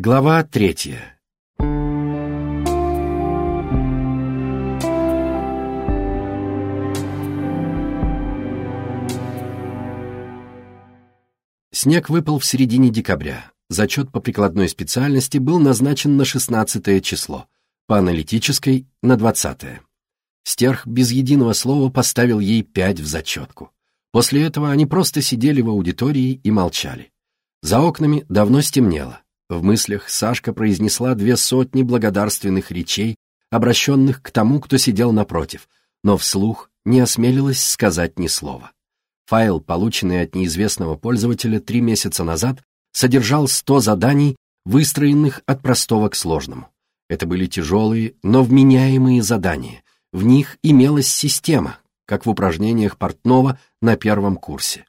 Глава третья. Снег выпал в середине декабря. Зачет по прикладной специальности был назначен на 16 число, по аналитической — на 20 Стерх без единого слова поставил ей пять в зачетку. После этого они просто сидели в аудитории и молчали. За окнами давно стемнело. В мыслях Сашка произнесла две сотни благодарственных речей, обращенных к тому, кто сидел напротив, но вслух не осмелилась сказать ни слова. Файл, полученный от неизвестного пользователя три месяца назад, содержал 100 заданий, выстроенных от простого к сложному. Это были тяжелые, но вменяемые задания. В них имелась система, как в упражнениях Портнова на первом курсе.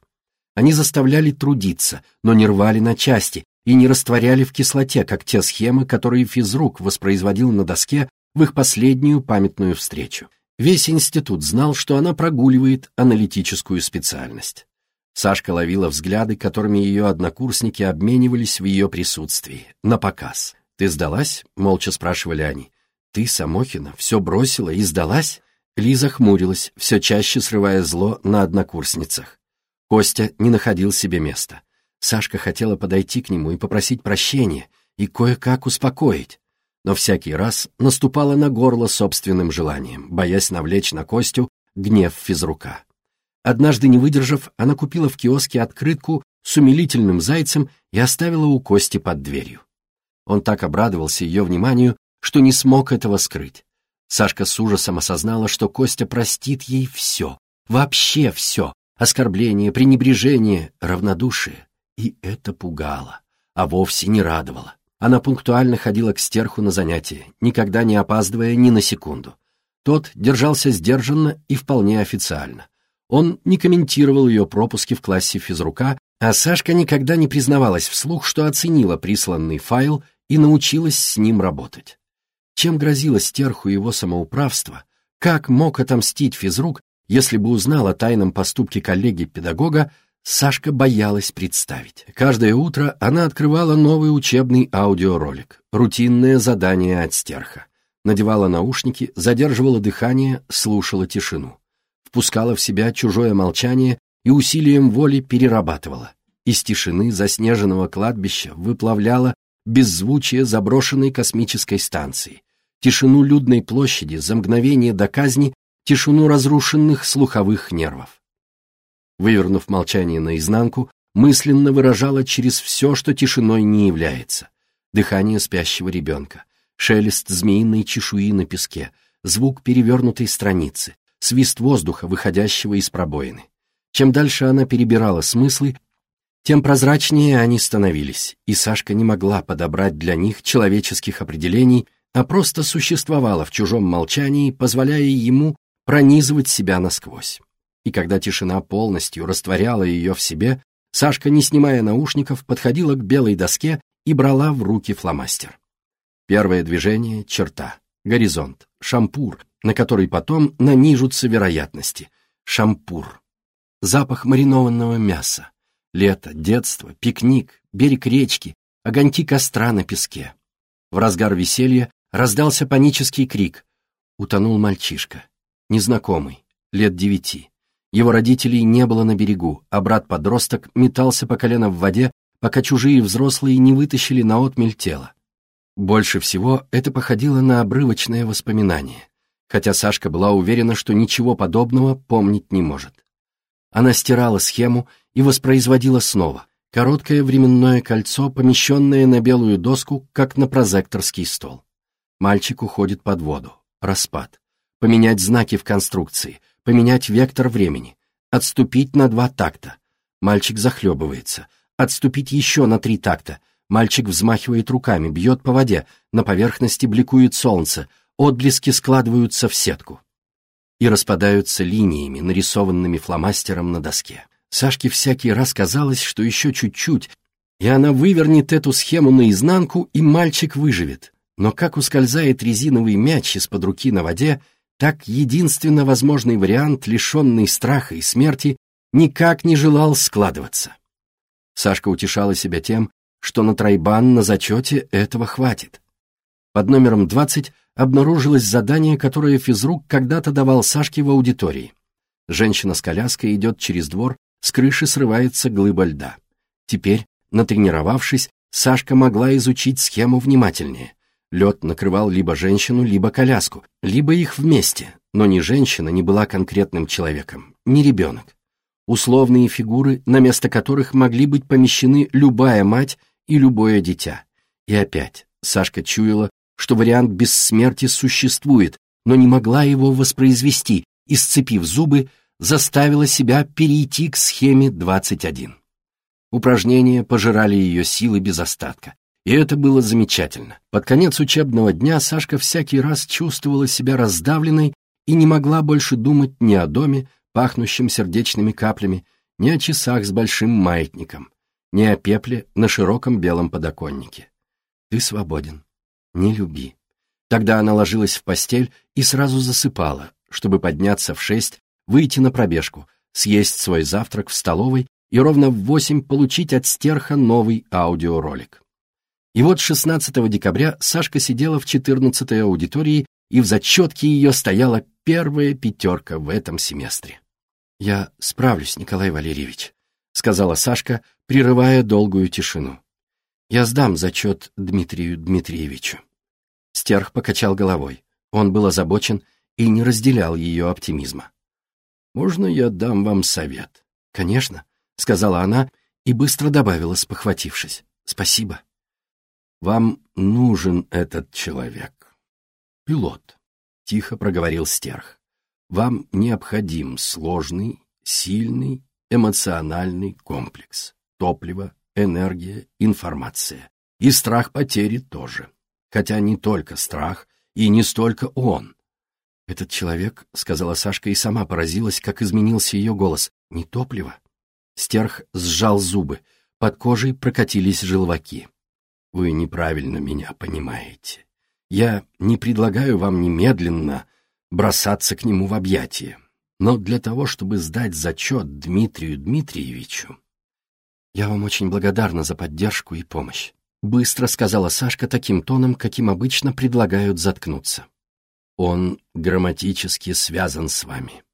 Они заставляли трудиться, но не рвали на части и не растворяли в кислоте, как те схемы, которые физрук воспроизводил на доске в их последнюю памятную встречу. Весь институт знал, что она прогуливает аналитическую специальность. Сашка ловила взгляды, которыми ее однокурсники обменивались в ее присутствии, на показ. «Ты сдалась?» — молча спрашивали они. «Ты, Самохина, все бросила и сдалась?» Лиза хмурилась, все чаще срывая зло на однокурсницах. Костя не находил себе места. Сашка хотела подойти к нему и попросить прощения, и кое-как успокоить но всякий раз наступала на горло собственным желанием, боясь навлечь на Костю гнев физрука. Однажды, не выдержав, она купила в киоске открытку с умилительным зайцем и оставила у Кости под дверью. Он так обрадовался ее вниманию, что не смог этого скрыть. Сашка с ужасом осознала, что Костя простит ей все, вообще все, оскорбление, пренебрежение, равнодушие. И это пугало, а вовсе не радовало. Она пунктуально ходила к стерху на занятия, никогда не опаздывая ни на секунду. Тот держался сдержанно и вполне официально. Он не комментировал ее пропуски в классе физрука, а Сашка никогда не признавалась вслух, что оценила присланный файл и научилась с ним работать. Чем грозило стерху его самоуправство, как мог отомстить физрук, если бы узнал о тайном поступке коллеги-педагога, Сашка боялась представить. Каждое утро она открывала новый учебный аудиоролик, рутинное задание от стерха. Надевала наушники, задерживала дыхание, слушала тишину. Впускала в себя чужое молчание и усилием воли перерабатывала. Из тишины заснеженного кладбища выплавляла беззвучие заброшенной космической станции, тишину людной площади за мгновение до казни, тишину разрушенных слуховых нервов вывернув молчание наизнанку, мысленно выражала через все, что тишиной не является. Дыхание спящего ребенка, шелест змеиной чешуи на песке, звук перевернутой страницы, свист воздуха, выходящего из пробоины. Чем дальше она перебирала смыслы, тем прозрачнее они становились, и Сашка не могла подобрать для них человеческих определений, а просто существовала в чужом молчании, позволяя ему пронизывать себя насквозь и когда тишина полностью растворяла ее в себе, Сашка, не снимая наушников, подходила к белой доске и брала в руки фломастер. Первое движение — черта, горизонт, шампур, на который потом нанижутся вероятности. Шампур. Запах маринованного мяса. Лето, детство, пикник, берег речки, огоньки костра на песке. В разгар веселья раздался панический крик. Утонул мальчишка, незнакомый, лет девяти. Его родителей не было на берегу, а брат-подросток метался по колено в воде, пока чужие взрослые не вытащили на отмель тело. Больше всего это походило на обрывочное воспоминание, хотя Сашка была уверена, что ничего подобного помнить не может. Она стирала схему и воспроизводила снова. Короткое временное кольцо, помещенное на белую доску, как на прозекторский стол. Мальчик уходит под воду. Распад. Поменять знаки в конструкции — поменять вектор времени, отступить на два такта. Мальчик захлебывается, отступить еще на три такта. Мальчик взмахивает руками, бьет по воде, на поверхности бликует солнце, отблески складываются в сетку и распадаются линиями, нарисованными фломастером на доске. Сашке всякий раз казалось, что еще чуть-чуть, и она вывернет эту схему наизнанку, и мальчик выживет. Но как ускользает резиновый мяч из-под руки на воде, так единственно возможный вариант, лишенный страха и смерти, никак не желал складываться. Сашка утешала себя тем, что на тройбан на зачете этого хватит. Под номером 20 обнаружилось задание, которое физрук когда-то давал Сашке в аудитории. Женщина с коляской идет через двор, с крыши срывается глыба льда. Теперь, натренировавшись, Сашка могла изучить схему внимательнее. Лед накрывал либо женщину, либо коляску, либо их вместе, но ни женщина не была конкретным человеком, ни ребенок. Условные фигуры, на место которых могли быть помещены любая мать и любое дитя. И опять Сашка чуяла, что вариант бессмертия существует, но не могла его воспроизвести и, сцепив зубы, заставила себя перейти к схеме 21. Упражнения пожирали ее силы без остатка. И это было замечательно. Под конец учебного дня Сашка всякий раз чувствовала себя раздавленной и не могла больше думать ни о доме, пахнущем сердечными каплями, ни о часах с большим маятником, ни о пепле на широком белом подоконнике. Ты свободен. Не люби. Тогда она ложилась в постель и сразу засыпала, чтобы подняться в шесть, выйти на пробежку, съесть свой завтрак в столовой и ровно в восемь получить от стерха новый аудиоролик. И вот 16 декабря Сашка сидела в 14-й аудитории, и в зачетке ее стояла первая пятерка в этом семестре. «Я справлюсь, Николай Валерьевич», — сказала Сашка, прерывая долгую тишину. «Я сдам зачет Дмитрию Дмитриевичу». Стерх покачал головой. Он был озабочен и не разделял ее оптимизма. «Можно я дам вам совет?» «Конечно», — сказала она и быстро добавила, спохватившись. «Спасибо». «Вам нужен этот человек. Пилот», — тихо проговорил Стерх. «Вам необходим сложный, сильный, эмоциональный комплекс. Топливо, энергия, информация. И страх потери тоже. Хотя не только страх, и не столько он, «Этот человек», — сказала Сашка и сама поразилась, как изменился ее голос, — «не топливо». Стерх сжал зубы, под кожей прокатились желваки. «Вы неправильно меня понимаете. Я не предлагаю вам немедленно бросаться к нему в объятия, но для того, чтобы сдать зачет Дмитрию Дмитриевичу...» «Я вам очень благодарна за поддержку и помощь», — быстро сказала Сашка таким тоном, каким обычно предлагают заткнуться. Он грамматически связан с вами.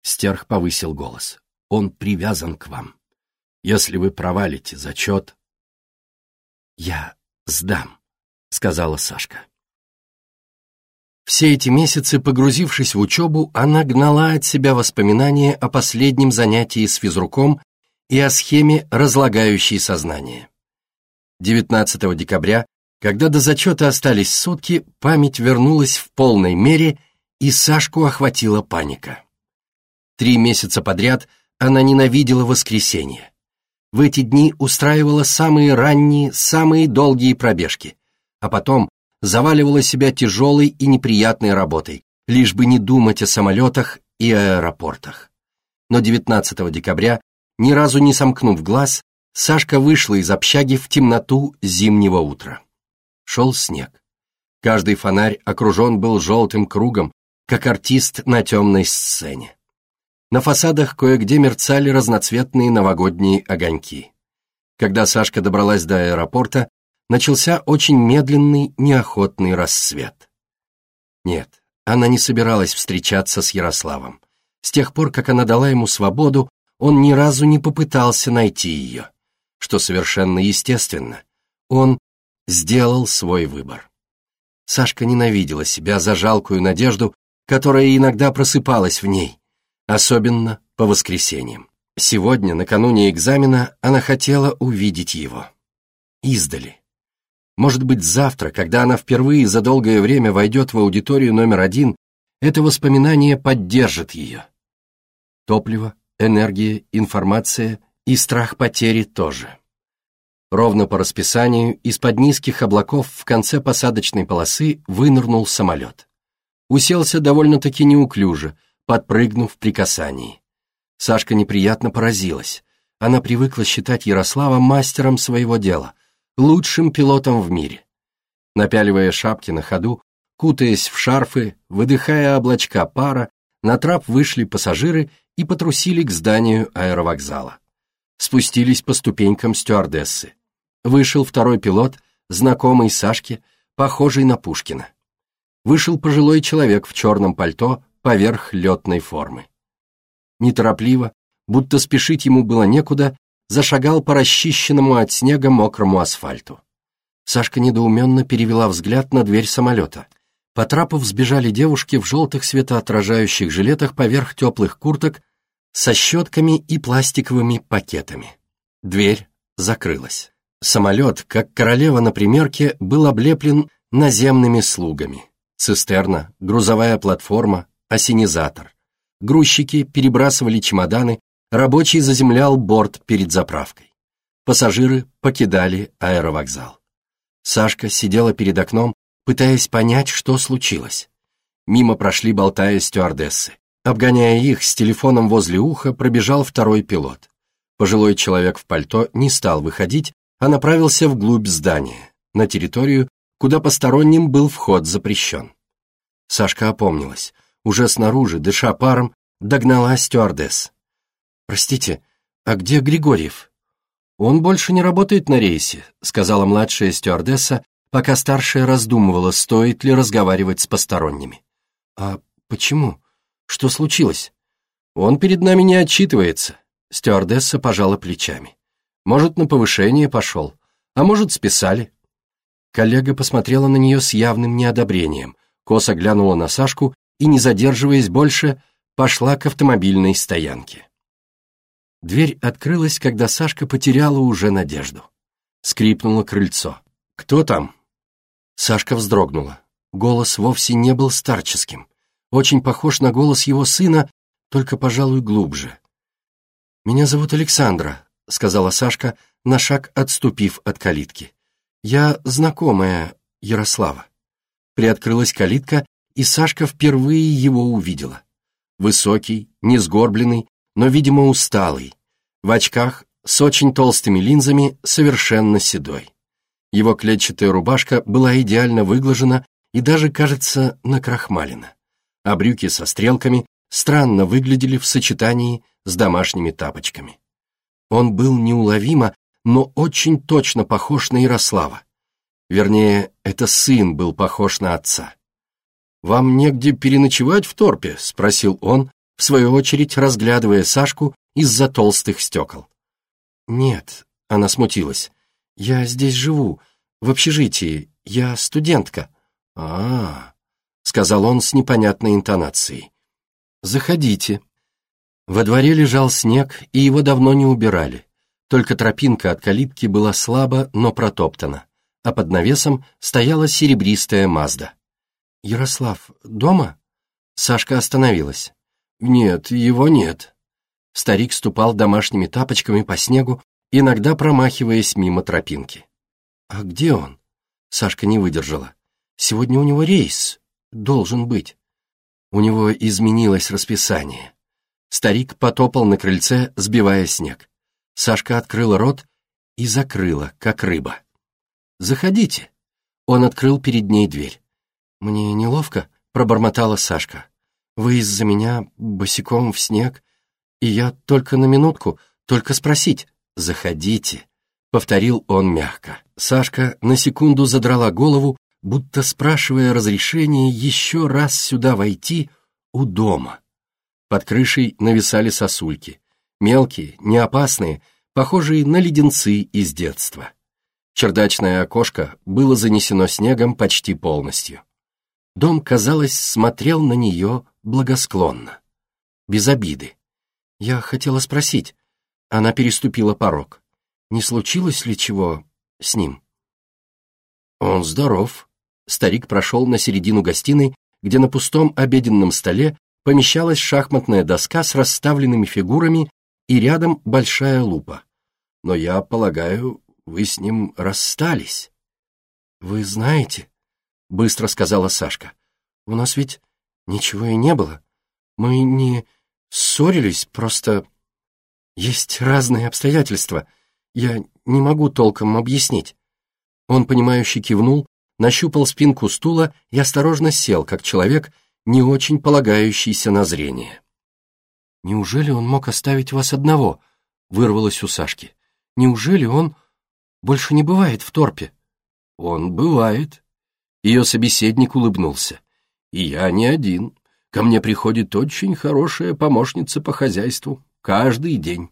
Стерх повысил голос. Он привязан к вам. Если вы провалите зачет... Я сдам, сказала Сашка. Все эти месяцы, погрузившись в учебу, она гнала от себя воспоминания о последнем занятии с физруком и о схеме, разлагающей сознание. 19 декабря когда до зачета остались сутки, память вернулась в полной мере, и Сашку охватила паника. Три месяца подряд она ненавидела воскресенье. В эти дни устраивала самые ранние, самые долгие пробежки, а потом заваливала себя тяжелой и неприятной работой, лишь бы не думать о самолетах и аэропортах. Но 19 декабря, ни разу не сомкнув глаз, Сашка вышла из общаги в темноту зимнего утра шел снег. Каждый фонарь окружен был желтым кругом, как артист на темной сцене. На фасадах кое-где мерцали разноцветные новогодние огоньки. Когда Сашка добралась до аэропорта, начался очень медленный, неохотный рассвет. Нет, она не собиралась встречаться с Ярославом. С тех пор, как она дала ему свободу, он ни разу не попытался найти ее, что совершенно естественно. Он сделал свой выбор. Сашка ненавидела себя за жалкую надежду, которая иногда просыпалась в ней, особенно по воскресеньям. Сегодня, накануне экзамена, она хотела увидеть его. Издали. Может быть, завтра, когда она впервые за долгое время войдет в аудиторию номер один, это воспоминание поддержит ее. Топливо, энергия, информация и страх потери тоже. Ровно по расписанию из-под низких облаков в конце посадочной полосы вынырнул самолет. Уселся довольно-таки неуклюже, подпрыгнув при касании. Сашка неприятно поразилась. Она привыкла считать Ярослава мастером своего дела, лучшим пилотом в мире. Напяливая шапки на ходу, кутаясь в шарфы, выдыхая облачка пара, на трап вышли пассажиры и потрусили к зданию аэровокзала. Спустились по ступенькам стюардессы. Вышел второй пилот, знакомый Сашке, похожий на Пушкина. Вышел пожилой человек в черном пальто поверх летной формы. Неторопливо, будто спешить ему было некуда, зашагал по расчищенному от снега мокрому асфальту. Сашка недоуменно перевела взгляд на дверь самолета. По трапу взбежали девушки в желтых светоотражающих жилетах поверх теплых курток со щетками и пластиковыми пакетами. Дверь закрылась. Самолет, как королева на примерке, был облеплен наземными слугами. Цистерна, грузовая платформа, осенизатор. Грузчики перебрасывали чемоданы, рабочий заземлял борт перед заправкой. Пассажиры покидали аэровокзал. Сашка сидела перед окном, пытаясь понять, что случилось. Мимо прошли болтая стюардессы. Обгоняя их, с телефоном возле уха пробежал второй пилот. Пожилой человек в пальто не стал выходить, а направился вглубь здания, на территорию, куда посторонним был вход запрещен. Сашка опомнилась. Уже снаружи, дыша паром, догнала стюардесс. «Простите, а где Григорьев?» «Он больше не работает на рейсе», — сказала младшая стюардесса, пока старшая раздумывала, стоит ли разговаривать с посторонними. «А почему? Что случилось?» «Он перед нами не отчитывается», — стюардесса пожала плечами. «Может, на повышение пошел, а может, списали». Коллега посмотрела на нее с явным неодобрением, косо глянула на Сашку и, не задерживаясь больше, пошла к автомобильной стоянке. Дверь открылась, когда Сашка потеряла уже надежду. Скрипнуло крыльцо. «Кто там?» Сашка вздрогнула. Голос вовсе не был старческим. Очень похож на голос его сына, только, пожалуй, глубже. «Меня зовут Александра», — сказала Сашка, на шаг отступив от калитки. «Я знакомая Ярослава». Приоткрылась калитка, и Сашка впервые его увидела. Высокий, не сгорбленный, но, видимо, усталый, в очках, с очень толстыми линзами, совершенно седой. Его клетчатая рубашка была идеально выглажена и даже, кажется, накрахмалена, а брюки со стрелками странно выглядели в сочетании с домашними тапочками. Он был неуловимо, но очень точно похож на Ярослава. Вернее, это сын был похож на отца. «Вам негде переночевать в торпе?» — спросил он, в свою очередь разглядывая Сашку из-за толстых стекол. «Нет», — она смутилась, — «я здесь живу, в общежитии, я студентка». «А-а-а», сказал он с непонятной интонацией. «Заходите». Во дворе лежал снег, и его давно не убирали. Только тропинка от калитки была слабо, но протоптана, а под навесом стояла серебристая Мазда. «Ярослав дома?» Сашка остановилась. «Нет, его нет». Старик ступал домашними тапочками по снегу, иногда промахиваясь мимо тропинки. «А где он?» Сашка не выдержала. «Сегодня у него рейс. Должен быть». У него изменилось расписание. Старик потопал на крыльце, сбивая снег. Сашка открыла рот и закрыла, как рыба. «Заходите». Он открыл перед ней дверь. «Мне неловко», — пробормотала Сашка. «Вы из-за меня босиком в снег, и я только на минутку, только спросить. Заходите», — повторил он мягко. Сашка на секунду задрала голову, будто спрашивая разрешения еще раз сюда войти у дома. Под крышей нависали сосульки. Мелкие, неопасные, похожие на леденцы из детства. Чердачное окошко было занесено снегом почти полностью. Дом, казалось, смотрел на нее благосклонно, без обиды. Я хотела спросить. Она переступила порог. Не случилось ли чего с ним? Он здоров. Старик прошел на середину гостиной, где на пустом обеденном столе помещалась шахматная доска с расставленными фигурами и рядом большая лупа. Но я полагаю, вы с ним расстались. Вы знаете, быстро сказала Сашка. «У нас ведь ничего и не было. Мы не ссорились, просто есть разные обстоятельства. Я не могу толком объяснить». Он, понимающе кивнул, нащупал спинку стула и осторожно сел, как человек, не очень полагающийся на зрение. «Неужели он мог оставить вас одного?» — вырвалось у Сашки. «Неужели он...» больше не бывает в торпе?» «Он бывает». Ее собеседник улыбнулся. «И я не один. Ко мне приходит очень хорошая помощница по хозяйству. Каждый день.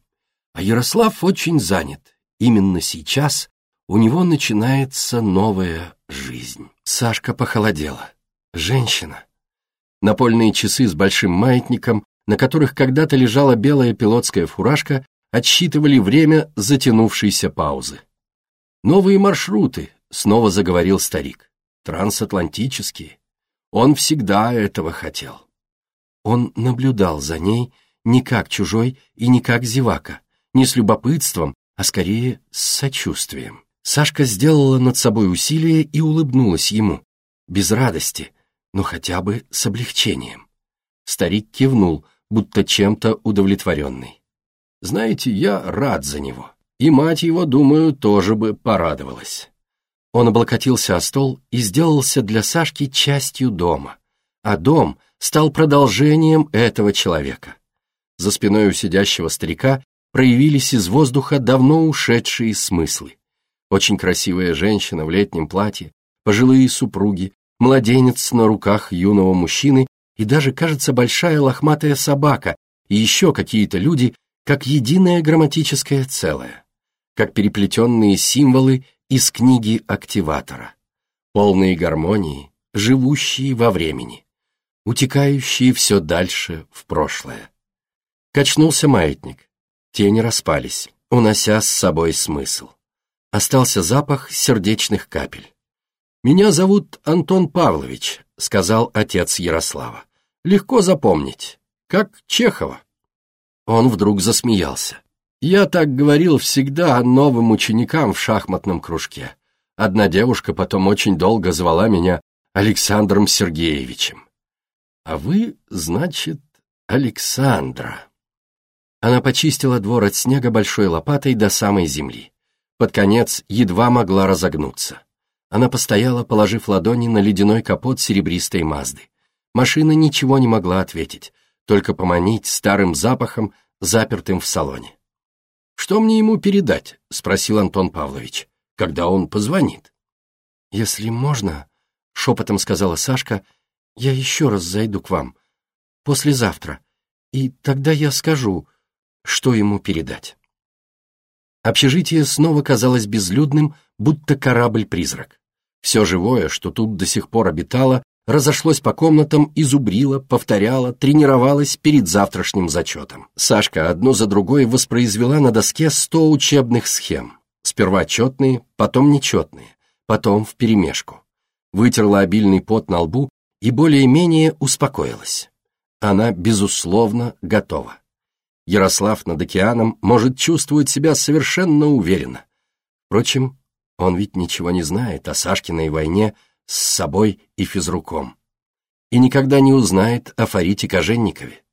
А Ярослав очень занят. Именно сейчас у него начинается новая жизнь». Сашка похолодела. «Женщина». Напольные часы с большим маятником, на которых когда-то лежала белая пилотская фуражка, отсчитывали время затянувшейся паузы. «Новые маршруты», — снова заговорил старик. «Трансатлантические. Он всегда этого хотел». Он наблюдал за ней не как чужой и не как зевака, не с любопытством, а скорее с сочувствием. Сашка сделала над собой усилие и улыбнулась ему. Без радости, но хотя бы с облегчением. Старик кивнул, будто чем-то удовлетворенный. «Знаете, я рад за него. И мать его, думаю, тоже бы порадовалась». Он облокотился о стол и сделался для Сашки частью дома, а дом стал продолжением этого человека. За спиной у сидящего старика проявились из воздуха давно ушедшие смыслы. Очень красивая женщина в летнем платье, пожилые супруги, младенец на руках юного мужчины и даже, кажется, большая лохматая собака и еще какие-то люди, как единое грамматическое целое, как переплетенные символы из книги активатора, полные гармонии, живущие во времени, утекающие все дальше в прошлое. Качнулся маятник, тени распались, унося с собой смысл. Остался запах сердечных капель. «Меня зовут Антон Павлович», — сказал отец Ярослава. «Легко запомнить, как Чехова». Он вдруг засмеялся. «Я так говорил всегда новым ученикам в шахматном кружке. Одна девушка потом очень долго звала меня Александром Сергеевичем. А вы, значит, Александра». Она почистила двор от снега большой лопатой до самой земли. Под конец едва могла разогнуться. Она постояла, положив ладони на ледяной капот серебристой Мазды. Машина ничего не могла ответить, только поманить старым запахом, запертым в салоне. «Что мне ему передать?» — спросил Антон Павлович, — «когда он позвонит». «Если можно», — шепотом сказала Сашка, — «я еще раз зайду к вам. Послезавтра. И тогда я скажу, что ему передать». Общежитие снова казалось безлюдным, будто корабль-призрак. Все живое, что тут до сих пор обитало, разошлось по комнатам и зубрило, повторяло, тренировалось перед завтрашним зачетом. Сашка одну за другой воспроизвела на доске сто учебных схем. Сперва четные, потом нечетные, потом вперемешку. Вытерла обильный пот на лбу и более-менее успокоилась. Она, безусловно, готова. Ярослав над океаном может чувствовать себя совершенно уверенно. Впрочем, он ведь ничего не знает о Сашкиной войне с собой и физруком. И никогда не узнает о Фарите Коженникове.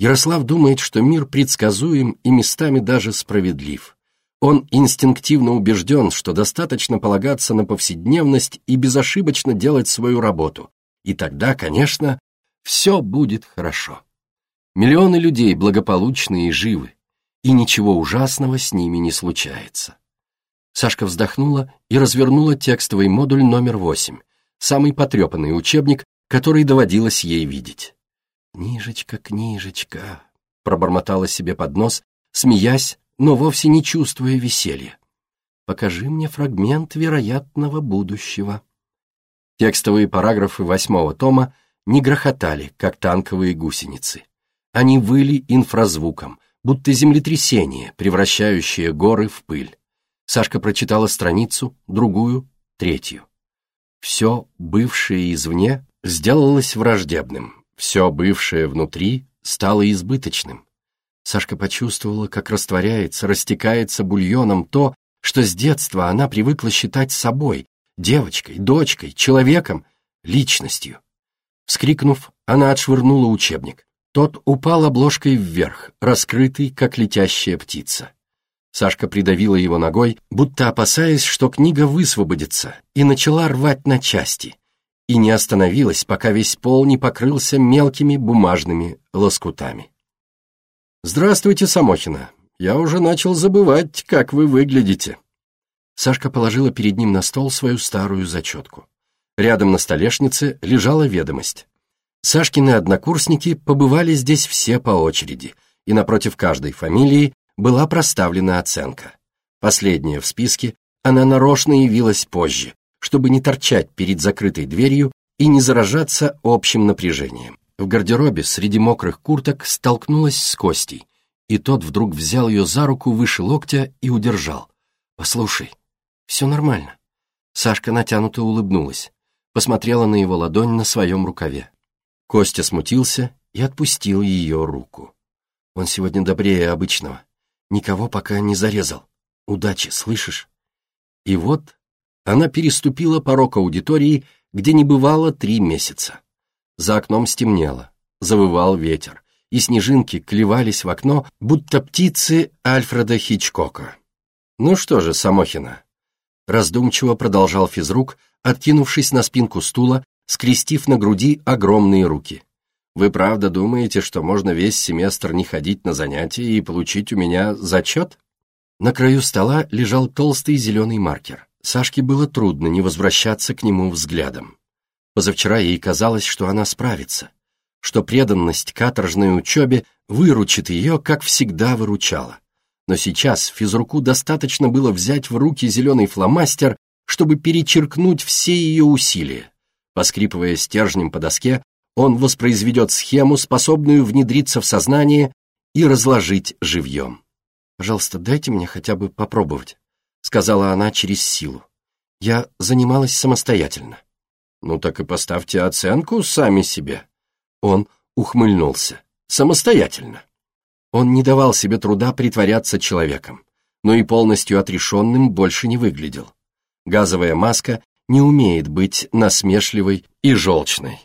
Ярослав думает, что мир предсказуем и местами даже справедлив. Он инстинктивно убежден, что достаточно полагаться на повседневность и безошибочно делать свою работу. И тогда, конечно, все будет хорошо. Миллионы людей благополучны и живы, и ничего ужасного с ними не случается. Сашка вздохнула и развернула текстовый модуль номер восемь, самый потрепанный учебник, который доводилось ей видеть. «Книжечка, книжечка», — пробормотала себе под нос, смеясь, но вовсе не чувствуя веселья. «Покажи мне фрагмент вероятного будущего». Текстовые параграфы восьмого тома не грохотали, как танковые гусеницы. Они выли инфразвуком, будто землетрясение, превращающее горы в пыль. Сашка прочитала страницу, другую, третью. Все бывшее извне сделалось враждебным, все бывшее внутри стало избыточным. Сашка почувствовала, как растворяется, растекается бульоном то, что с детства она привыкла считать собой, девочкой, дочкой, человеком, личностью. Вскрикнув, она отшвырнула учебник. Тот упал обложкой вверх, раскрытый, как летящая птица. Сашка придавила его ногой, будто опасаясь, что книга высвободится, и начала рвать на части. И не остановилась, пока весь пол не покрылся мелкими бумажными лоскутами. «Здравствуйте, Самохина. Я уже начал забывать, как вы выглядите». Сашка положила перед ним на стол свою старую зачетку. Рядом на столешнице лежала ведомость. Сашкины однокурсники побывали здесь все по очереди, и напротив каждой фамилии была проставлена оценка. Последняя в списке, она нарочно явилась позже, чтобы не торчать перед закрытой дверью и не заражаться общим напряжением. В гардеробе среди мокрых курток столкнулась с Костей, и тот вдруг взял ее за руку выше локтя и удержал. «Послушай, все нормально». Сашка натянуто улыбнулась, посмотрела на его ладонь на своем рукаве. Костя смутился и отпустил ее руку. Он сегодня добрее обычного. Никого пока не зарезал. Удачи, слышишь? И вот она переступила порог аудитории, где не бывало три месяца. За окном стемнело, завывал ветер, и снежинки клевались в окно, будто птицы Альфреда Хичкока. «Ну что же, Самохина?» Раздумчиво продолжал физрук, откинувшись на спинку стула, скрестив на груди огромные руки. «Вы правда думаете, что можно весь семестр не ходить на занятия и получить у меня зачет?» На краю стола лежал толстый зеленый маркер. Сашке было трудно не возвращаться к нему взглядом. Позавчера ей казалось, что она справится, что преданность каторжной учебе выручит ее, как всегда выручала. Но сейчас физруку достаточно было взять в руки зеленый фломастер, чтобы перечеркнуть все ее усилия. Поскрипывая стержнем по доске, он воспроизведет схему, способную внедриться в сознание и разложить живьем. «Пожалуйста, дайте мне хотя бы попробовать», — сказала она через силу. «Я занималась самостоятельно». «Ну так и поставьте оценку сами себе». Он ухмыльнулся. «Самостоятельно». Он не давал себе труда притворяться человеком, но и полностью отрешенным больше не выглядел. Газовая маска не умеет быть насмешливой и желчной.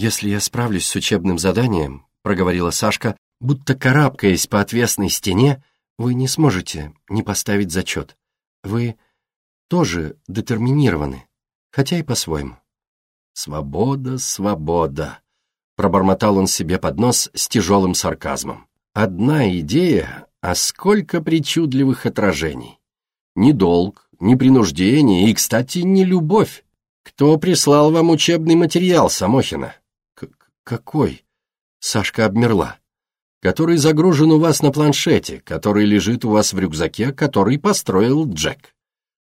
«Если я справлюсь с учебным заданием», — проговорила Сашка, будто карабкаясь по отвесной стене, вы не сможете не поставить зачет. Вы тоже детерминированы, хотя и по-своему. «Свобода, свобода», — пробормотал он себе под нос с тяжелым сарказмом. «Одна идея, а сколько причудливых отражений. Ни долг, ни принуждение и, кстати, не любовь. Кто прислал вам учебный материал, Самохина?» «Какой?» Сашка обмерла. «Который загружен у вас на планшете, который лежит у вас в рюкзаке, который построил Джек».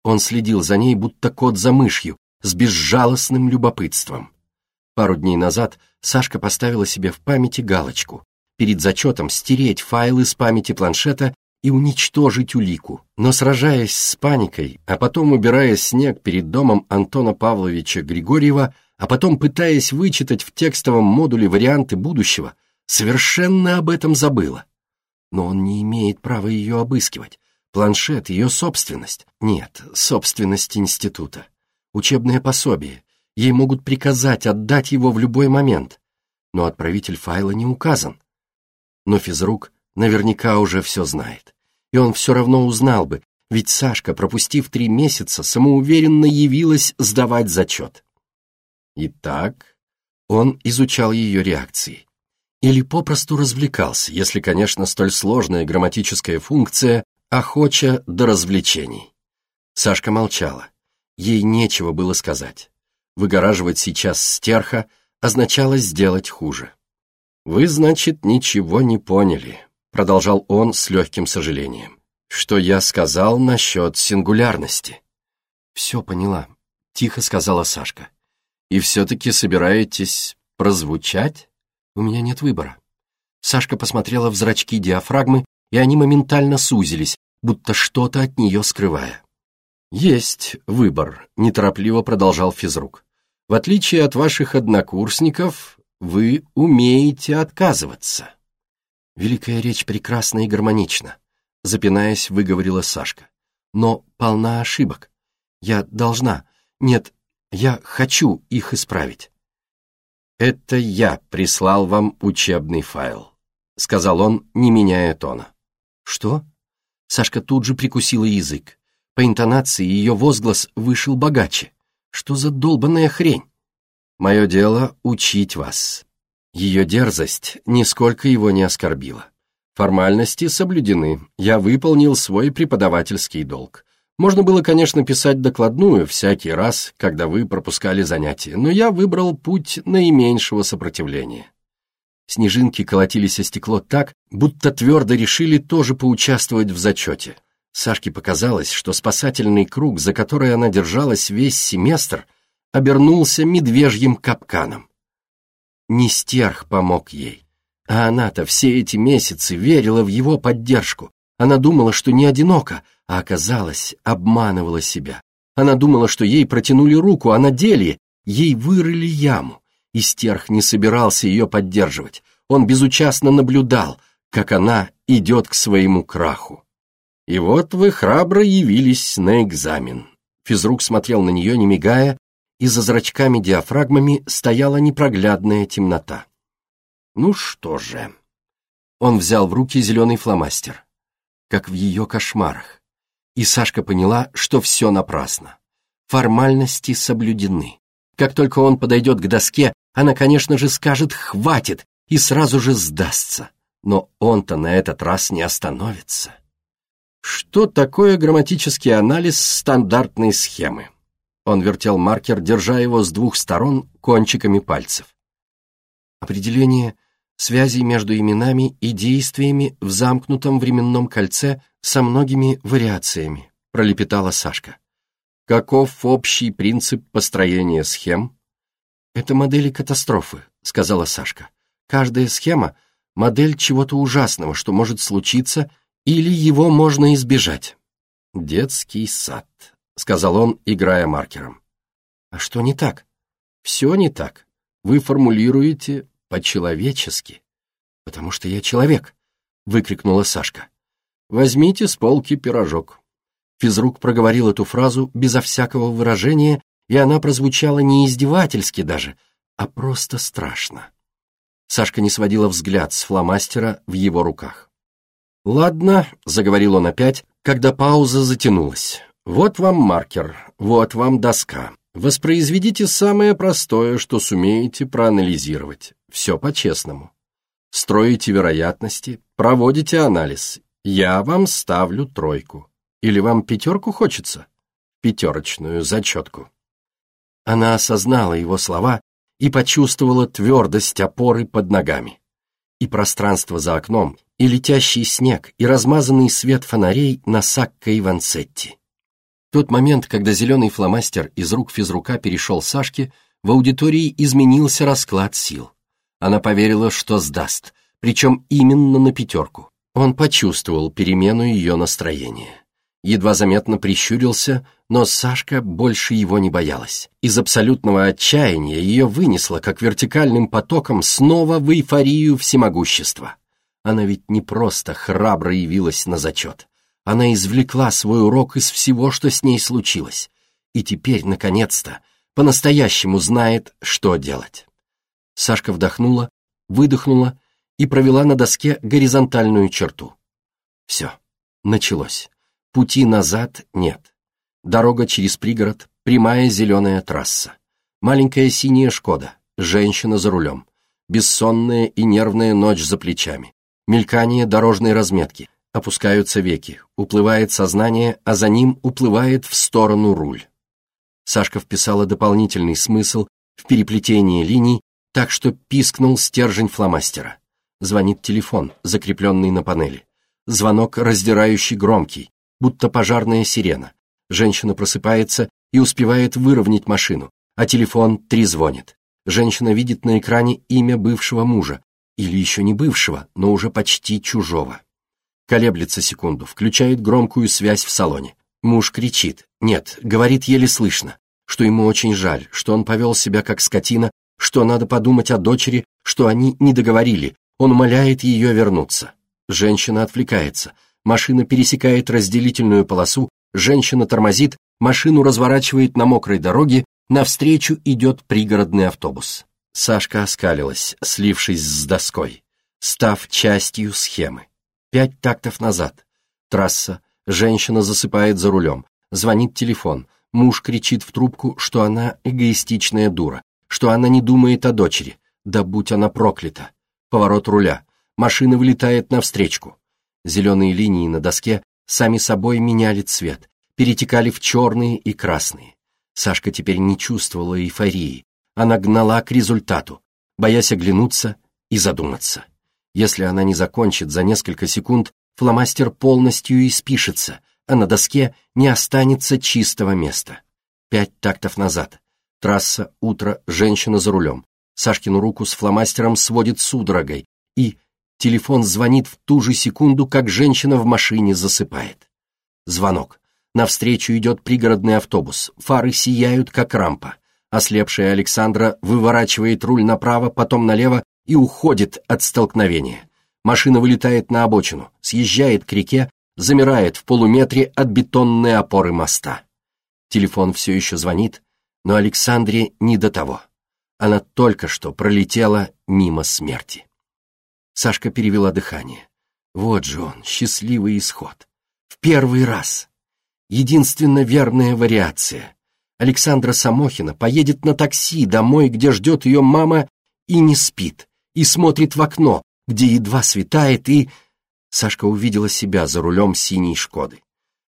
Он следил за ней, будто кот за мышью, с безжалостным любопытством. Пару дней назад Сашка поставила себе в памяти галочку перед зачетом стереть файлы с памяти планшета и уничтожить улику. Но сражаясь с паникой, а потом убирая снег перед домом Антона Павловича Григорьева, а потом пытаясь вычитать в текстовом модуле варианты будущего, совершенно об этом забыла. Но он не имеет права ее обыскивать. Планшет — ее собственность. Нет, собственность института учебное пособие. Ей могут приказать отдать его в любой момент, но отправитель файла не указан. Но физрук наверняка уже все знает, и он все равно узнал бы, ведь Сашка, пропустив три месяца, самоуверенно явилась сдавать зачет. Итак, он изучал ее реакции. Или попросту развлекался, если, конечно, столь сложная грамматическая функция охоча до развлечений. Сашка молчала. Ей нечего было сказать. Выгораживать сейчас стерха означало сделать хуже. «Вы, значит, ничего не поняли», — продолжал он с легким сожалением. «Что я сказал насчет сингулярности?» «Все поняла», — тихо сказала Сашка. «И все-таки собираетесь прозвучать?» «У меня нет выбора». Сашка посмотрела в зрачки диафрагмы, и они моментально сузились, будто что-то от нее скрывая. «Есть выбор», — неторопливо продолжал физрук. «В отличие от ваших однокурсников, вы умеете отказываться». «Великая речь прекрасна и гармонична», — запинаясь, выговорила Сашка. «Но полна ошибок. Я должна, нет, я хочу их исправить». «Это я прислал вам учебный файл», — сказал он, не меняя тона. «Что?» Сашка тут же прикусила язык. По интонации ее возглас вышел богаче. Что за долбанная хрень? Мое дело — учить вас. Ее дерзость нисколько его не оскорбила. Формальности соблюдены, я выполнил свой преподавательский долг. Можно было, конечно, писать докладную всякий раз, когда вы пропускали занятия, но я выбрал путь наименьшего сопротивления. Снежинки колотились о стекло так, будто твердо решили тоже поучаствовать в зачете. Сашке показалось, что спасательный круг, за который она держалась весь семестр, обернулся медвежьим капканом. Не стерх помог ей. А она-то все эти месяцы верила в его поддержку. Она думала, что не одинока, а оказалось, обманывала себя. Она думала, что ей протянули руку, а на деле ей вырыли яму. И стерх не собирался ее поддерживать. Он безучастно наблюдал, как она идет к своему краху. И вот вы храбро явились на экзамен. Физрук смотрел на нее, не мигая, и за зрачками-диафрагмами стояла непроглядная темнота. Ну что же. Он взял в руки зеленый фломастер, как в ее кошмарах. И Сашка поняла, что все напрасно. Формальности соблюдены. Как только он подойдет к доске, она, конечно же, скажет «хватит» и сразу же сдастся. Но он-то на этот раз не остановится. Что такое грамматический анализ стандартной схемы? Он вертел маркер, держа его с двух сторон кончиками пальцев. Определение связей между именами и действиями в замкнутом временном кольце со многими вариациями, пролепетала Сашка. Каков общий принцип построения схем? Это модели катастрофы, сказала Сашка. Каждая схема — модель чего-то ужасного, что может случиться, или его можно избежать. Детский сад, — сказал он, играя маркером. «А что не так?» «Все не так. Вы формулируете по-человечески». «Потому что я человек», — выкрикнула Сашка. «Возьмите с полки пирожок». Физрук проговорил эту фразу безо всякого выражения, и она прозвучала не издевательски даже, а просто страшно. Сашка не сводила взгляд с фломастера в его руках. «Ладно», — заговорил он опять, когда пауза затянулась. Вот вам маркер, вот вам доска. Воспроизведите самое простое, что сумеете проанализировать. Все по-честному. Строите вероятности, проводите анализ. Я вам ставлю тройку. Или вам пятерку хочется? Пятерочную зачетку. Она осознала его слова и почувствовала твердость опоры под ногами. И пространство за окном, и летящий снег, и размазанный свет фонарей на Сакко и Ванцетти. Тот момент, когда зеленый фломастер из рук физрука перешел Сашке, в аудитории изменился расклад сил. Она поверила, что сдаст, причем именно на пятерку. Он почувствовал перемену ее настроения. Едва заметно прищурился, но Сашка больше его не боялась. Из абсолютного отчаяния ее вынесло, как вертикальным потоком, снова в эйфорию всемогущества. Она ведь не просто храбро явилась на зачет она извлекла свой урок из всего, что с ней случилось, и теперь, наконец-то, по-настоящему знает, что делать. Сашка вдохнула, выдохнула и провела на доске горизонтальную черту. Все, началось. Пути назад нет. Дорога через пригород, прямая зеленая трасса. Маленькая синяя «Шкода», женщина за рулем. Бессонная и нервная ночь за плечами. Мелькание дорожной разметки, Опускаются веки, уплывает сознание, а за ним уплывает в сторону руль. Сашка вписала дополнительный смысл в переплетение линий, так что пискнул стержень фломастера. Звонит телефон, закрепленный на панели. Звонок раздирающий громкий, будто пожарная сирена. Женщина просыпается и успевает выровнять машину, а телефон трезвонит. Женщина видит на экране имя бывшего мужа, или еще не бывшего, но уже почти чужого. Колеблется секунду, включает громкую связь в салоне. Муж кричит. Нет, говорит еле слышно, что ему очень жаль, что он повел себя как скотина, что надо подумать о дочери, что они не договорили. Он умоляет ее вернуться. Женщина отвлекается. Машина пересекает разделительную полосу, женщина тормозит, машину разворачивает на мокрой дороге, навстречу идет пригородный автобус. Сашка оскалилась, слившись с доской, став частью схемы. Пять тактов назад. Трасса. Женщина засыпает за рулем. Звонит телефон. Муж кричит в трубку, что она эгоистичная дура, что она не думает о дочери. Да будь она проклята. Поворот руля. Машина вылетает навстречку. Зеленые линии на доске сами собой меняли цвет, перетекали в черные и красные. Сашка теперь не чувствовала эйфории. Она гнала к результату, боясь оглянуться и задуматься. Если она не закончит за несколько секунд, фломастер полностью испишется, а на доске не останется чистого места. Пять тактов назад. Трасса, утро, женщина за рулем. Сашкину руку с фломастером сводит судорогой, и телефон звонит в ту же секунду, как женщина в машине засыпает. Звонок. Навстречу идет пригородный автобус, фары сияют, как рампа. Ослепшая Александра выворачивает руль направо, потом налево и уходит от столкновения. Машина вылетает на обочину, съезжает к реке, замирает в полуметре от бетонной опоры моста. Телефон все еще звонит, но Александре не до того. Она только что пролетела мимо смерти. Сашка перевела дыхание. Вот же он, счастливый исход. В первый раз. Единственно верная вариация. Александра Самохина поедет на такси домой, где ждет ее мама, и не спит, и смотрит в окно, где едва светает, и... Сашка увидела себя за рулем синей «Шкоды».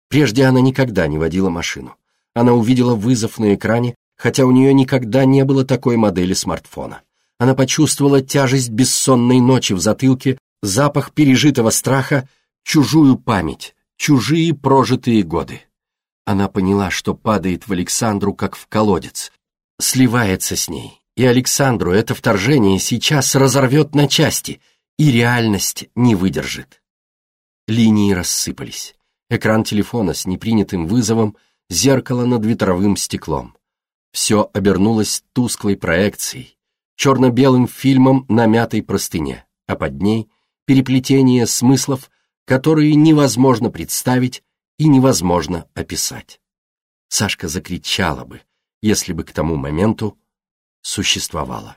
Прежде она никогда не водила машину. Она увидела вызов на экране, хотя у нее никогда не было такой модели смартфона. Она почувствовала тяжесть бессонной ночи в затылке, запах пережитого страха, чужую память, чужие прожитые годы. Она поняла, что падает в Александру, как в колодец, сливается с ней, и Александру это вторжение сейчас разорвет на части, и реальность не выдержит. Линии рассыпались. Экран телефона с непринятым вызовом — зеркало над ветровым стеклом. Все обернулось тусклой проекцией, черно-белым фильмом на мятой простыне, а под ней переплетение смыслов, которые невозможно представить и невозможно описать. Сашка закричала бы, если бы к тому моменту существовала.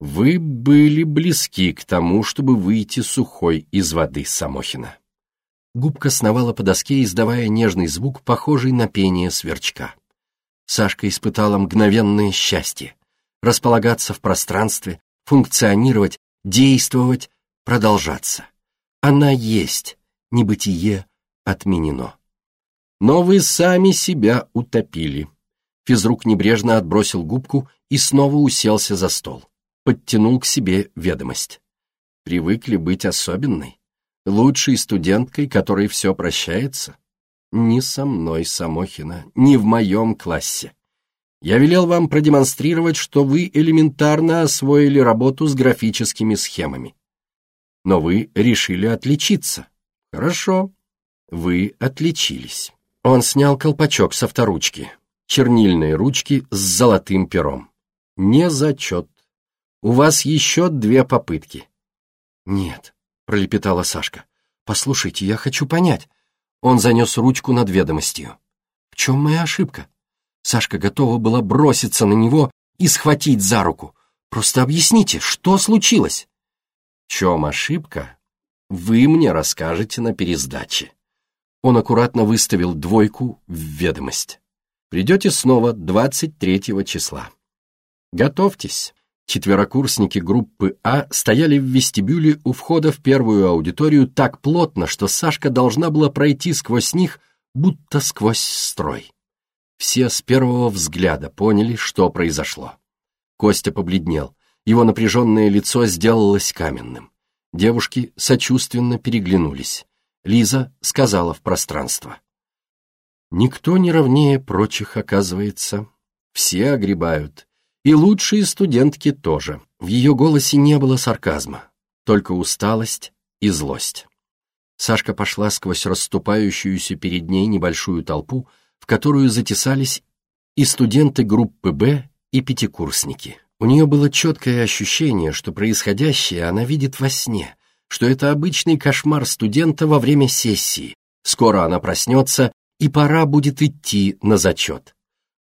Вы были близки к тому, чтобы выйти сухой из воды Самохина. Губка сновала по доске, издавая нежный звук, похожий на пение сверчка. Сашка испытала мгновенное счастье. Располагаться в пространстве, функционировать, действовать, продолжаться. Она есть, небытие отменено. Но вы сами себя утопили. Физрук небрежно отбросил губку и снова уселся за стол. Подтянул к себе ведомость. Привыкли быть особенной лучшей студенткой, которой все прощается? Не со мной, Самохина, не в моем классе. Я велел вам продемонстрировать, что вы элементарно освоили работу с графическими схемами. Но вы решили отличиться. Хорошо, вы отличились. Он снял колпачок с авторучки, чернильные ручки с золотым пером. Не зачет. У вас еще две попытки. Нет, пролепетала Сашка. «Послушайте, я хочу понять». Он занес ручку над ведомостью. «В чем моя ошибка?» Сашка готова была броситься на него и схватить за руку. «Просто объясните, что случилось?» «В чем ошибка? Вы мне расскажете на пересдаче». Он аккуратно выставил двойку в ведомость. «Придете снова 23 числа. Готовьтесь». Четверокурсники группы А стояли в вестибюле у входа в первую аудиторию так плотно, что Сашка должна была пройти сквозь них, будто сквозь строй. Все с первого взгляда поняли, что произошло. Костя побледнел, его напряженное лицо сделалось каменным. Девушки сочувственно переглянулись. Лиза сказала в пространство. «Никто не ровнее прочих, оказывается. Все огребают, и лучшие студентки тоже. В ее голосе не было сарказма, только усталость и злость. Сашка пошла сквозь расступающуюся перед ней небольшую толпу, в которую затесались и студенты группы «Б», и пятикурсники. У нее было четкое ощущение, что происходящее она видит во сне, что это обычный кошмар студента во время сессии. Скоро она проснется, и пора будет идти на зачет.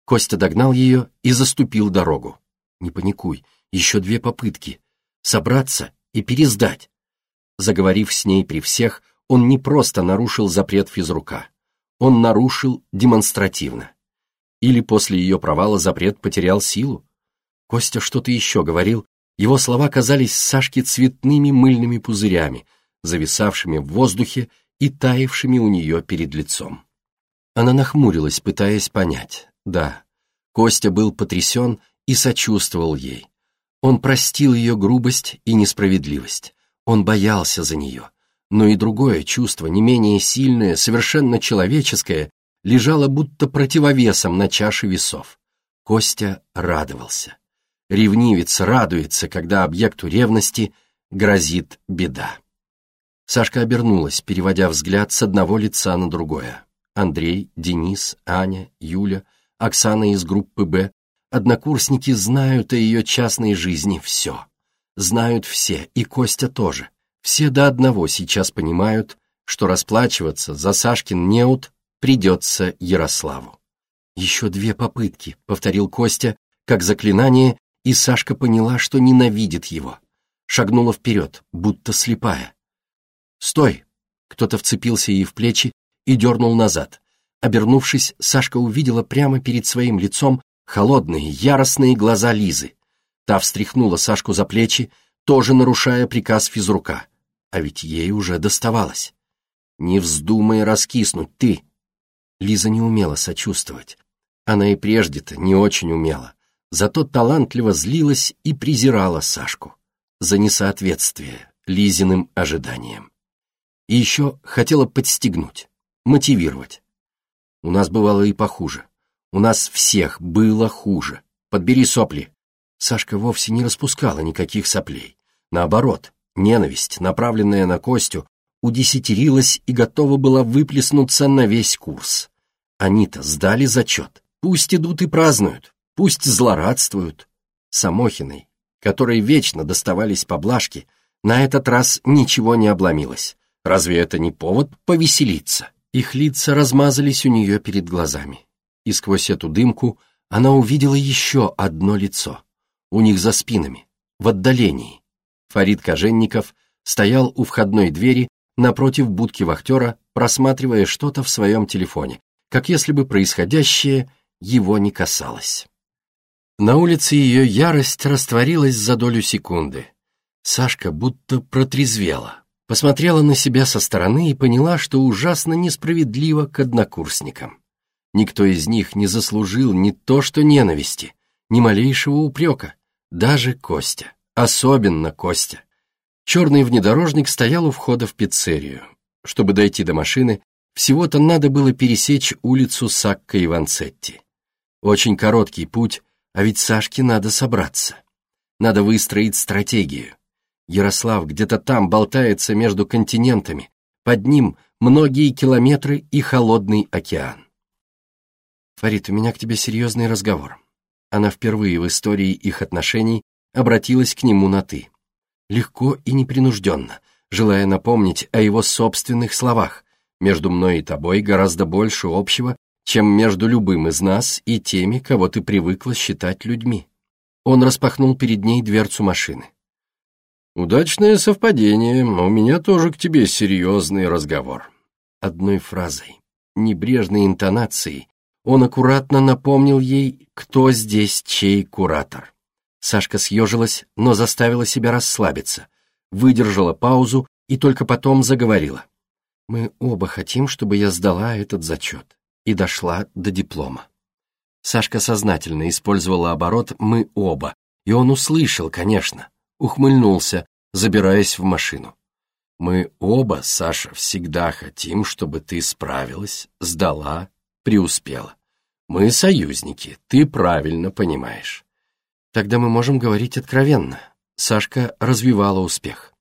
Костя догнал ее и заступил дорогу. «Не паникуй, еще две попытки. Собраться и пересдать». Заговорив с ней при всех, он не просто нарушил запрет физрука. Он нарушил демонстративно. Или после ее провала запрет потерял силу? Костя что-то еще говорил, его слова казались Сашке цветными мыльными пузырями, зависавшими в воздухе и таявшими у нее перед лицом. Она нахмурилась, пытаясь понять. Да, Костя был потрясен и сочувствовал ей. Он простил ее грубость и несправедливость. Он боялся за нее. Но и другое чувство, не менее сильное, совершенно человеческое, лежало будто противовесом на чаше весов. Костя радовался. Ревнивец радуется, когда объекту ревности грозит беда. Сашка обернулась, переводя взгляд с одного лица на другое. Андрей, Денис, Аня, Юля, Оксана из группы «Б». Однокурсники знают о ее частной жизни все. Знают все, и Костя тоже. Все до одного сейчас понимают, что расплачиваться за Сашкин неуд придется Ярославу. «Еще две попытки», — повторил Костя, как заклинание, и Сашка поняла, что ненавидит его. Шагнула вперед, будто слепая. «Стой!» — кто-то вцепился ей в плечи и дернул назад. Обернувшись, Сашка увидела прямо перед своим лицом холодные, яростные глаза Лизы. Та встряхнула Сашку за плечи, тоже нарушая приказ физрука. А ведь ей уже доставалось. «Не вздумай раскиснуть, ты!» Лиза не умела сочувствовать. Она и прежде-то не очень умела, зато талантливо злилась и презирала Сашку за несоответствие Лизиным ожиданиям. И еще хотела подстегнуть, мотивировать. У нас бывало и похуже. У нас всех было хуже. Подбери сопли. Сашка вовсе не распускала никаких соплей. Наоборот, ненависть, направленная на Костю, удесятерилась и готова была выплеснуться на весь курс. Они-то сдали зачет. Пусть идут и празднуют, пусть злорадствуют. Самохиной, которой вечно доставались поблажки, на этот раз ничего не обломилось. Разве это не повод повеселиться? Их лица размазались у нее перед глазами. И сквозь эту дымку она увидела еще одно лицо. У них за спинами, в отдалении. Фарид Коженников стоял у входной двери напротив будки вахтера, просматривая что-то в своем телефоне, как если бы происходящее его не касалось. На улице ее ярость растворилась за долю секунды. Сашка будто протрезвела, посмотрела на себя со стороны и поняла, что ужасно несправедливо к однокурсникам. Никто из них не заслужил ни то что ненависти, ни малейшего упрека, даже Костя, особенно Костя. Черный внедорожник стоял у входа в пиццерию. Чтобы дойти до машины, всего-то надо было пересечь улицу Сакка и Ванцетти. Очень короткий путь, а ведь Сашке надо собраться. Надо выстроить стратегию. Ярослав где-то там болтается между континентами, под ним многие километры и холодный океан. «Фарид, у меня к тебе серьезный разговор». Она впервые в истории их отношений обратилась к нему на «ты». Легко и непринужденно, желая напомнить о его собственных словах. «Между мной и тобой гораздо больше общего, чем между любым из нас и теми, кого ты привыкла считать людьми». Он распахнул перед ней дверцу машины. «Удачное совпадение, у меня тоже к тебе серьезный разговор». Одной фразой, небрежной интонацией, он аккуратно напомнил ей, кто здесь чей куратор. Сашка съежилась, но заставила себя расслабиться, выдержала паузу и только потом заговорила. «Мы оба хотим, чтобы я сдала этот зачет и дошла до диплома». Сашка сознательно использовала оборот «мы оба», и он услышал, конечно, ухмыльнулся, забираясь в машину. «Мы оба, Саша, всегда хотим, чтобы ты справилась, сдала, преуспела. Мы союзники, ты правильно понимаешь». «Тогда мы можем говорить откровенно». Сашка развивала успех.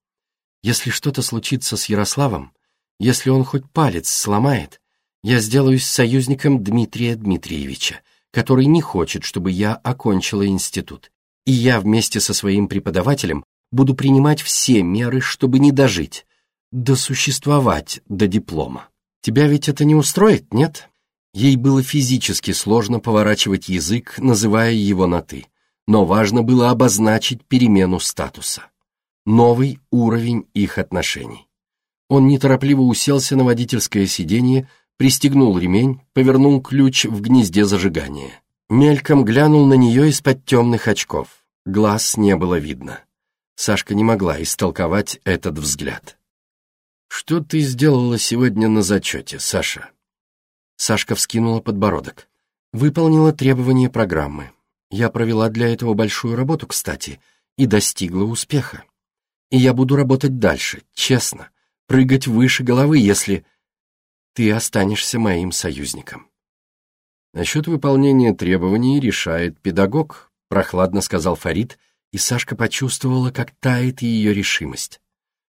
«Если что-то случится с Ярославом, если он хоть палец сломает, я сделаюсь союзником Дмитрия Дмитриевича, который не хочет, чтобы я окончила институт и я вместе со своим преподавателем буду принимать все меры, чтобы не дожить, досуществовать до диплома. Тебя ведь это не устроит, нет? Ей было физически сложно поворачивать язык, называя его на «ты», но важно было обозначить перемену статуса. Новый уровень их отношений. Он неторопливо уселся на водительское сиденье, пристегнул ремень, повернул ключ в гнезде зажигания. Мельком глянул на нее из-под темных очков. Глаз не было видно. Сашка не могла истолковать этот взгляд. «Что ты сделала сегодня на зачете, Саша?» Сашка вскинула подбородок. Выполнила требования программы. Я провела для этого большую работу, кстати, и достигла успеха. И я буду работать дальше, честно, прыгать выше головы, если ты останешься моим союзником. Насчет выполнения требований решает педагог, прохладно сказал Фарид, и Сашка почувствовала, как тает ее решимость.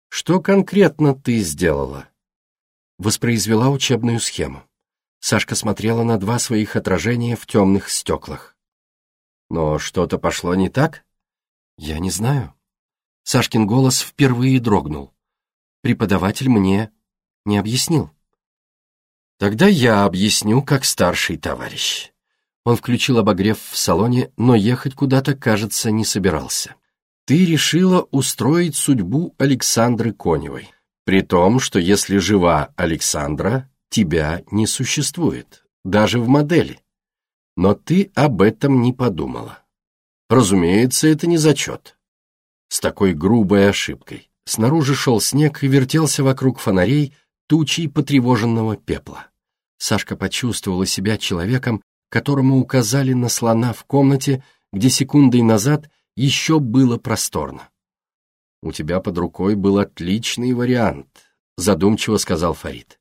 Что конкретно ты сделала? Воспроизвела учебную схему. Сашка смотрела на два своих отражения в темных стеклах. Но что-то пошло не так? Я не знаю. Сашкин голос впервые дрогнул. Преподаватель мне не объяснил. Тогда я объясню, как старший товарищ. Он включил обогрев в салоне, но ехать куда-то, кажется, не собирался. Ты решила устроить судьбу Александры Коневой. При том, что если жива Александра, тебя не существует, даже в модели. Но ты об этом не подумала. Разумеется, это не зачет. С такой грубой ошибкой. Снаружи шел снег и вертелся вокруг фонарей тучей потревоженного пепла. Сашка почувствовала себя человеком, которому указали на слона в комнате, где секундой назад еще было просторно. «У тебя под рукой был отличный вариант», — задумчиво сказал Фарид.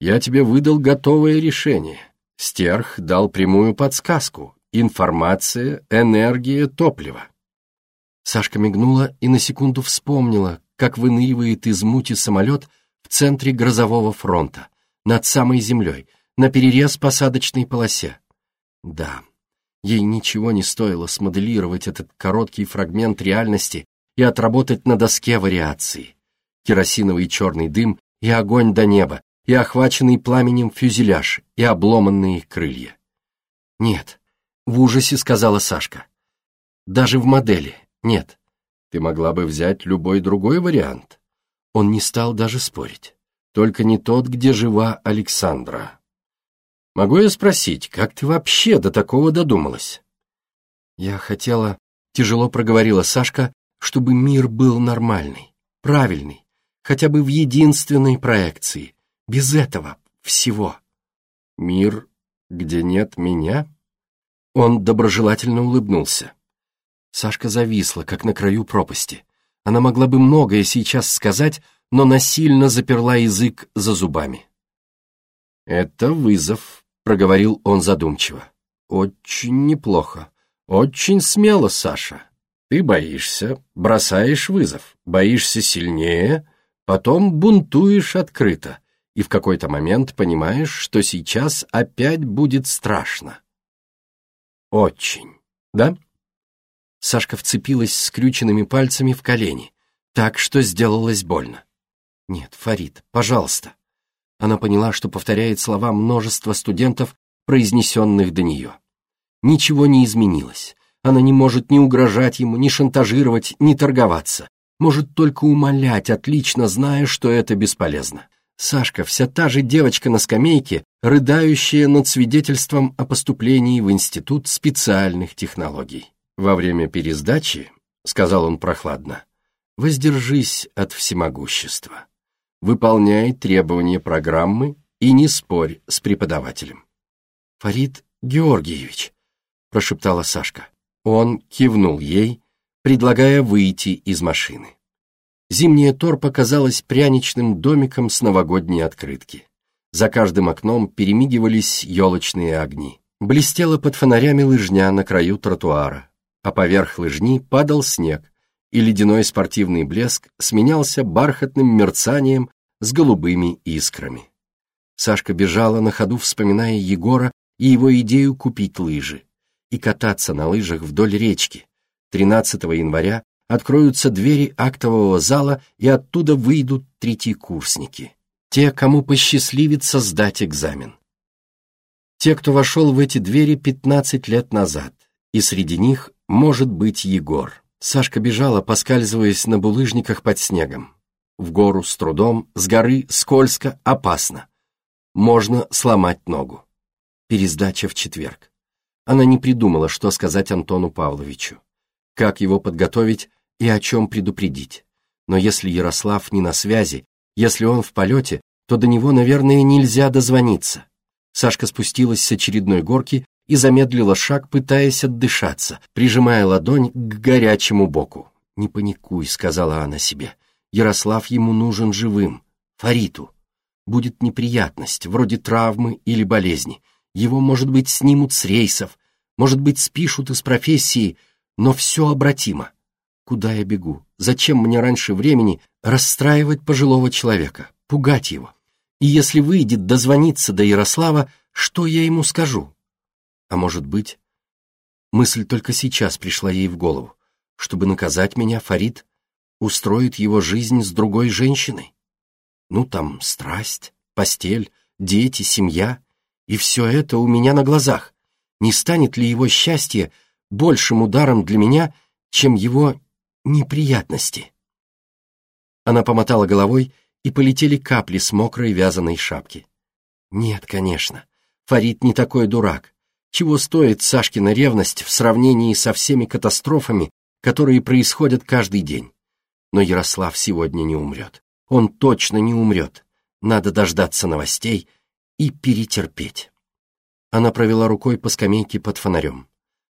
«Я тебе выдал готовое решение. Стерх дал прямую подсказку. Информация, энергия, топливо. Сашка мигнула и на секунду вспомнила, как выныривает из мути самолет в центре грозового фронта, над самой землей, на перерез посадочной полосе. Да, ей ничего не стоило смоделировать этот короткий фрагмент реальности и отработать на доске вариации. Керосиновый черный дым и огонь до неба, и охваченный пламенем фюзеляж, и обломанные крылья. «Нет», — в ужасе сказала Сашка. «Даже в модели, нет. Ты могла бы взять любой другой вариант». Он не стал даже спорить. Только не тот, где жива Александра. «Могу я спросить, как ты вообще до такого додумалась?» «Я хотела...» — тяжело проговорила Сашка, чтобы мир был нормальный, правильный, хотя бы в единственной проекции, без этого всего. Мир, где нет меня? Он доброжелательно улыбнулся. Сашка зависла, как на краю пропасти. Она могла бы многое сейчас сказать, но насильно заперла язык за зубами. «Это вызов», — проговорил он задумчиво. «Очень неплохо. Очень смело, Саша. Ты боишься, бросаешь вызов, боишься сильнее, потом бунтуешь открыто, и в какой-то момент понимаешь, что сейчас опять будет страшно. Очень, да? Сашка вцепилась скрюченными пальцами в колени, так что сделалось больно. Нет, Фарид, пожалуйста. Она поняла, что повторяет слова множества студентов, произнесенных до нее. Ничего не изменилось. Она не может ни угрожать ему, ни шантажировать, ни торговаться. Может только умолять, отлично зная, что это бесполезно. Сашка, вся та же девочка на скамейке, рыдающая над свидетельством о поступлении в Институт специальных технологий. Во время пересдачи, сказал он прохладно, воздержись от всемогущества. Выполняй требования программы и не спорь с преподавателем. Фарид Георгиевич, прошептала Сашка. Он кивнул ей, предлагая выйти из машины. Зимняя торпа показалась пряничным домиком с новогодней открытки. За каждым окном перемигивались елочные огни. Блестела под фонарями лыжня на краю тротуара, а поверх лыжни падал снег, и ледяной спортивный блеск сменялся бархатным мерцанием с голубыми искрами. Сашка бежала на ходу, вспоминая Егора и его идею купить лыжи и кататься на лыжах вдоль речки. 13 января откроются двери актового зала, и оттуда выйдут третьекурсники. Те, кому посчастливится сдать экзамен. Те, кто вошел в эти двери 15 лет назад, и среди них может быть Егор. Сашка бежала, поскальзываясь на булыжниках под снегом. В гору с трудом, с горы скользко, опасно. Можно сломать ногу. Пересдача в четверг. Она не придумала, что сказать Антону Павловичу. Как его подготовить, и о чем предупредить. Но если Ярослав не на связи, если он в полете, то до него, наверное, нельзя дозвониться. Сашка спустилась с очередной горки и замедлила шаг, пытаясь отдышаться, прижимая ладонь к горячему боку. «Не паникуй», — сказала она себе. «Ярослав ему нужен живым. Фариту. Будет неприятность, вроде травмы или болезни. Его, может быть, снимут с рейсов, может быть, спишут из профессии, но все обратимо. Куда я бегу? Зачем мне раньше времени расстраивать пожилого человека, пугать его? И если выйдет дозвониться до Ярослава, что я ему скажу? А может быть... Мысль только сейчас пришла ей в голову. Чтобы наказать меня, Фарид устроит его жизнь с другой женщиной. Ну, там страсть, постель, дети, семья. И все это у меня на глазах. Не станет ли его счастье большим ударом для меня, чем его неприятности? Она помотала головой, и полетели капли с мокрой вязаной шапки. Нет, конечно, Фарид не такой дурак. Чего стоит Сашкина ревность в сравнении со всеми катастрофами, которые происходят каждый день? Но Ярослав сегодня не умрет. Он точно не умрет. Надо дождаться новостей и перетерпеть. Она провела рукой по скамейке под фонарем.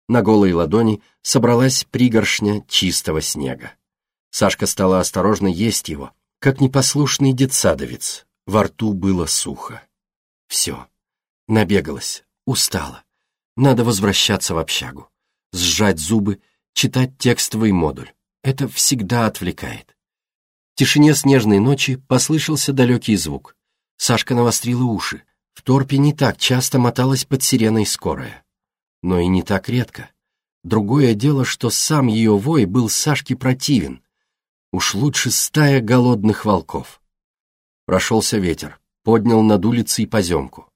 На голой ладони собралась пригоршня чистого снега. Сашка стала осторожно есть его, как непослушный детсадовец. Во рту было сухо. Все. Набегалась, устала. Надо возвращаться в общагу. Сжать зубы, читать текстовый модуль. Это всегда отвлекает. В тишине снежной ночи послышался далекий звук. Сашка навострила уши. В торпе не так часто моталась под сиреной скорая. Но и не так редко. Другое дело, что сам ее вой был Сашке противен. Уж лучше стая голодных волков. Прошелся ветер, поднял над улицей поземку.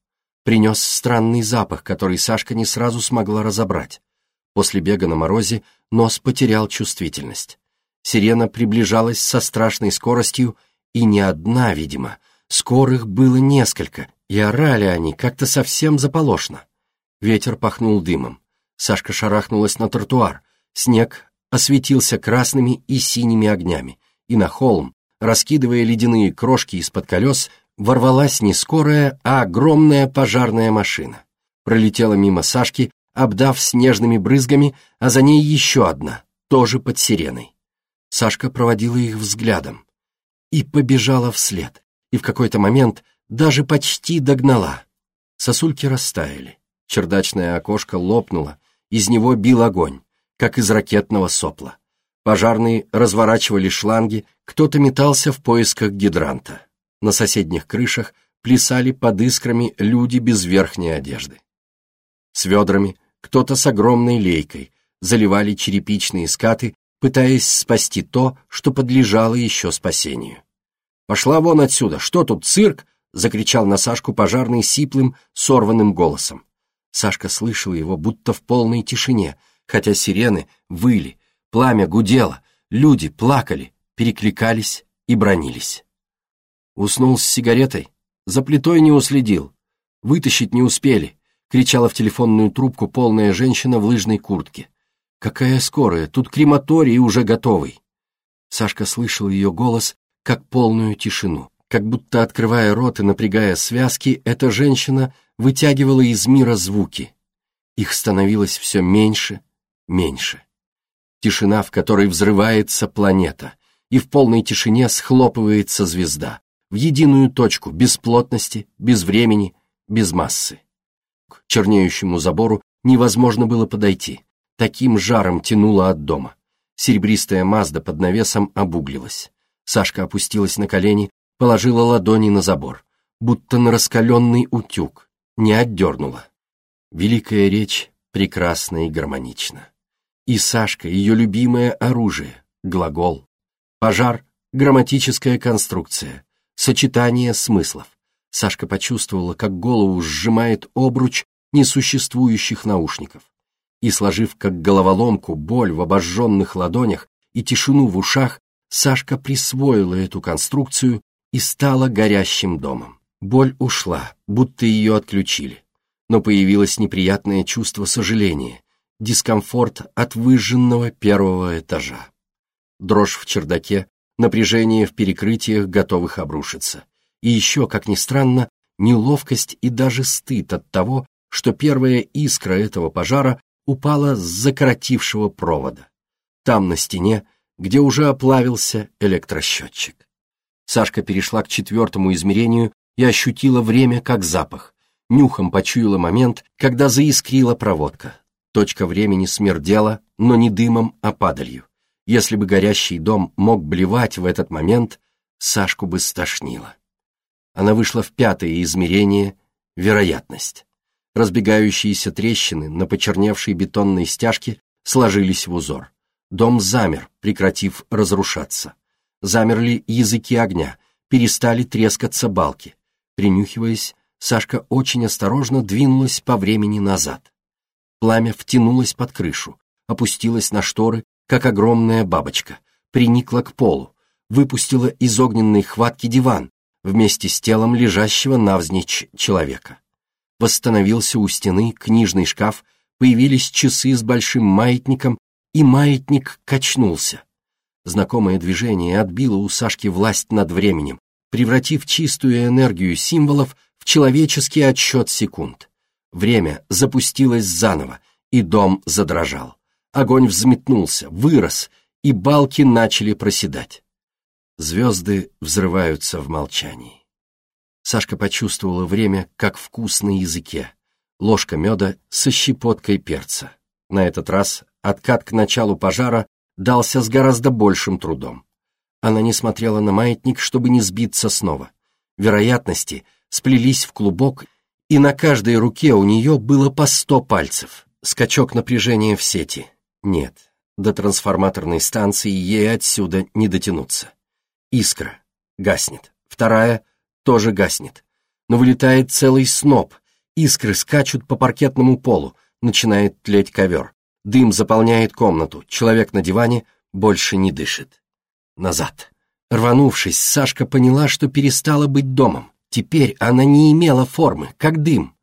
Принес странный запах, который Сашка не сразу смогла разобрать. После бега на морозе нос потерял чувствительность. Сирена приближалась со страшной скоростью, и не одна, видимо. Скорых было несколько, и орали они как-то совсем заполошно. Ветер пахнул дымом. Сашка шарахнулась на тротуар. Снег осветился красными и синими огнями, и на холм, раскидывая ледяные крошки из-под колес, ворвалась не скорая, а огромная пожарная машина. Пролетела мимо Сашки, обдав снежными брызгами, а за ней еще одна, тоже под сиреной. Сашка проводила их взглядом и побежала вслед, и в какой-то момент даже почти догнала. Сосульки растаяли, чердачное окошко лопнуло, из него бил огонь, как из ракетного сопла. Пожарные разворачивали шланги, кто-то метался в поисках гидранта. На соседних крышах плясали под искрами люди без верхней одежды. С ведрами, кто-то с огромной лейкой, заливали черепичные скаты, пытаясь спасти то, что подлежало еще спасению. «Пошла вон отсюда! Что тут, цирк?» — закричал на Сашку пожарный сиплым, сорванным голосом. Сашка слышал его будто в полной тишине, хотя сирены выли, пламя гудело, люди плакали, перекликались и бронились. Уснул с сигаретой, за плитой не уследил, вытащить не успели, кричала в телефонную трубку полная женщина в лыжной куртке. Какая скорая, тут крематорий уже готовый. Сашка слышал ее голос, как полную тишину. Как будто открывая рот и напрягая связки, эта женщина вытягивала из мира звуки. Их становилось все меньше, меньше. Тишина, в которой взрывается планета, и в полной тишине схлопывается звезда, в единую точку, без плотности, без времени, без массы. К чернеющему забору невозможно было подойти, таким жаром тянуло от дома. Серебристая Мазда под навесом обуглилась. Сашка опустилась на колени, положила ладони на забор, будто на раскаленный утюг, не отдернула. Великая речь прекрасна и гармонична. И Сашка — ее любимое оружие, глагол. Пожар — грамматическая конструкция, сочетание смыслов. Сашка почувствовала, как голову сжимает обруч несуществующих наушников. И, сложив как головоломку боль в обожженных ладонях и тишину в ушах, Сашка присвоила эту конструкцию и стала горящим домом. Боль ушла, будто ее отключили. Но появилось неприятное чувство сожаления, дискомфорт от выжженного первого этажа. Дрожь в чердаке, напряжение в перекрытиях, готовых обрушиться. И еще, как ни странно, неловкость и даже стыд от того, что первая искра этого пожара упала с закоротившего провода. Там, на стене, где уже оплавился электросчетчик. Сашка перешла к четвертому измерению и ощутила время как запах. Нюхом почуяла момент, когда заискрила проводка. Точка времени смердела, но не дымом, а падалью. Если бы горящий дом мог блевать в этот момент, Сашку бы стошнило. Она вышла в пятое измерение — вероятность. Разбегающиеся трещины на почерневшей бетонной стяжке сложились в узор. Дом замер, прекратив разрушаться. Замерли языки огня, перестали трескаться балки. Принюхиваясь, Сашка очень осторожно двинулась по времени назад. Пламя втянулось под крышу, опустилось на шторы, как огромная бабочка, приникла к полу, выпустила из огненной хватки диван вместе с телом лежащего навзничь человека. Восстановился у стены книжный шкаф, появились часы с большим маятником, и маятник качнулся. Знакомое движение отбило у Сашки власть над временем, превратив чистую энергию символов в человеческий отсчет секунд. Время запустилось заново, и дом задрожал. Огонь взметнулся, вырос, и балки начали проседать. Звезды взрываются в молчании. Сашка почувствовала время, как вкус на языке. Ложка меда со щепоткой перца. На этот раз откат к началу пожара дался с гораздо большим трудом. Она не смотрела на маятник, чтобы не сбиться снова. Вероятности сплелись в клубок, и на каждой руке у нее было по сто пальцев. Скачок напряжения в сети. Нет, до трансформаторной станции ей отсюда не дотянуться. Искра. Гаснет. Вторая тоже гаснет. Но вылетает целый сноп. Искры скачут по паркетному полу. Начинает тлеть ковер. Дым заполняет комнату. Человек на диване больше не дышит. Назад. Рванувшись, Сашка поняла, что перестала быть домом. Теперь она не имела формы, как дым.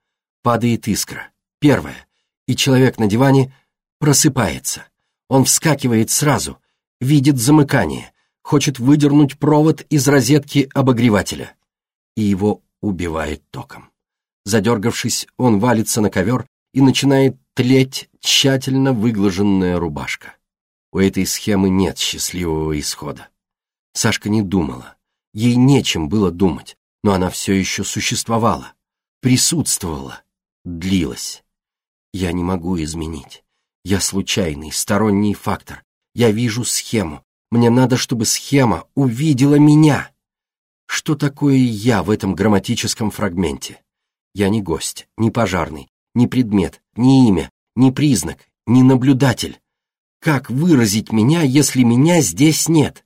Падает искра. Первая. И человек на диване просыпается. Он вскакивает сразу, видит замыкание, хочет выдернуть провод из розетки обогревателя. И его убивает током. Задергавшись, он валится на ковер и начинает тлеть тщательно выглаженная рубашка. У этой схемы нет счастливого исхода. Сашка не думала. Ей нечем было думать, но она все еще существовала, присутствовала, длилась. Я не могу изменить. Я случайный, сторонний фактор. Я вижу схему. Мне надо, чтобы схема увидела меня. Что такое я в этом грамматическом фрагменте? Я не гость, не пожарный, не предмет, не имя, не признак, не наблюдатель. Как выразить меня, если меня здесь нет?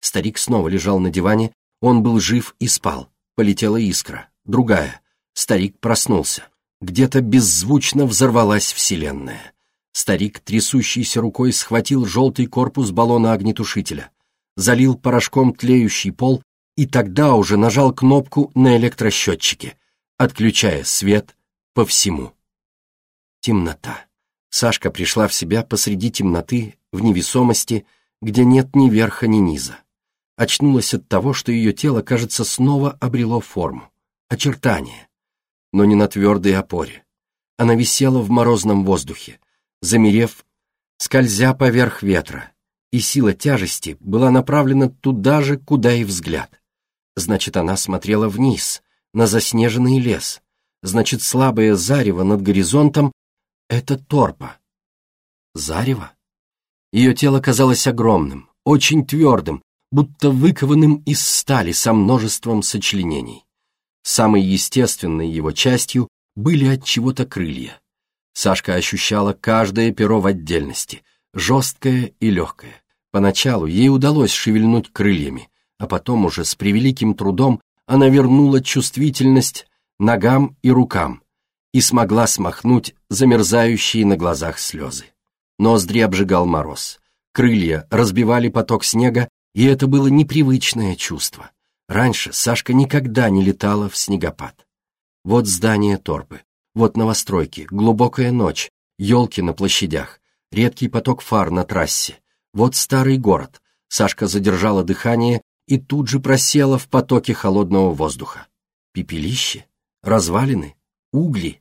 Старик снова лежал на диване, он был жив и спал. Полетела искра, другая. Старик проснулся. Где-то беззвучно взорвалась вселенная. Старик, трясущейся рукой, схватил желтый корпус баллона огнетушителя, залил порошком тлеющий пол и тогда уже нажал кнопку на электросчетчике, отключая свет по всему. Темнота. Сашка пришла в себя посреди темноты, в невесомости, где нет ни верха, ни низа. Очнулась от того, что ее тело, кажется, снова обрело форму, очертания, но не на твердой опоре. Она висела в морозном воздухе, замерев, скользя поверх ветра, и сила тяжести была направлена туда же, куда и взгляд. Значит, она смотрела вниз, на заснеженный лес. Значит, слабое зарево над горизонтом — это торпа. Зарево? Ее тело казалось огромным, очень твердым, будто выкованным из стали со множеством сочленений. Самой естественной его частью были от чего-то крылья. Сашка ощущала каждое перо в отдельности, жесткое и легкое. Поначалу ей удалось шевельнуть крыльями, а потом уже с превеликим трудом она вернула чувствительность ногам и рукам и смогла смахнуть замерзающие на глазах слезы. Ноздри обжигал мороз, крылья разбивали поток снега, и это было непривычное чувство. Раньше Сашка никогда не летала в снегопад. Вот здание торпы, вот новостройки, глубокая ночь, елки на площадях, редкий поток фар на трассе. Вот старый город. Сашка задержала дыхание и тут же просела в потоке холодного воздуха. Пепелище? развалины, угли.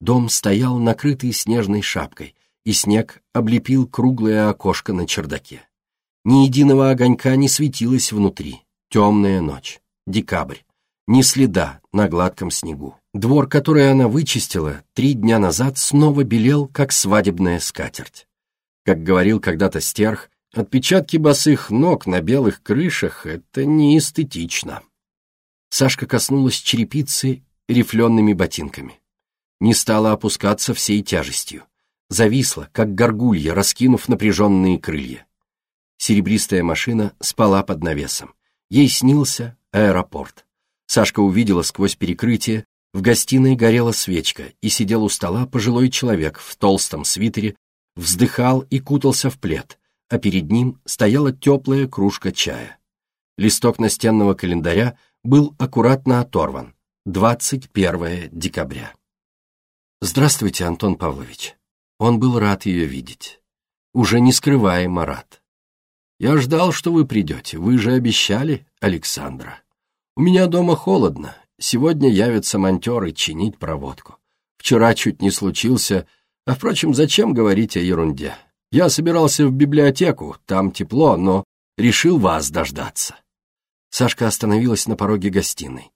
Дом стоял накрытый снежной шапкой, и снег облепил круглое окошко на чердаке. Ни единого огонька не светилось внутри. Темная ночь. Декабрь. Ни следа на гладком снегу. Двор, который она вычистила три дня назад, снова белел, как свадебная скатерть. Как говорил когда-то стерх, отпечатки босых ног на белых крышах — это не эстетично. Сашка коснулась черепицы рифлеными ботинками. Не стала опускаться всей тяжестью. Зависла, как горгулья, раскинув напряженные крылья. Серебристая машина спала под навесом. Ей снился аэропорт. Сашка увидела сквозь перекрытие, в гостиной горела свечка, и сидел у стола пожилой человек в толстом свитере, вздыхал и кутался в плед, а перед ним стояла теплая кружка чая. Листок настенного календаря был аккуратно оторван. 21 декабря. «Здравствуйте, Антон Павлович». Он был рад ее видеть. Уже не скрываемо рад. «Я ждал, что вы придете. Вы же обещали, Александра. У меня дома холодно. Сегодня явятся монтеры чинить проводку. Вчера чуть не случился... А, впрочем, зачем говорить о ерунде? Я собирался в библиотеку, там тепло, но решил вас дождаться». Сашка остановилась на пороге гостиной.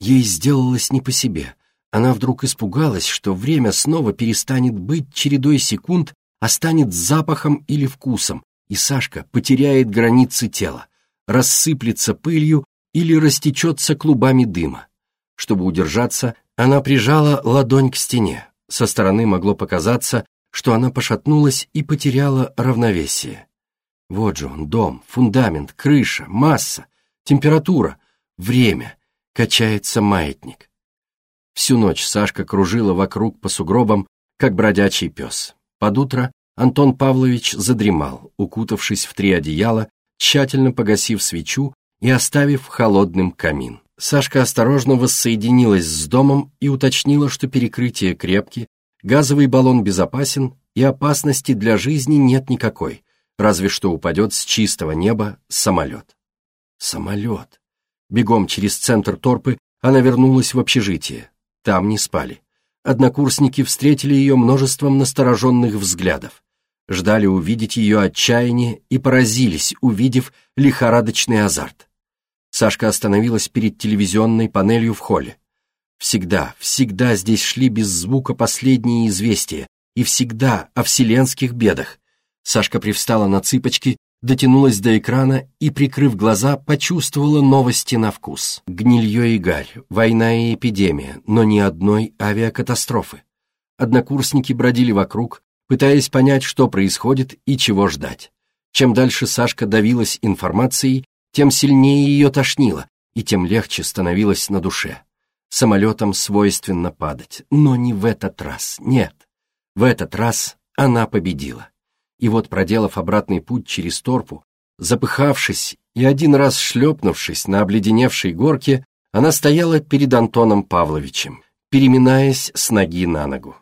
Ей сделалось не по себе. Она вдруг испугалась, что время снова перестанет быть чередой секунд, а станет запахом или вкусом, и Сашка потеряет границы тела, рассыплется пылью или растечется клубами дыма. Чтобы удержаться, она прижала ладонь к стене. Со стороны могло показаться, что она пошатнулась и потеряла равновесие. Вот же он, дом, фундамент, крыша, масса, температура, время, качается маятник. Всю ночь Сашка кружила вокруг по сугробам, как бродячий пес. Под утро Антон Павлович задремал, укутавшись в три одеяла, тщательно погасив свечу и оставив холодным камин. Сашка осторожно воссоединилась с домом и уточнила, что перекрытие крепки, газовый баллон безопасен и опасности для жизни нет никакой, разве что упадет с чистого неба самолет. Самолет. Бегом через центр торпы она вернулась в общежитие. Там не спали. Однокурсники встретили ее множеством настороженных взглядов. Ждали увидеть ее отчаяние и поразились, увидев лихорадочный азарт. Сашка остановилась перед телевизионной панелью в холле. Всегда, всегда здесь шли без звука последние известия, и всегда о вселенских бедах. Сашка привстала на цыпочки дотянулась до экрана и, прикрыв глаза, почувствовала новости на вкус. Гнилье и гарь, война и эпидемия, но ни одной авиакатастрофы. Однокурсники бродили вокруг, пытаясь понять, что происходит и чего ждать. Чем дальше Сашка давилась информацией, тем сильнее ее тошнило, и тем легче становилось на душе. Самолетам свойственно падать, но не в этот раз, нет. В этот раз она победила. И вот, проделав обратный путь через торпу, запыхавшись и один раз шлепнувшись на обледеневшей горке, она стояла перед Антоном Павловичем, переминаясь с ноги на ногу.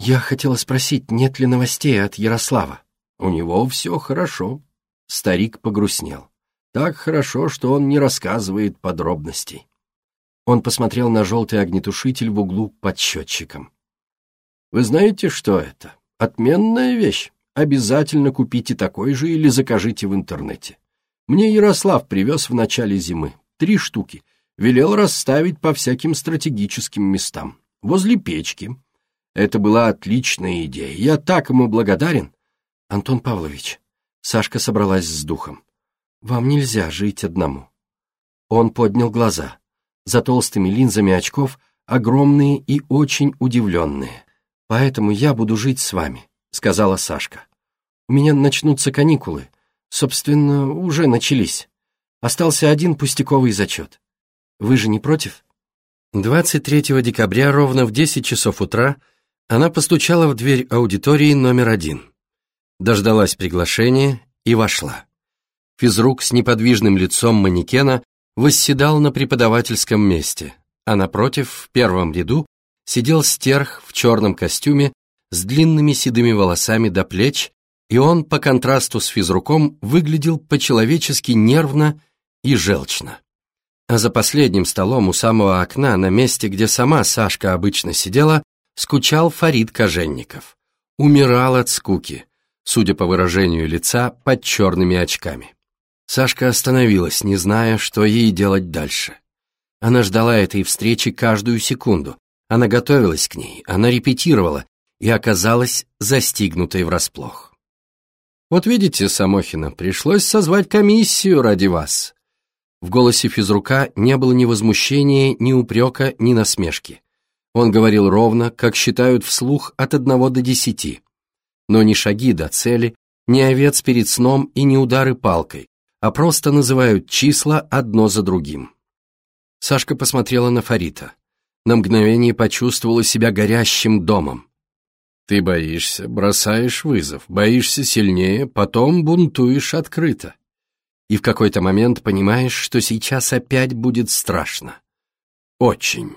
«Я хотела спросить, нет ли новостей от Ярослава?» «У него все хорошо». Старик погрустнел. «Так хорошо, что он не рассказывает подробностей». Он посмотрел на желтый огнетушитель в углу под счетчиком. «Вы знаете, что это?» Отменная вещь. Обязательно купите такой же или закажите в интернете. Мне Ярослав привез в начале зимы. Три штуки. Велел расставить по всяким стратегическим местам. Возле печки. Это была отличная идея. Я так ему благодарен. Антон Павлович, Сашка собралась с духом. Вам нельзя жить одному. Он поднял глаза. За толстыми линзами очков огромные и очень удивленные. «Поэтому я буду жить с вами», — сказала Сашка. «У меня начнутся каникулы. Собственно, уже начались. Остался один пустяковый зачет. Вы же не против?» 23 декабря ровно в 10 часов утра она постучала в дверь аудитории номер один. Дождалась приглашения и вошла. Физрук с неподвижным лицом манекена восседал на преподавательском месте, а напротив, в первом ряду, сидел стерх в черном костюме с длинными седыми волосами до плеч, и он, по контрасту с физруком, выглядел по-человечески нервно и желчно. А за последним столом у самого окна, на месте, где сама Сашка обычно сидела, скучал Фарид Коженников. Умирал от скуки, судя по выражению лица, под черными очками. Сашка остановилась, не зная, что ей делать дальше. Она ждала этой встречи каждую секунду. Она готовилась к ней, она репетировала и оказалась застигнутой врасплох. «Вот видите, Самохина, пришлось созвать комиссию ради вас». В голосе физрука не было ни возмущения, ни упрека, ни насмешки. Он говорил ровно, как считают вслух от одного до десяти. Но ни шаги до цели, ни овец перед сном и ни удары палкой, а просто называют числа одно за другим. Сашка посмотрела на Фарита. На мгновение почувствовала себя горящим домом. Ты боишься, бросаешь вызов, боишься сильнее, потом бунтуешь открыто. И в какой-то момент понимаешь, что сейчас опять будет страшно. Очень.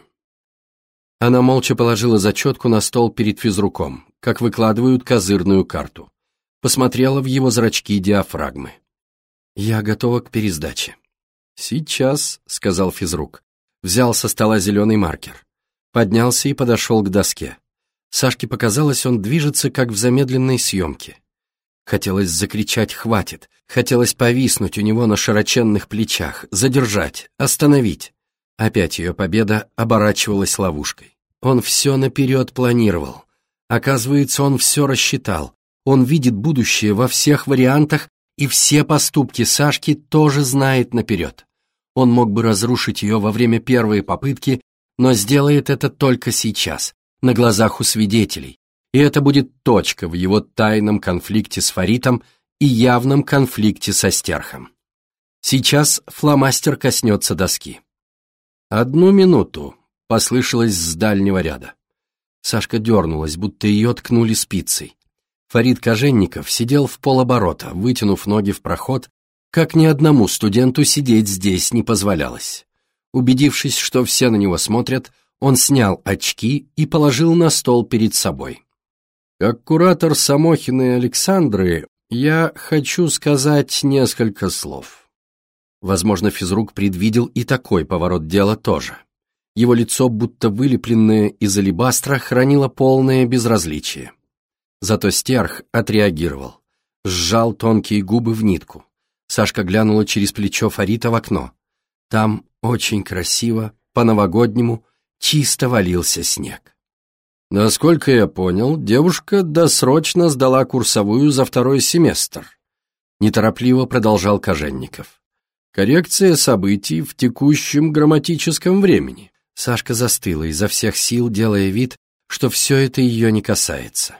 Она молча положила зачетку на стол перед физруком, как выкладывают козырную карту. Посмотрела в его зрачки диафрагмы. «Я готова к пересдаче». «Сейчас», — сказал физрук. Взял со стола зеленый маркер. Поднялся и подошел к доске. Сашке показалось, он движется, как в замедленной съемке. Хотелось закричать «хватит», хотелось повиснуть у него на широченных плечах, задержать, остановить. Опять ее победа оборачивалась ловушкой. Он все наперед планировал. Оказывается, он все рассчитал. Он видит будущее во всех вариантах, и все поступки Сашки тоже знает наперед. Он мог бы разрушить ее во время первой попытки, но сделает это только сейчас, на глазах у свидетелей, и это будет точка в его тайном конфликте с Фаритом и явном конфликте со Стерхом. Сейчас фломастер коснется доски. «Одну минуту», — послышалось с дальнего ряда. Сашка дернулась, будто ее ткнули спицей. Фарид Коженников сидел в полоборота, вытянув ноги в проход, как ни одному студенту сидеть здесь не позволялось. Убедившись, что все на него смотрят, он снял очки и положил на стол перед собой. Как куратор Самохина и Александры, я хочу сказать несколько слов. Возможно, физрук предвидел и такой поворот дела тоже. Его лицо, будто вылепленное из алебастра, хранило полное безразличие. Зато стерх отреагировал. Сжал тонкие губы в нитку. Сашка глянула через плечо Фарита в окно. Там очень красиво, по-новогоднему, чисто валился снег. Насколько я понял, девушка досрочно сдала курсовую за второй семестр. Неторопливо продолжал Коженников. Коррекция событий в текущем грамматическом времени. Сашка застыла изо всех сил, делая вид, что все это ее не касается.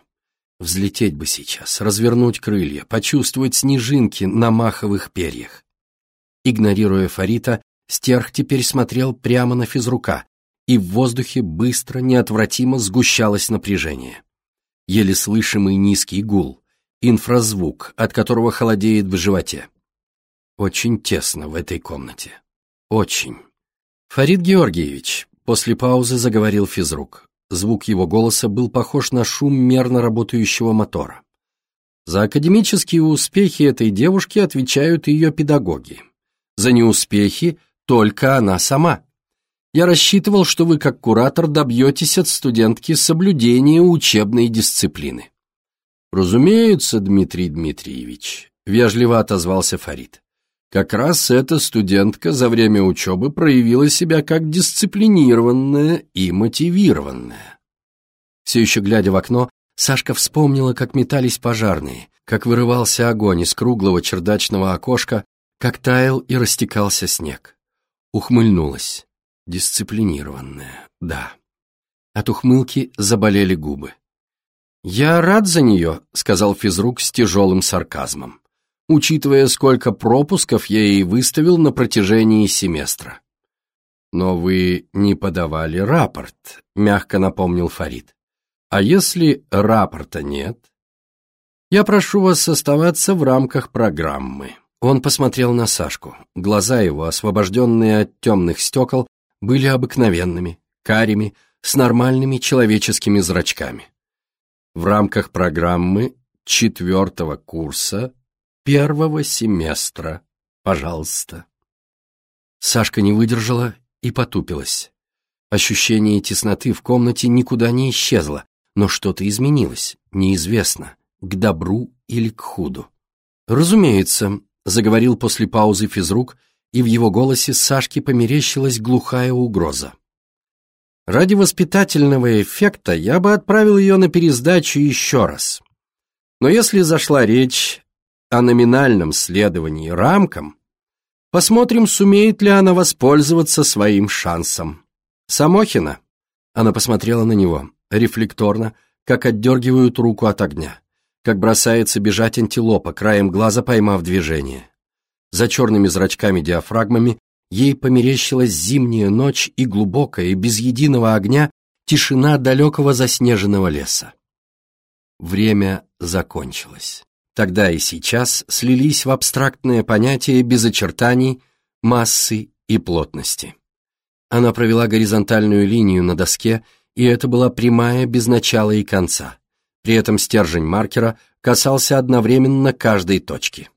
Взлететь бы сейчас, развернуть крылья, почувствовать снежинки на маховых перьях. Игнорируя Фарита, Стерх теперь смотрел прямо на физрука, и в воздухе быстро, неотвратимо сгущалось напряжение. Еле слышимый низкий гул, инфразвук, от которого холодеет в животе. Очень тесно в этой комнате. Очень. Фарид Георгиевич, после паузы заговорил физрук. Звук его голоса был похож на шум мерно работающего мотора. За академические успехи этой девушки отвечают ее педагоги. За неуспехи только она сама. Я рассчитывал, что вы, как куратор, добьетесь от студентки соблюдения учебной дисциплины. Разумеется, Дмитрий Дмитриевич, вежливо отозвался Фарид. Как раз эта студентка за время учебы проявила себя как дисциплинированная и мотивированная. Все еще глядя в окно, Сашка вспомнила, как метались пожарные, как вырывался огонь из круглого чердачного окошка, как таял и растекался снег. Ухмыльнулась. Дисциплинированная, да. От ухмылки заболели губы. «Я рад за нее», — сказал физрук с тяжелым сарказмом, учитывая, сколько пропусков я ей выставил на протяжении семестра. «Но вы не подавали рапорт», — мягко напомнил Фарид. «А если рапорта нет?» «Я прошу вас оставаться в рамках программы». Он посмотрел на Сашку. Глаза его, освобожденные от темных стекол, были обыкновенными, карими, с нормальными человеческими зрачками. В рамках программы четвертого курса первого семестра, пожалуйста. Сашка не выдержала и потупилась. Ощущение тесноты в комнате никуда не исчезло, но что-то изменилось, неизвестно, к добру или к худу. «Разумеется», — заговорил после паузы физрук, и в его голосе Сашке померещилась глухая угроза. «Ради воспитательного эффекта я бы отправил ее на пересдачу еще раз. Но если зашла речь о номинальном следовании рамкам, посмотрим, сумеет ли она воспользоваться своим шансом. Самохина?» Она посмотрела на него, рефлекторно, как отдергивают руку от огня, как бросается бежать антилопа, краем глаза поймав движение. За черными зрачками-диафрагмами ей померещилась зимняя ночь и глубокая, без единого огня, тишина далекого заснеженного леса. Время закончилось. Тогда и сейчас слились в абстрактное понятие без очертаний, массы и плотности. Она провела горизонтальную линию на доске, и это была прямая без начала и конца. При этом стержень маркера касался одновременно каждой точки.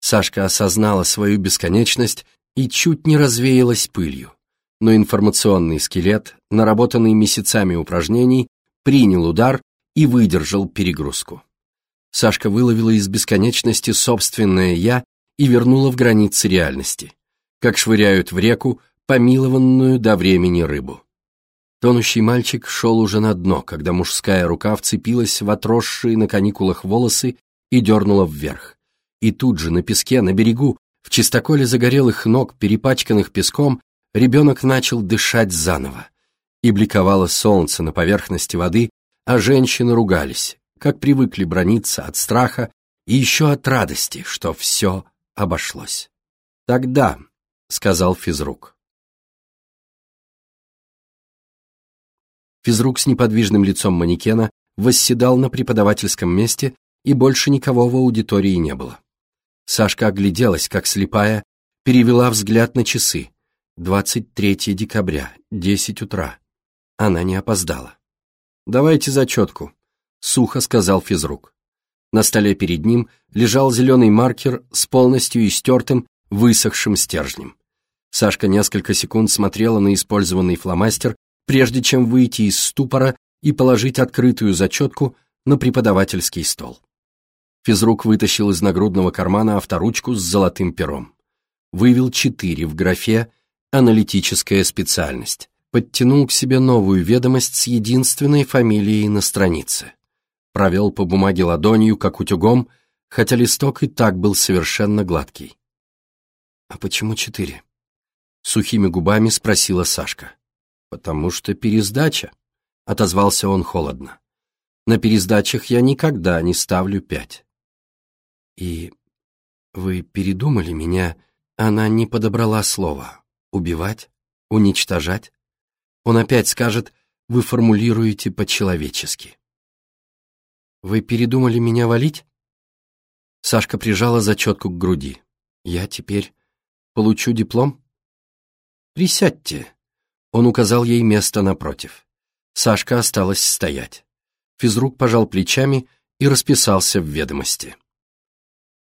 Сашка осознала свою бесконечность и чуть не развеялась пылью. Но информационный скелет, наработанный месяцами упражнений, принял удар и выдержал перегрузку. Сашка выловила из бесконечности собственное «я» и вернула в границы реальности, как швыряют в реку помилованную до времени рыбу. Тонущий мальчик шел уже на дно, когда мужская рука вцепилась в отросшие на каникулах волосы и дернула вверх. И тут же на песке, на берегу, в чистоколе загорелых ног, перепачканных песком, ребенок начал дышать заново. И бликовало солнце на поверхности воды, а женщины ругались, как привыкли брониться от страха и еще от радости, что все обошлось. «Тогда», — сказал физрук. Физрук с неподвижным лицом манекена восседал на преподавательском месте, и больше никого в аудитории не было. Сашка огляделась, как слепая, перевела взгляд на часы. 23 декабря, 10 утра. Она не опоздала. «Давайте зачетку», — сухо сказал физрук. На столе перед ним лежал зеленый маркер с полностью истертым, высохшим стержнем. Сашка несколько секунд смотрела на использованный фломастер, прежде чем выйти из ступора и положить открытую зачетку на преподавательский стол. Физрук вытащил из нагрудного кармана авторучку с золотым пером. Вывел четыре в графе «Аналитическая специальность». Подтянул к себе новую ведомость с единственной фамилией на странице. Провел по бумаге ладонью, как утюгом, хотя листок и так был совершенно гладкий. «А почему четыре?» Сухими губами спросила Сашка. «Потому что пересдача», — отозвался он холодно. «На пересдачах я никогда не ставлю пять». И вы передумали меня? Она не подобрала слова. Убивать? Уничтожать? Он опять скажет, вы формулируете по-человечески. Вы передумали меня валить? Сашка прижала зачетку к груди. Я теперь получу диплом? Присядьте. Он указал ей место напротив. Сашка осталась стоять. Физрук пожал плечами и расписался в ведомости.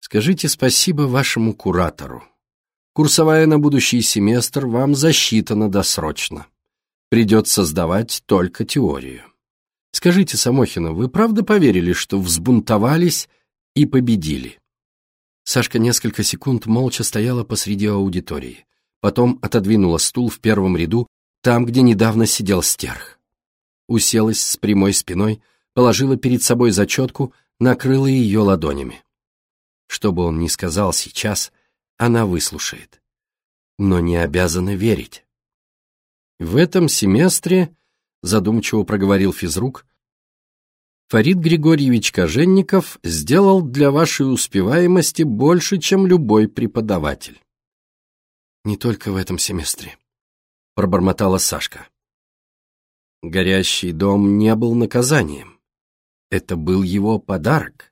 Скажите спасибо вашему куратору. Курсовая на будущий семестр вам засчитана досрочно. Придется сдавать только теорию. Скажите, Самохина, вы правда поверили, что взбунтовались и победили? Сашка несколько секунд молча стояла посреди аудитории. Потом отодвинула стул в первом ряду, там, где недавно сидел стерх. Уселась с прямой спиной, положила перед собой зачетку, накрыла ее ладонями. Что бы он ни сказал сейчас, она выслушает. Но не обязана верить. В этом семестре, задумчиво проговорил физрук, Фарид Григорьевич Коженников сделал для вашей успеваемости больше, чем любой преподаватель. Не только в этом семестре, пробормотала Сашка. Горящий дом не был наказанием. Это был его подарок.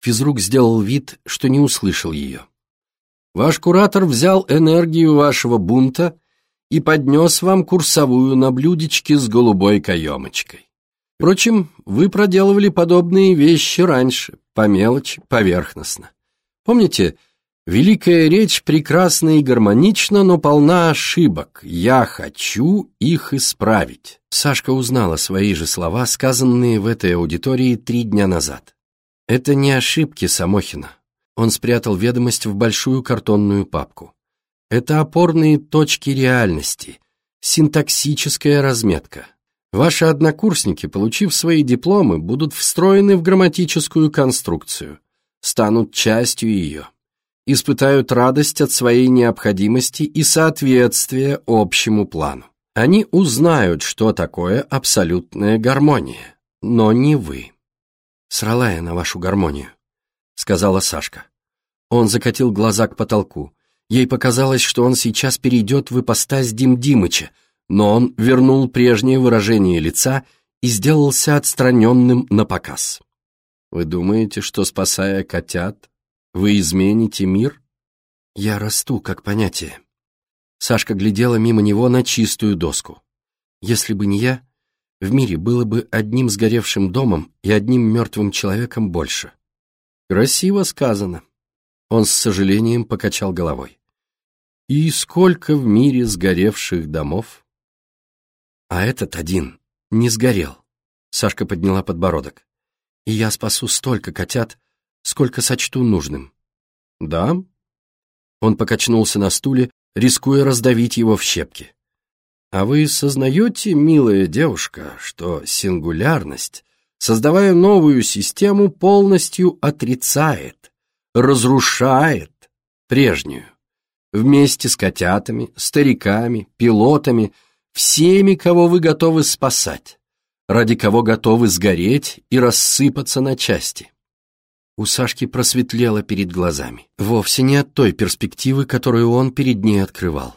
Физрук сделал вид, что не услышал ее. Ваш куратор взял энергию вашего бунта и поднес вам курсовую на блюдечке с голубой каемочкой. Впрочем, вы проделывали подобные вещи раньше, по мелочи, поверхностно. Помните, Великая речь прекрасна и гармонична, но полна ошибок. Я хочу их исправить. Сашка узнала свои же слова, сказанные в этой аудитории три дня назад. Это не ошибки Самохина. Он спрятал ведомость в большую картонную папку. Это опорные точки реальности, синтаксическая разметка. Ваши однокурсники, получив свои дипломы, будут встроены в грамматическую конструкцию, станут частью ее испытают радость от своей необходимости и соответствия общему плану. Они узнают, что такое абсолютная гармония, но не вы. «Срала я на вашу гармонию», — сказала Сашка. Он закатил глаза к потолку. Ей показалось, что он сейчас перейдет в ипостась Дим Димыча, но он вернул прежнее выражение лица и сделался отстраненным на показ. «Вы думаете, что, спасая котят, вы измените мир? Я расту, как понятие. Сашка глядела мимо него на чистую доску. Если бы не я, в мире было бы одним сгоревшим домом и одним мертвым человеком больше. Красиво сказано. Он с сожалением покачал головой. И сколько в мире сгоревших домов? А этот один не сгорел. Сашка подняла подбородок. И я спасу столько котят, сколько сочту нужным. Да? Он покачнулся на стуле, рискуя раздавить его в щепки. А вы сознаете, милая девушка, что сингулярность, создавая новую систему, полностью отрицает, разрушает прежнюю? Вместе с котятами, стариками, пилотами, всеми, кого вы готовы спасать, ради кого готовы сгореть и рассыпаться на части. У Сашки просветлело перед глазами. Вовсе не от той перспективы, которую он перед ней открывал.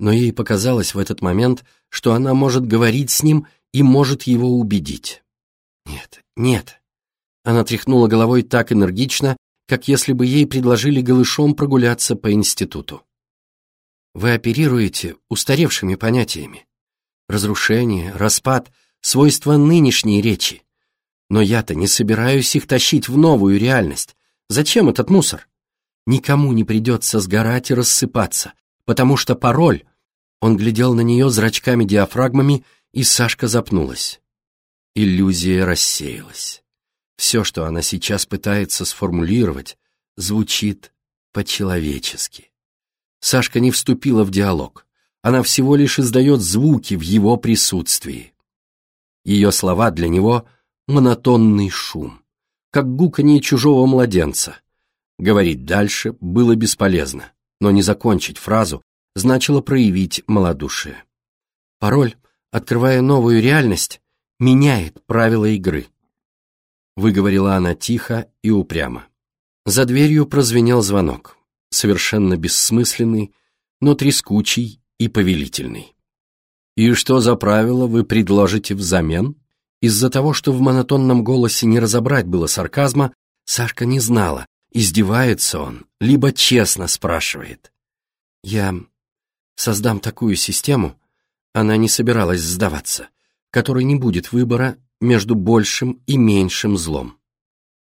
Но ей показалось в этот момент, что она может говорить с ним и может его убедить. Нет, нет. Она тряхнула головой так энергично, как если бы ей предложили голышом прогуляться по институту. Вы оперируете устаревшими понятиями. Разрушение, распад — свойства нынешней речи. Но я-то не собираюсь их тащить в новую реальность. Зачем этот мусор? Никому не придется сгорать и рассыпаться, потому что пароль... Он глядел на нее зрачками-диафрагмами, и Сашка запнулась. Иллюзия рассеялась. Все, что она сейчас пытается сформулировать, звучит по-человечески. Сашка не вступила в диалог. Она всего лишь издает звуки в его присутствии. Ее слова для него монотонный шум, как гуканье чужого младенца. Говорить дальше было бесполезно, но не закончить фразу значило проявить малодушие. Пароль, открывая новую реальность, меняет правила игры. Выговорила она тихо и упрямо. За дверью прозвенел звонок, совершенно бессмысленный, но трескучий и повелительный. «И что за правила вы предложите взамен?» Из-за того, что в монотонном голосе не разобрать было сарказма, Сашка не знала, издевается он, либо честно спрашивает. «Я создам такую систему», она не собиралась сдаваться, которой не будет выбора между большим и меньшим злом.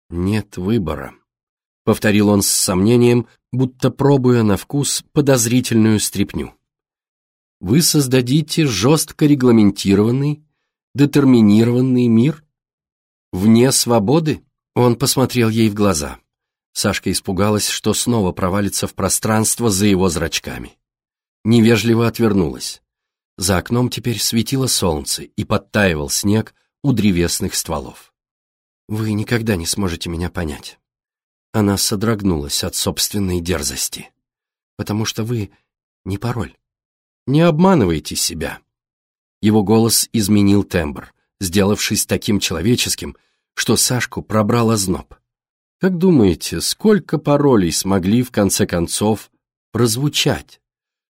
«Нет выбора», — повторил он с сомнением, будто пробуя на вкус подозрительную стряпню. «Вы создадите жестко регламентированный, детерминированный мир? Вне свободы? Он посмотрел ей в глаза. Сашка испугалась, что снова провалится в пространство за его зрачками. Невежливо отвернулась. За окном теперь светило солнце и подтаивал снег у древесных стволов. «Вы никогда не сможете меня понять». Она содрогнулась от собственной дерзости. «Потому что вы не пароль. Не обманывайте себя. Его голос изменил тембр, сделавшись таким человеческим, что Сашку пробрал озноб. Как думаете, сколько паролей смогли в конце концов прозвучать?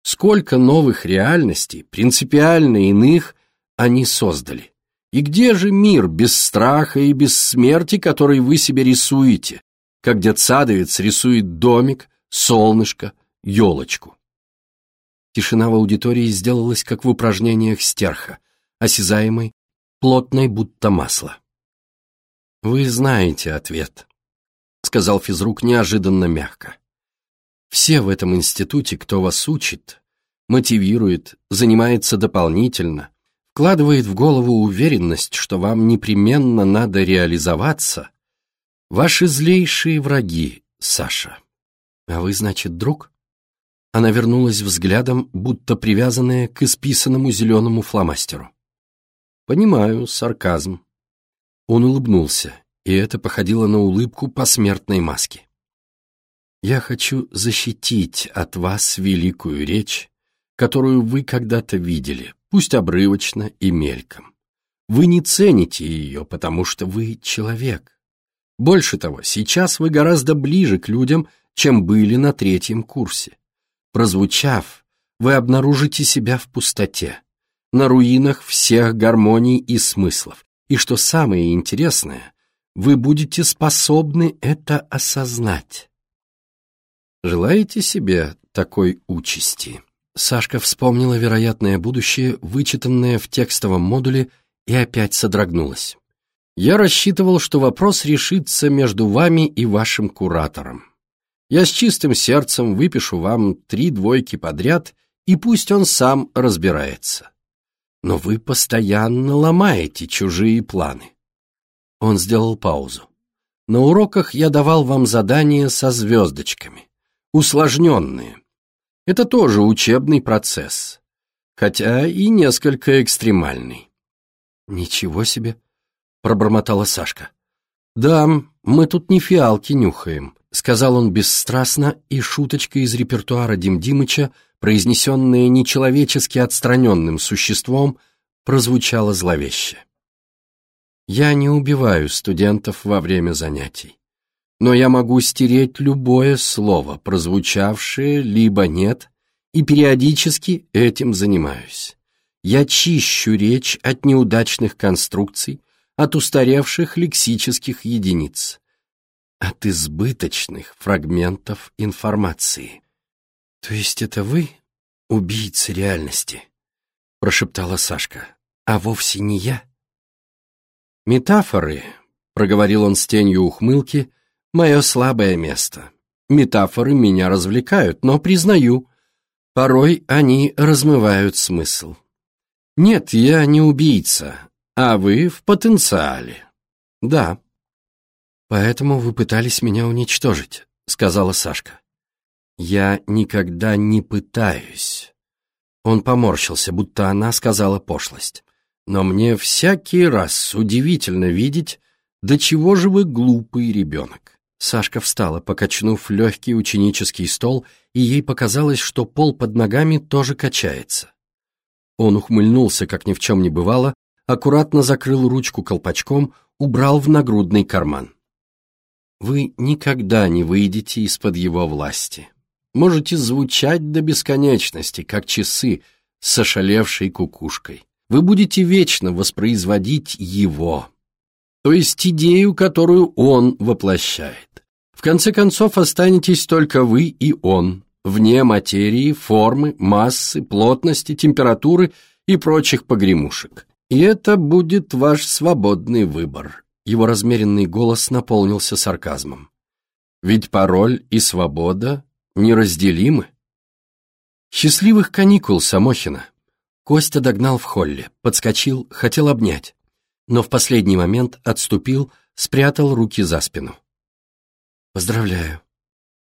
Сколько новых реальностей, принципиально иных, они создали? И где же мир без страха и без смерти, который вы себе рисуете, как детсадовец рисует домик, солнышко, елочку? Тишина в аудитории сделалась, как в упражнениях стерха, осязаемой, плотной, будто масло. «Вы знаете ответ», — сказал физрук неожиданно мягко. Все в этом институте, кто вас учит, мотивирует, занимается дополнительно, вкладывает в голову уверенность, что вам непременно надо реализоваться, ваши злейшие враги, Саша. А вы, значит, друг? Она вернулась взглядом, будто привязанная к исписанному зеленому фломастеру. Понимаю, сарказм. Он улыбнулся, и это походило на улыбку посмертной маски. Я хочу защитить от вас великую речь, которую вы когда-то видели, пусть обрывочно и мельком. Вы не цените ее, потому что вы человек. Больше того, сейчас вы гораздо ближе к людям, чем были на третьем курсе. Прозвучав, вы обнаружите себя в пустоте, на руинах всех гармоний и смыслов. И что самое интересное, вы будете способны это осознать. Желаете себе такой участи? Сашка вспомнила вероятное будущее, вычитанное в текстовом модуле, и опять содрогнулась. «Я рассчитывал, что вопрос решится между вами и вашим куратором. Я с чистым сердцем выпишу вам три двойки подряд, и пусть он сам разбирается. Но вы постоянно ломаете чужие планы». Он сделал паузу. «На уроках я давал вам задания со звездочками, усложненные, это тоже учебный процесс, хотя и несколько экстремальный. «Ничего себе!» — пробормотала Сашка. «Да, мы тут не фиалки нюхаем», — сказал он бесстрастно, и шуточка из репертуара Дим Димыча, произнесенная нечеловечески отстраненным существом, прозвучала зловеще. «Я не убиваю студентов во время занятий но я могу стереть любое слово, прозвучавшее, либо нет, и периодически этим занимаюсь. Я чищу речь от неудачных конструкций, от устаревших лексических единиц, от избыточных фрагментов информации. «То есть это вы, убийца реальности?» — прошептала Сашка. «А вовсе не я?» «Метафоры», — проговорил он с тенью ухмылки, — мое слабое место. Метафоры меня развлекают, но, признаю, порой они размывают смысл. Нет, я не убийца, а вы в потенциале. Да. Поэтому вы пытались меня уничтожить, сказала Сашка. Я никогда не пытаюсь. Он поморщился, будто она сказала пошлость. Но мне всякий раз удивительно видеть, до чего же вы глупый ребенок. Сашка встала, покачнув легкий ученический стол, и ей показалось, что пол под ногами тоже качается. Он ухмыльнулся, как ни в чем не бывало, аккуратно закрыл ручку колпачком, убрал в нагрудный карман. Вы никогда не выйдете из-под его власти. Можете звучать до бесконечности, как часы с ошалевшей кукушкой. Вы будете вечно воспроизводить его, то есть идею, которую он воплощает. В конце концов останетесь только вы и он, вне материи, формы, массы, плотности, температуры и прочих погремушек. И это будет ваш свободный выбор. Его размеренный голос наполнился сарказмом. Ведь пароль и свобода неразделимы. Счастливых каникул, Самохина. Костя догнал в холле, подскочил, хотел обнять но в последний момент отступил, спрятал руки за спину. «Поздравляю».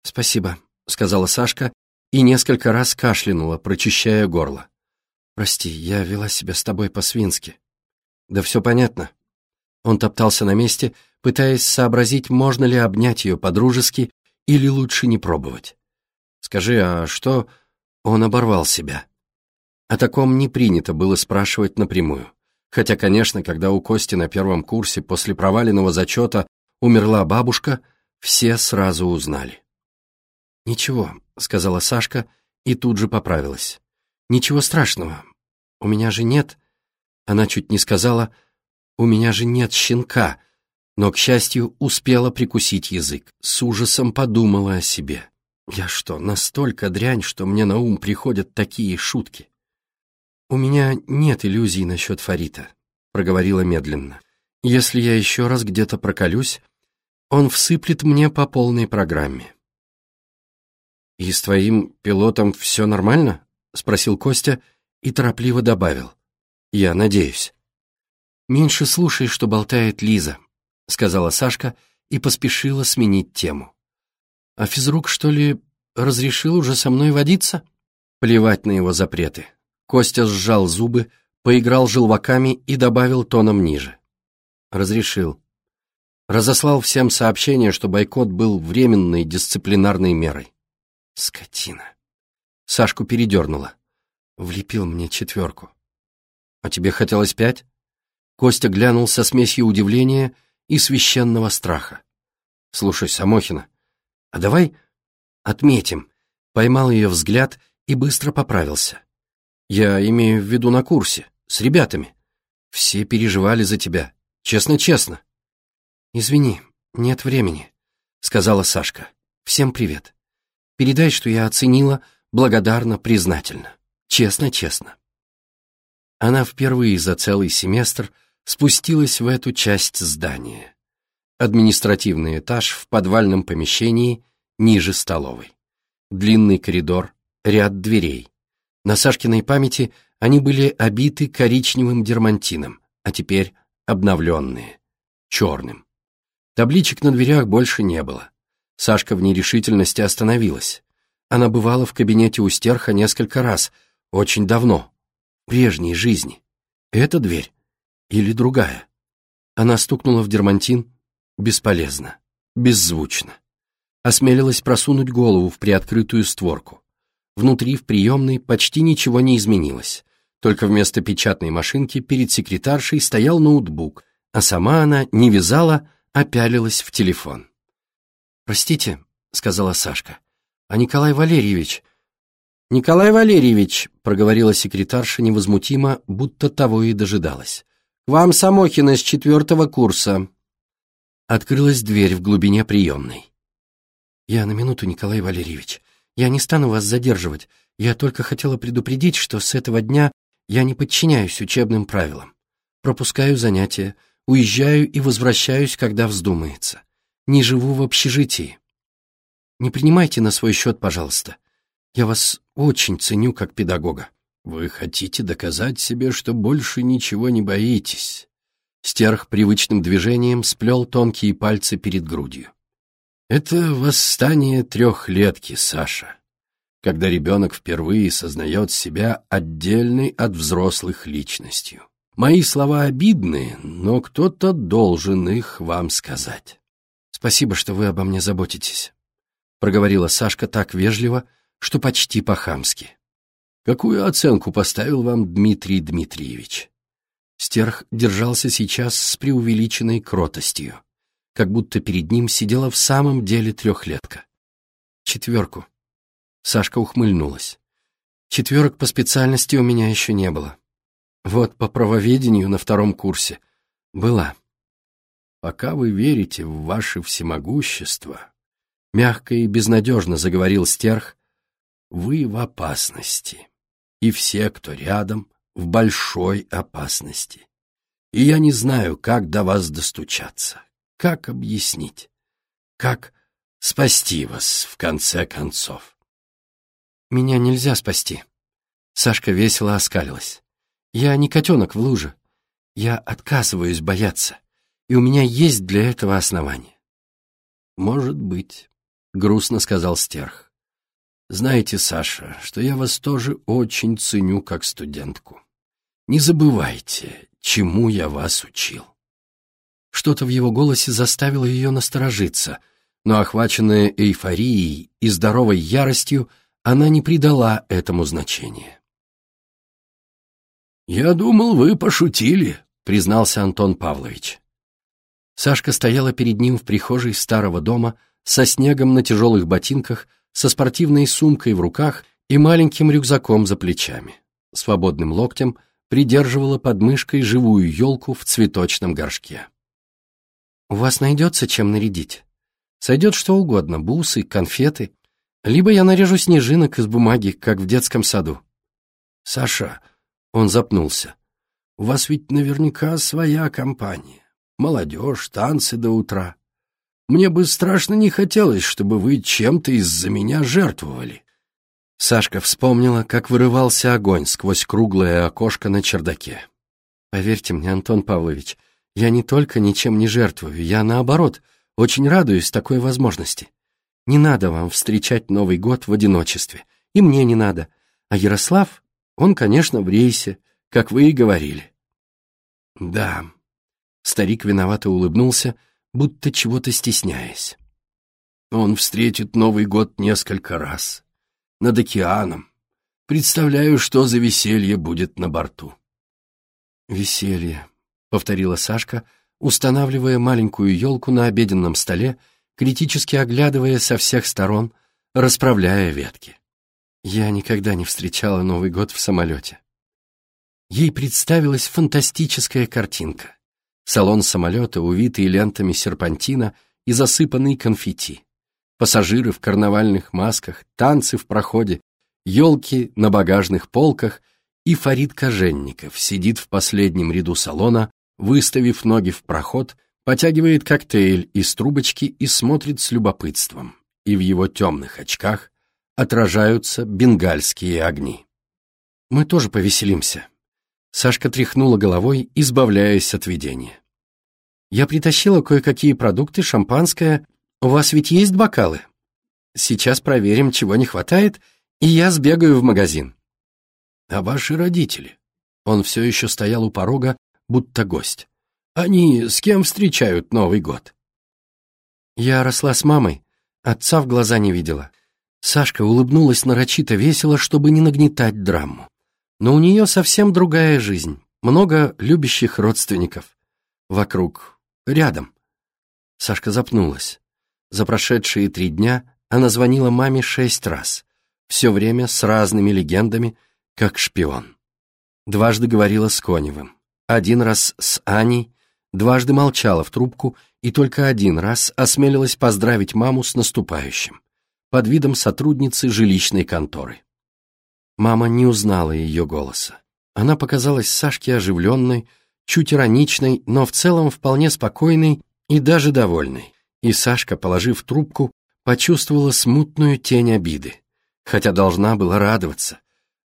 «Спасибо», — сказала Сашка и несколько раз кашлянула, прочищая горло. «Прости, я вела себя с тобой по-свински». «Да все понятно». Он топтался на месте, пытаясь сообразить, можно ли обнять ее по-дружески или лучше не пробовать. «Скажи, а что...» Он оборвал себя. О таком не принято было спрашивать напрямую. Хотя, конечно, когда у Кости на первом курсе после проваленного зачета умерла бабушка, все сразу узнали. «Ничего», — сказала Сашка и тут же поправилась. «Ничего страшного. У меня же нет...» Она чуть не сказала «У меня же нет щенка», но, к счастью, успела прикусить язык. С ужасом подумала о себе. «Я что, настолько дрянь, что мне на ум приходят такие шутки?» «У меня нет иллюзий насчет Фарита», — проговорила медленно. «Если я еще раз где-то проколюсь, он всыплет мне по полной программе. «И с твоим пилотом все нормально?» — спросил Костя и торопливо добавил. «Я надеюсь». «Меньше слушай, что болтает Лиза», — сказала Сашка и поспешила сменить тему. «А физрук, что ли, разрешил уже со мной водиться?» Плевать на его запреты. Костя сжал зубы, поиграл желваками и добавил тоном ниже. «Разрешил. Разослал всем сообщение, что бойкот был временной дисциплинарной мерой. Скотина. Сашку передернула. Влепил мне четверку. А тебе хотелось пять? Костя глянул со смесью удивления и священного страха. Слушай, Самохина, а давай отметим. Поймал ее взгляд и быстро поправился. Я имею в виду на курсе, с ребятами. Все переживали за тебя. Честно-честно. «Извини, нет времени», — сказала Сашка. «Всем привет. Передай, что я оценила, благодарна, признательна. Честно-честно». Она впервые за целый семестр спустилась в эту часть здания. Административный этаж в подвальном помещении ниже столовой. Длинный коридор, ряд дверей. На Сашкиной памяти они были обиты коричневым дермантином, а теперь обновленные, черным. Табличек на дверях больше не было. Сашка в нерешительности остановилась. Она бывала в кабинете у стерха несколько раз, очень давно, в прежней жизни. Эта дверь или другая? Она стукнула в дермантин бесполезно, беззвучно. Осмелилась просунуть голову в приоткрытую створку. Внутри, в приемной, почти ничего не изменилось. Только вместо печатной машинки перед секретаршей стоял ноутбук, а сама она не вязала, опялилась в телефон. «Простите», — сказала Сашка, — «а Николай Валерьевич...» «Николай Валерьевич», — проговорила секретарша невозмутимо, будто того и дожидалась. «К вам Самохина с четвертого курса». Открылась дверь в глубине приемной. «Я на минуту, Николай Валерьевич. Я не стану вас задерживать. Я только хотела предупредить, что с этого дня я не подчиняюсь учебным правилам. Пропускаю занятия, Уезжаю и возвращаюсь, когда вздумается. Не живу в общежитии. Не принимайте на свой счет, пожалуйста. Я вас очень ценю как педагога. Вы хотите доказать себе, что больше ничего не боитесь. Стерх привычным движением сплел тонкие пальцы перед грудью. Это восстание трехлетки, Саша, когда ребенок впервые сознает себя отдельной от взрослых личностью. Мои слова обидные, но кто-то должен их вам сказать. Спасибо, что вы обо мне заботитесь, проговорила Сашка так вежливо, что почти по-хамски. Какую оценку поставил вам Дмитрий Дмитриевич? Стерх держался сейчас с преувеличенной кротостью, как будто перед ним сидела в самом деле трехлетка. Четверку. Сашка ухмыльнулась. Четверок по специальности у меня еще не было. Вот по правоведению на втором курсе. Была. Пока вы верите в ваше всемогущество, мягко и безнадежно заговорил стерх, вы в опасности. И все, кто рядом, в большой опасности. И я не знаю, как до вас достучаться, как объяснить, как спасти вас в конце концов. Меня нельзя спасти. Сашка весело оскалилась. Я не котенок в луже. Я отказываюсь бояться, и у меня есть для этого основания. Может быть, грустно сказал Стерх. Знаете, Саша, что я вас тоже очень ценю как студентку. Не забывайте, чему я вас учил. Что-то в его голосе заставило ее насторожиться, но, охваченная эйфорией и здоровой яростью, она не придала этому значения. «Я думал, вы пошутили», — признался Антон Павлович. Сашка стояла перед ним в прихожей старого дома со снегом на тяжелых ботинках, со спортивной сумкой в руках и маленьким рюкзаком за плечами. Свободным локтем придерживала под мышкой живую елку в цветочном горшке. «У вас найдется чем нарядить? Сойдет что угодно, бусы, конфеты. Либо я нарежу снежинок из бумаги, как в детском саду». «Саша», он запнулся. «У вас ведь наверняка своя компания. Молодежь, танцы до утра. Мне бы страшно не хотелось, чтобы вы чем-то из-за меня жертвовали». Сашка вспомнила, как вырывался огонь сквозь круглое окошко на чердаке. «Поверьте мне, Антон Павлович, я не только ничем не жертвую, я, наоборот, очень радуюсь такой возможности. Не надо вам встречать Новый год в одиночестве, и мне не надо. А Ярослав, он, конечно, в рейсе, как вы и говорили». «Да». Старик виновато улыбнулся, будто чего-то стесняясь. «Он встретит Новый год несколько раз» над океаном. Представляю, что за веселье будет на борту. «Веселье», — повторила Сашка, устанавливая маленькую елку на обеденном столе, критически оглядывая со всех сторон, расправляя ветки. Я никогда не встречала Новый год в самолете. Ей представилась фантастическая картинка. Салон самолета, увитый лентами серпантина и засыпанный конфетти пассажиры в карнавальных масках, танцы в проходе, елки на багажных полках, и Фарид Коженников сидит в последнем ряду салона, выставив ноги в проход, потягивает коктейль из трубочки и смотрит с любопытством, и в его темных очках отражаются бенгальские огни. «Мы тоже повеселимся», — Сашка тряхнула головой, избавляясь от видения. «Я притащила кое-какие продукты, шампанское у вас ведь есть бокалы? Сейчас проверим, чего не хватает, и я сбегаю в магазин. А ваши родители? Он все еще стоял у порога, будто гость. Они с кем встречают Новый год? Я росла с мамой, отца в глаза не видела. Сашка улыбнулась нарочито весело, чтобы не нагнетать драму. Но у нее совсем другая жизнь, много любящих родственников. Вокруг, рядом. Сашка запнулась. За прошедшие три дня она звонила маме шесть раз, все время с разными легендами, как шпион. Дважды говорила с Коневым, один раз с Аней, дважды молчала в трубку и только один раз осмелилась поздравить маму с наступающим, под видом сотрудницы жилищной конторы. Мама не узнала ее голоса. Она показалась Сашке оживленной, чуть ироничной, но в целом вполне спокойной и даже довольной. И Сашка, положив трубку, почувствовала смутную тень обиды, хотя должна была радоваться.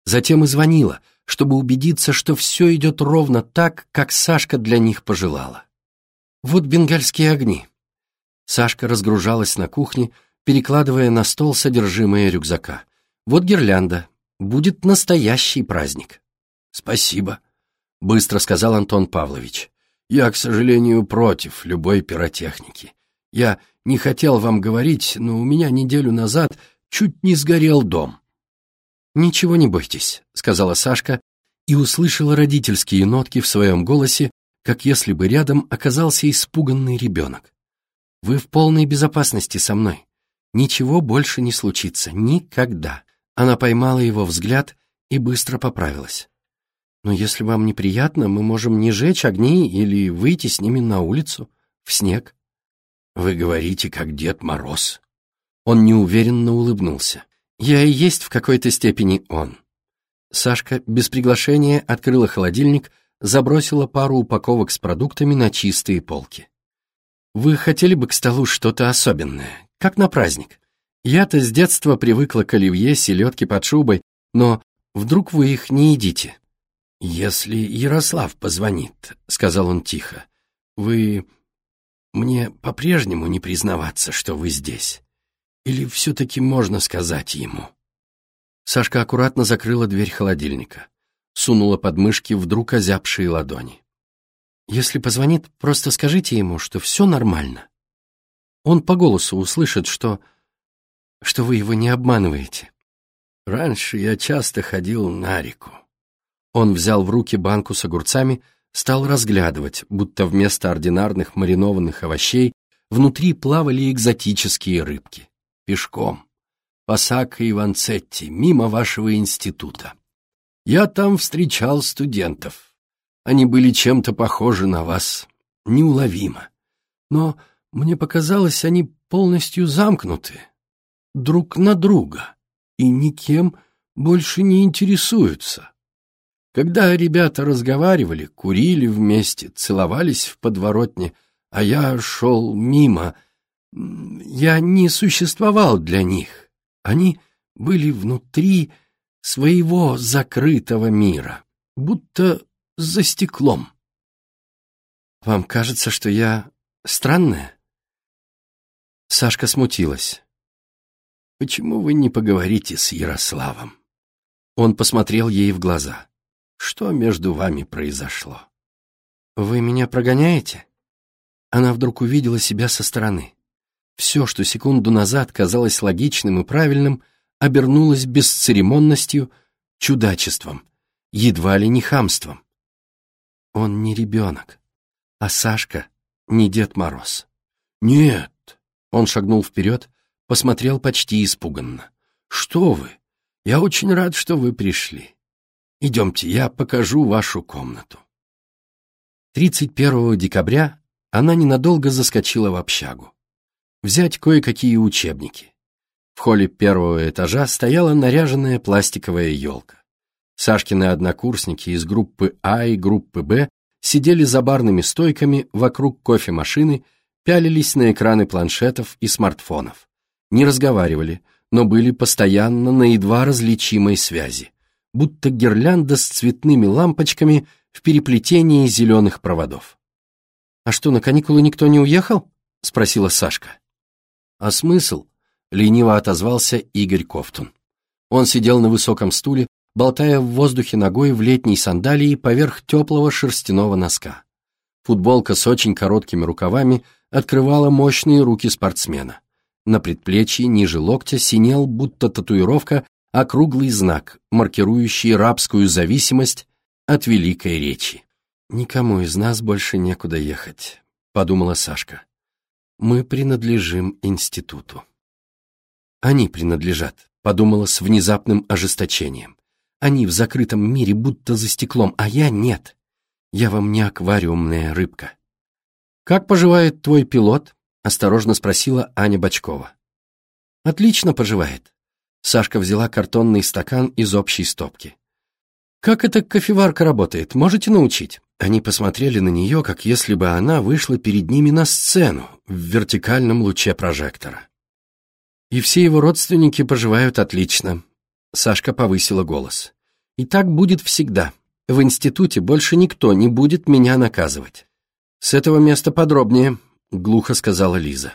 Затем и звонила, чтобы убедиться, что все идет ровно так, как Сашка для них пожелала. Вот бенгальские огни. Сашка разгружалась на кухне, перекладывая на стол содержимое рюкзака. Вот гирлянда. Будет настоящий праздник. Спасибо, быстро сказал Антон Павлович. Я, к сожалению, против любой пиротехники. Я не хотел вам говорить, но у меня неделю назад чуть не сгорел дом». «Ничего не бойтесь», — сказала Сашка и услышала родительские нотки в своем голосе, как если бы рядом оказался испуганный ребенок. «Вы в полной безопасности со мной. Ничего больше не случится. Никогда». Она поймала его взгляд и быстро поправилась. «Но если вам неприятно, мы можем не жечь огни или выйти с ними на улицу, в снег». «Вы говорите, как Дед Мороз». Он неуверенно улыбнулся. «Я и есть в какой-то степени он». Сашка без приглашения открыла холодильник, забросила пару упаковок с продуктами на чистые полки. «Вы хотели бы к столу что-то особенное, как на праздник? Я-то с детства привыкла к оливье, селедке под шубой, но вдруг вы их не едите?» «Если Ярослав позвонит», — сказал он тихо, — «вы мне по-прежнему не признаваться, что вы здесь? Или все-таки можно сказать ему?» Сашка аккуратно закрыла дверь холодильника, сунула под мышки вдруг озябшие ладони. «Если позвонит, просто скажите ему, что все нормально. Он по голосу услышит, что... что вы его не обманываете». «Раньше я часто ходил на реку». Он взял в руки банку с огурцами, стал разглядывать, будто вместо ординарных маринованных овощей внутри плавали экзотические рыбки. Пешком. Пасака и Ванцетти, мимо вашего института. Я там встречал студентов. Они были чем-то похожи на вас. Неуловимо. Но мне показалось, они полностью замкнуты. Друг на друга. И никем больше не интересуются. Когда ребята разговаривали, курили вместе, целовались в подворотне, а я шел мимо, Я не существовал для них. Они были внутри своего закрытого мира, будто за стеклом. Вам кажется, что я странная? Сашка смутилась. Почему вы не поговорите с Ярославом? Он посмотрел ей в глаза. Что между вами произошло? Вы меня прогоняете? Она вдруг увидела себя со стороны. Все, что секунду назад казалось логичным и правильным, обернулось бесцеремонностью, чудачеством, едва ли не хамством. Он не ребенок, а Сашка не Дед Мороз. «Нет!» — он шагнул вперед, посмотрел почти испуганно. «Что вы? Я очень рад, что вы пришли. Идемте, я покажу вашу комнату». 31 декабря она ненадолго заскочила в общагу. Взять кое-какие учебники. В холле первого этажа стояла наряженная пластиковая елка. Сашкины однокурсники из группы А и группы Б сидели за барными стойками вокруг кофемашины, пялились на экраны планшетов и смартфонов. Не разговаривали, но были постоянно на едва различимой связи, будто гирлянда с цветными лампочками в переплетении зеленых проводов. «А что, на каникулы никто не уехал?» — спросила Сашка. «А смысл?» — лениво отозвался Игорь Кофтун. Он сидел на высоком стуле, болтая в воздухе ногой в летней сандалии поверх теплого шерстяного носка. Футболка с очень короткими рукавами открывала мощные руки спортсмена. На предплечье ниже локтя синел, будто татуировка, округлый знак, маркирующий рабскую зависимость от великой речи. «Никому из нас больше некуда ехать», — подумала Сашка. «Мы принадлежим институту». Они принадлежат, подумала с внезапным ожесточением. Они в закрытом мире будто за стеклом, а я нет. Я вам не аквариумная рыбка. «Как поживает твой пилот?» — осторожно спросила Аня Бочкова. «Отлично поживает». Сашка взяла картонный стакан из общей стопки. «Как эта кофеварка работает? Можете научить?» Они посмотрели на нее, как если бы она вышла перед ними на сцену в вертикальном луче прожектора. И все его родственники поживают отлично. Сашка повысила голос. И так будет всегда. В институте больше никто не будет меня наказывать. С этого места подробнее, глухо сказала Лиза.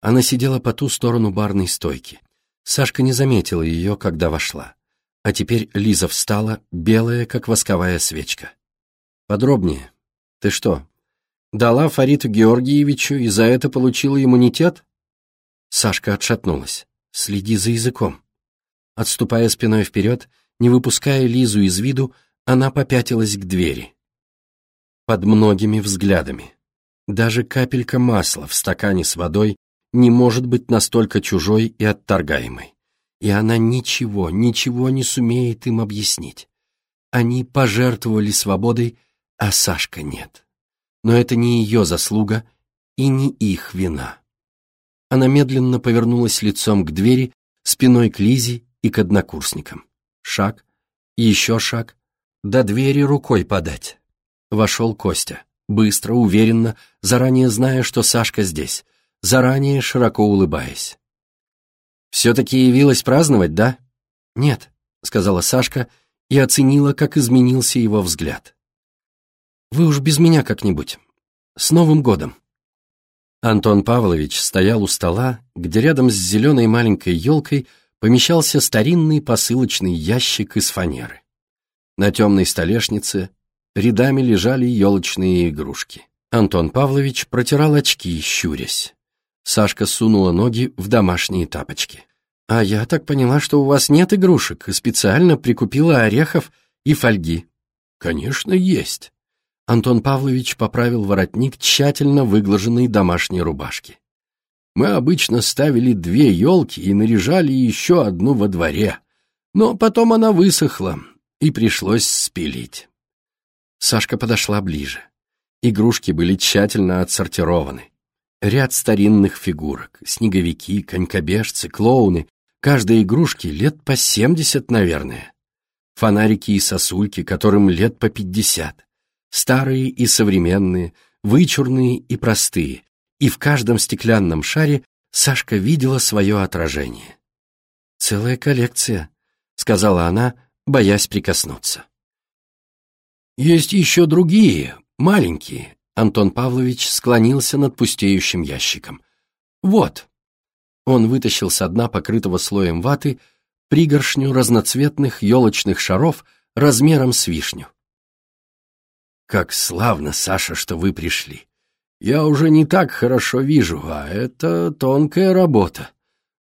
Она сидела по ту сторону барной стойки. Сашка не заметила ее, когда вошла. А теперь Лиза встала, белая, как восковая свечка. Подробнее. Ты что, дала Фариту Георгиевичу и за это получила иммунитет? Сашка отшатнулась. «Следи за языком». Отступая спиной вперед, не выпуская Лизу из виду, она попятилась к двери. Под многими взглядами. Даже капелька масла в стакане с водой не может быть настолько чужой и отторгаемой. И она ничего, ничего не сумеет им объяснить. Они пожертвовали свободой, а Сашка нет. Но это не ее заслуга и не их вина. Она медленно повернулась лицом к двери, спиной к Лизе и к однокурсникам. Шаг, еще шаг, до двери рукой подать. Вошел Костя, быстро, уверенно, заранее зная, что Сашка здесь, заранее широко улыбаясь. «Все-таки явилась праздновать, да?» «Нет», — сказала Сашка и оценила, как изменился его взгляд. «Вы уж без меня как-нибудь. С Новым годом!» Антон Павлович стоял у стола, где рядом с зеленой маленькой елкой помещался старинный посылочный ящик из фанеры. На темной столешнице рядами лежали елочные игрушки. Антон Павлович протирал очки, щурясь. Сашка сунула ноги в домашние тапочки. «А я так поняла, что у вас нет игрушек, и специально прикупила орехов и фольги». «Конечно, есть. Антон Павлович поправил воротник тщательно выглаженной домашней рубашки. Мы обычно ставили две елки и наряжали еще одну во дворе, но потом она высохла, и пришлось спилить. Сашка подошла ближе. Игрушки были тщательно отсортированы. Ряд старинных фигурок, снеговики, конькобежцы, клоуны, каждой игрушке лет по семьдесят, наверное. Фонарики и сосульки, которым лет по пятьдесят старые и современные, вычурные и простые, и в каждом стеклянном шаре Сашка видела свое отражение. «Целая коллекция», — сказала она, боясь прикоснуться. «Есть еще другие, маленькие», — Антон Павлович склонился над пустеющим ящиком. «Вот». Он вытащил со дна покрытого слоем ваты пригоршню разноцветных елочных шаров размером с вишню. «Как славно, Саша, что вы пришли. Я уже не так хорошо вижу, а это тонкая работа.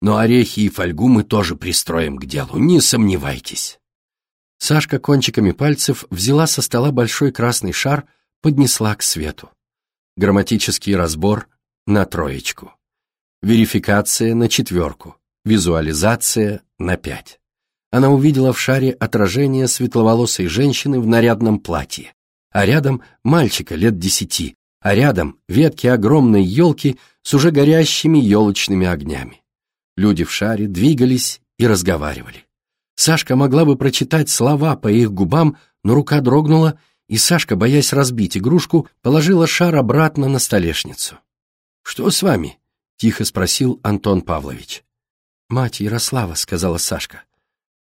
Но орехи и фольгу мы тоже пристроим к делу, не сомневайтесь». Сашка кончиками пальцев взяла со стола большой красный шар, поднесла к свету. Грамматический разбор на троечку. Верификация на четверку. Визуализация на пять. Она увидела в шаре отражение светловолосой женщины в нарядном платье, а рядом мальчика лет десяти, а рядом ветки огромной елки с уже горящими елочными огнями. Люди в шаре двигались и разговаривали. Сашка могла бы прочитать слова по их губам, но рука дрогнула, и Сашка, боясь разбить игрушку, положила шар обратно на столешницу. «Что с вами?» — тихо спросил Антон Павлович. «Мать Ярослава», — сказала Сашка.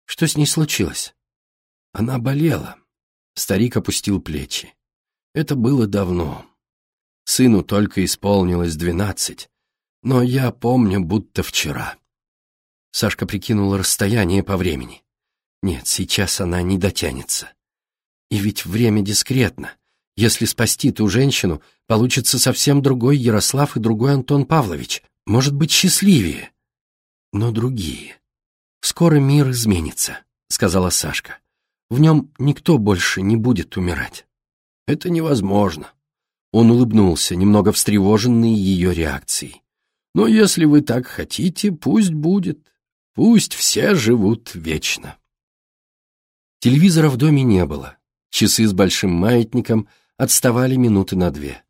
«Что с ней случилось?» Она болела. Старик опустил плечи. Это было давно. Сыну только исполнилось двенадцать, но я помню, будто вчера. Сашка прикинула расстояние по времени. Нет, сейчас она не дотянется. И ведь время дискретно. Если спасти ту женщину, получится совсем другой Ярослав и другой Антон Павлович. Может быть, счастливее. Но другие. Скоро мир изменится, сказала Сашка. В нем никто больше не будет умирать. Это невозможно. Он улыбнулся, немного встревоженный ее реакцией. Но если вы так хотите, пусть будет. Пусть все живут вечно. Телевизора в доме не было. Часы с большим маятником отставали минуты на две.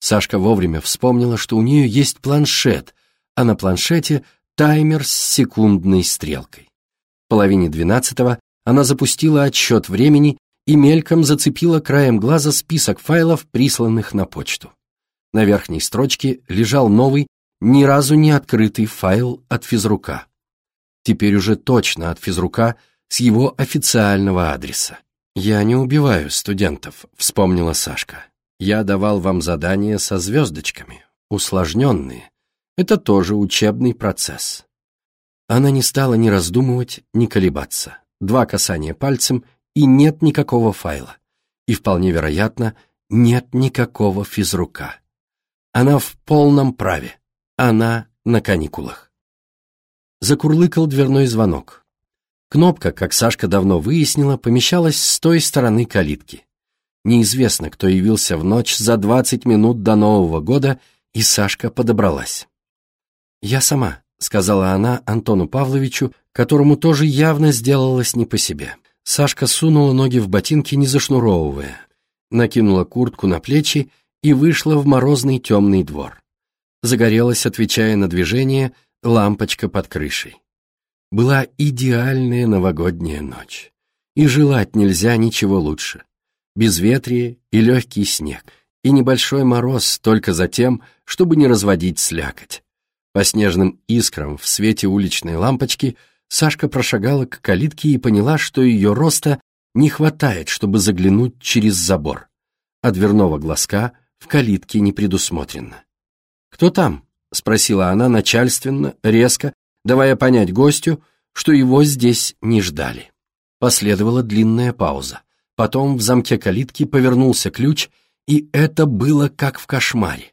Сашка вовремя вспомнила, что у нее есть планшет, а на планшете таймер с секундной стрелкой. В половине двенадцатого она запустила отсчет времени и мельком зацепила краем глаза список файлов, присланных на почту. На верхней строчке лежал новый, ни разу не открытый файл от физрука теперь уже точно от физрука, с его официального адреса. «Я не убиваю студентов», — вспомнила Сашка. «Я давал вам задания со звездочками, усложненные. Это тоже учебный процесс». Она не стала ни раздумывать, ни колебаться. Два касания пальцем, и нет никакого файла. И вполне вероятно, нет никакого физрука. Она в полном праве. Она на каникулах закурлыкал дверной звонок. Кнопка, как Сашка давно выяснила, помещалась с той стороны калитки. Неизвестно, кто явился в ночь за двадцать минут до Нового года, и Сашка подобралась. «Я сама», — сказала она Антону Павловичу, которому тоже явно сделалось не по себе. Сашка сунула ноги в ботинки, не зашнуровывая, накинула куртку на плечи и вышла в морозный темный двор. Загорелась, отвечая на движение, лампочка под крышей. Была идеальная новогодняя ночь. И желать нельзя ничего лучше. Безветрие и легкий снег, и небольшой мороз только за тем, чтобы не разводить слякоть. По снежным искрам в свете уличной лампочки Сашка прошагала к калитке и поняла, что ее роста не хватает, чтобы заглянуть через забор. А дверного глазка в калитке не предусмотрено. «Кто там?» — спросила она начальственно, резко, давая понять гостю, что его здесь не ждали. Последовала длинная пауза. Потом в замке калитки повернулся ключ, и это было как в кошмаре.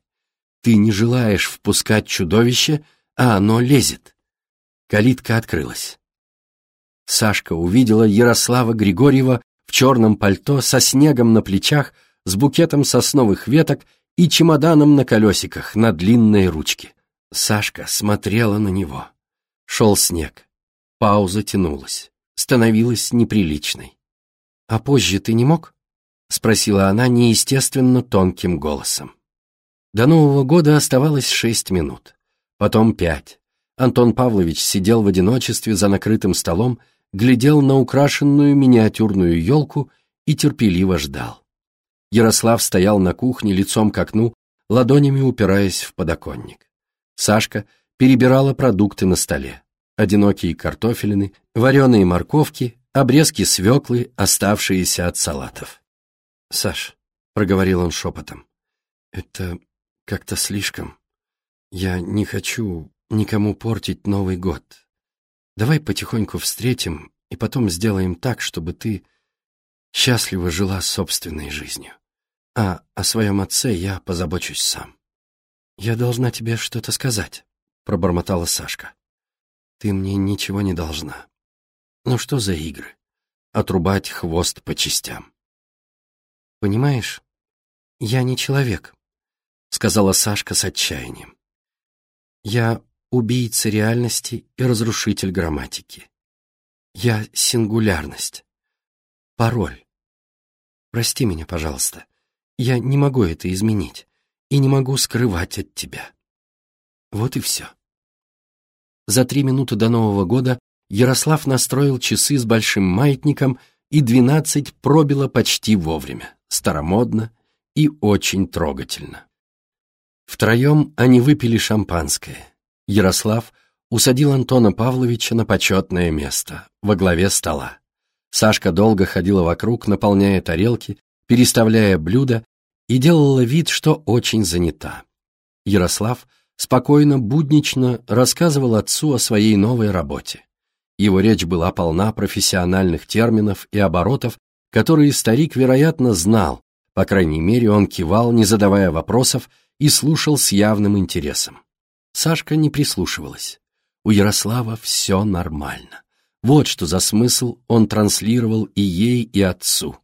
Ты не желаешь впускать чудовище, а оно лезет. Калитка открылась. Сашка увидела Ярослава Григорьева в черном пальто со снегом на плечах, с букетом сосновых веток и чемоданом на колесиках на длинной ручке. Сашка смотрела на него. Шел снег. Пауза тянулась, становилась неприличной. «А позже ты не мог?» — спросила она неестественно тонким голосом. До Нового года оставалось шесть минут, потом пять. Антон Павлович сидел в одиночестве за накрытым столом, глядел на украшенную миниатюрную елку и терпеливо ждал. Ярослав стоял на кухне лицом к окну, ладонями упираясь в подоконник. Сашка перебирала продукты на столе. Одинокие картофелины, вареные морковки, обрезки свеклы, оставшиеся от салатов. «Саш», — проговорил он шепотом, — «это как-то слишком. Я не хочу никому портить Новый год. Давай потихоньку встретим и потом сделаем так, чтобы ты счастливо жила собственной жизнью. А о своем отце я позабочусь сам. «Я должна тебе что-то сказать», — пробормотала Сашка. «Ты мне ничего не должна. Ну что за игры? Отрубать хвост по частям». «Понимаешь, я не человек», — сказала Сашка с отчаянием. «Я убийца реальности и разрушитель грамматики. Я сингулярность. Пароль. Прости меня, пожалуйста. Я не могу это изменить и не могу скрывать от тебя. Вот и все. За три минуты до Нового года Ярослав настроил часы с большим маятником, и двенадцать пробило почти вовремя, старомодно и очень трогательно. Втроем они выпили шампанское. Ярослав усадил Антона Павловича на почетное место, во главе стола. Сашка долго ходила вокруг, наполняя тарелки, переставляя блюда и делала вид, что очень занята. Ярослав спокойно, буднично рассказывал отцу о своей новой работе. Его речь была полна профессиональных терминов и оборотов, которые старик, вероятно, знал, по крайней мере, он кивал, не задавая вопросов, и слушал с явным интересом. Сашка не прислушивалась. У Ярослава все нормально. Вот что за смысл он транслировал и ей, и отцу.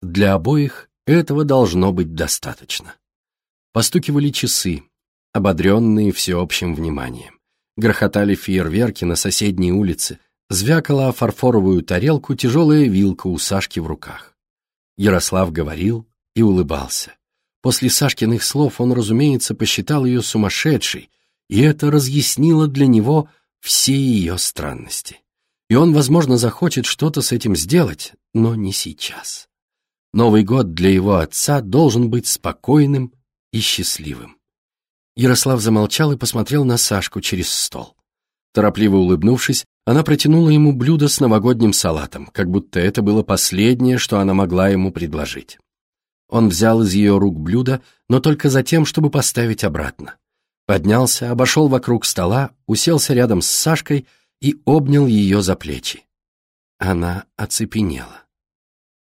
Для обоих этого должно быть достаточно. Постукивали часы, ободренные всеобщим вниманием. Грохотали фейерверки на соседней улице, звякала о фарфоровую тарелку тяжелая вилка у Сашки в руках. Ярослав говорил и улыбался. После Сашкиных слов он, разумеется, посчитал ее сумасшедшей, и это разъяснило для него все ее странности и он, возможно, захочет что-то с этим сделать, но не сейчас. Новый год для его отца должен быть спокойным и счастливым. Ярослав замолчал и посмотрел на Сашку через стол. Торопливо улыбнувшись, она протянула ему блюдо с новогодним салатом, как будто это было последнее, что она могла ему предложить. Он взял из ее рук блюдо, но только за тем, чтобы поставить обратно. Поднялся, обошел вокруг стола, уселся рядом с Сашкой, и обнял ее за плечи. Она оцепенела.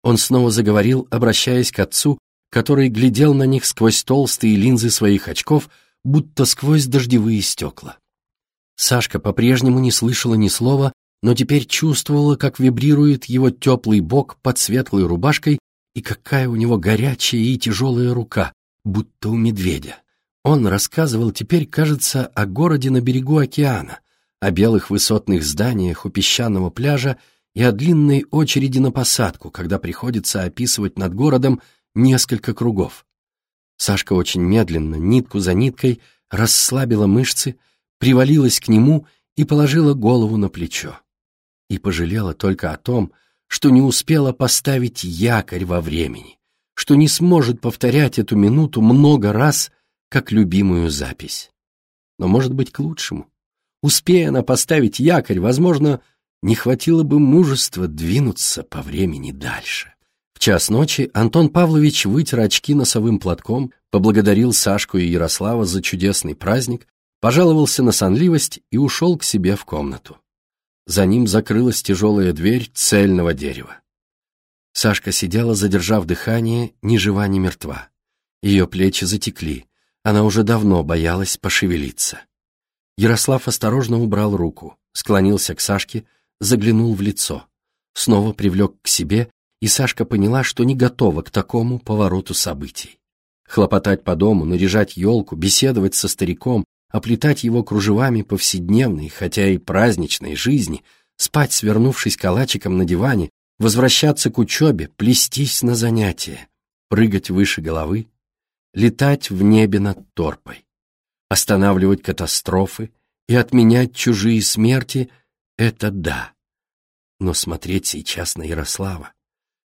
Он снова заговорил, обращаясь к отцу, который глядел на них сквозь толстые линзы своих очков, будто сквозь дождевые стекла. Сашка по-прежнему не слышала ни слова, но теперь чувствовала, как вибрирует его теплый бок под светлой рубашкой и какая у него горячая и тяжелая рука, будто у медведя. Он рассказывал теперь, кажется, о городе на берегу океана, о белых высотных зданиях у песчаного пляжа и о длинной очереди на посадку, когда приходится описывать над городом несколько кругов. Сашка очень медленно, нитку за ниткой, расслабила мышцы, привалилась к нему и положила голову на плечо. И пожалела только о том, что не успела поставить якорь во времени, что не сможет повторять эту минуту много раз, как любимую запись. Но, может быть, к лучшему. Успея она поставить якорь, возможно, не хватило бы мужества двинуться по времени дальше. В час ночи Антон Павлович вытер очки носовым платком, поблагодарил Сашку и Ярослава за чудесный праздник, пожаловался на сонливость и ушел к себе в комнату. За ним закрылась тяжелая дверь цельного дерева. Сашка сидела, задержав дыхание, ни жива, ни мертва. Ее плечи затекли, она уже давно боялась пошевелиться. Ярослав осторожно убрал руку, склонился к Сашке, заглянул в лицо, снова привлек к себе, и Сашка поняла, что не готова к такому повороту событий. Хлопотать по дому, наряжать елку, беседовать со стариком, оплетать его кружевами повседневной, хотя и праздничной жизни, спать, свернувшись калачиком на диване, возвращаться к учебе, плестись на занятия, прыгать выше головы, летать в небе над торпой останавливать катастрофы и отменять чужие смерти — это да. Но смотреть сейчас на Ярослава,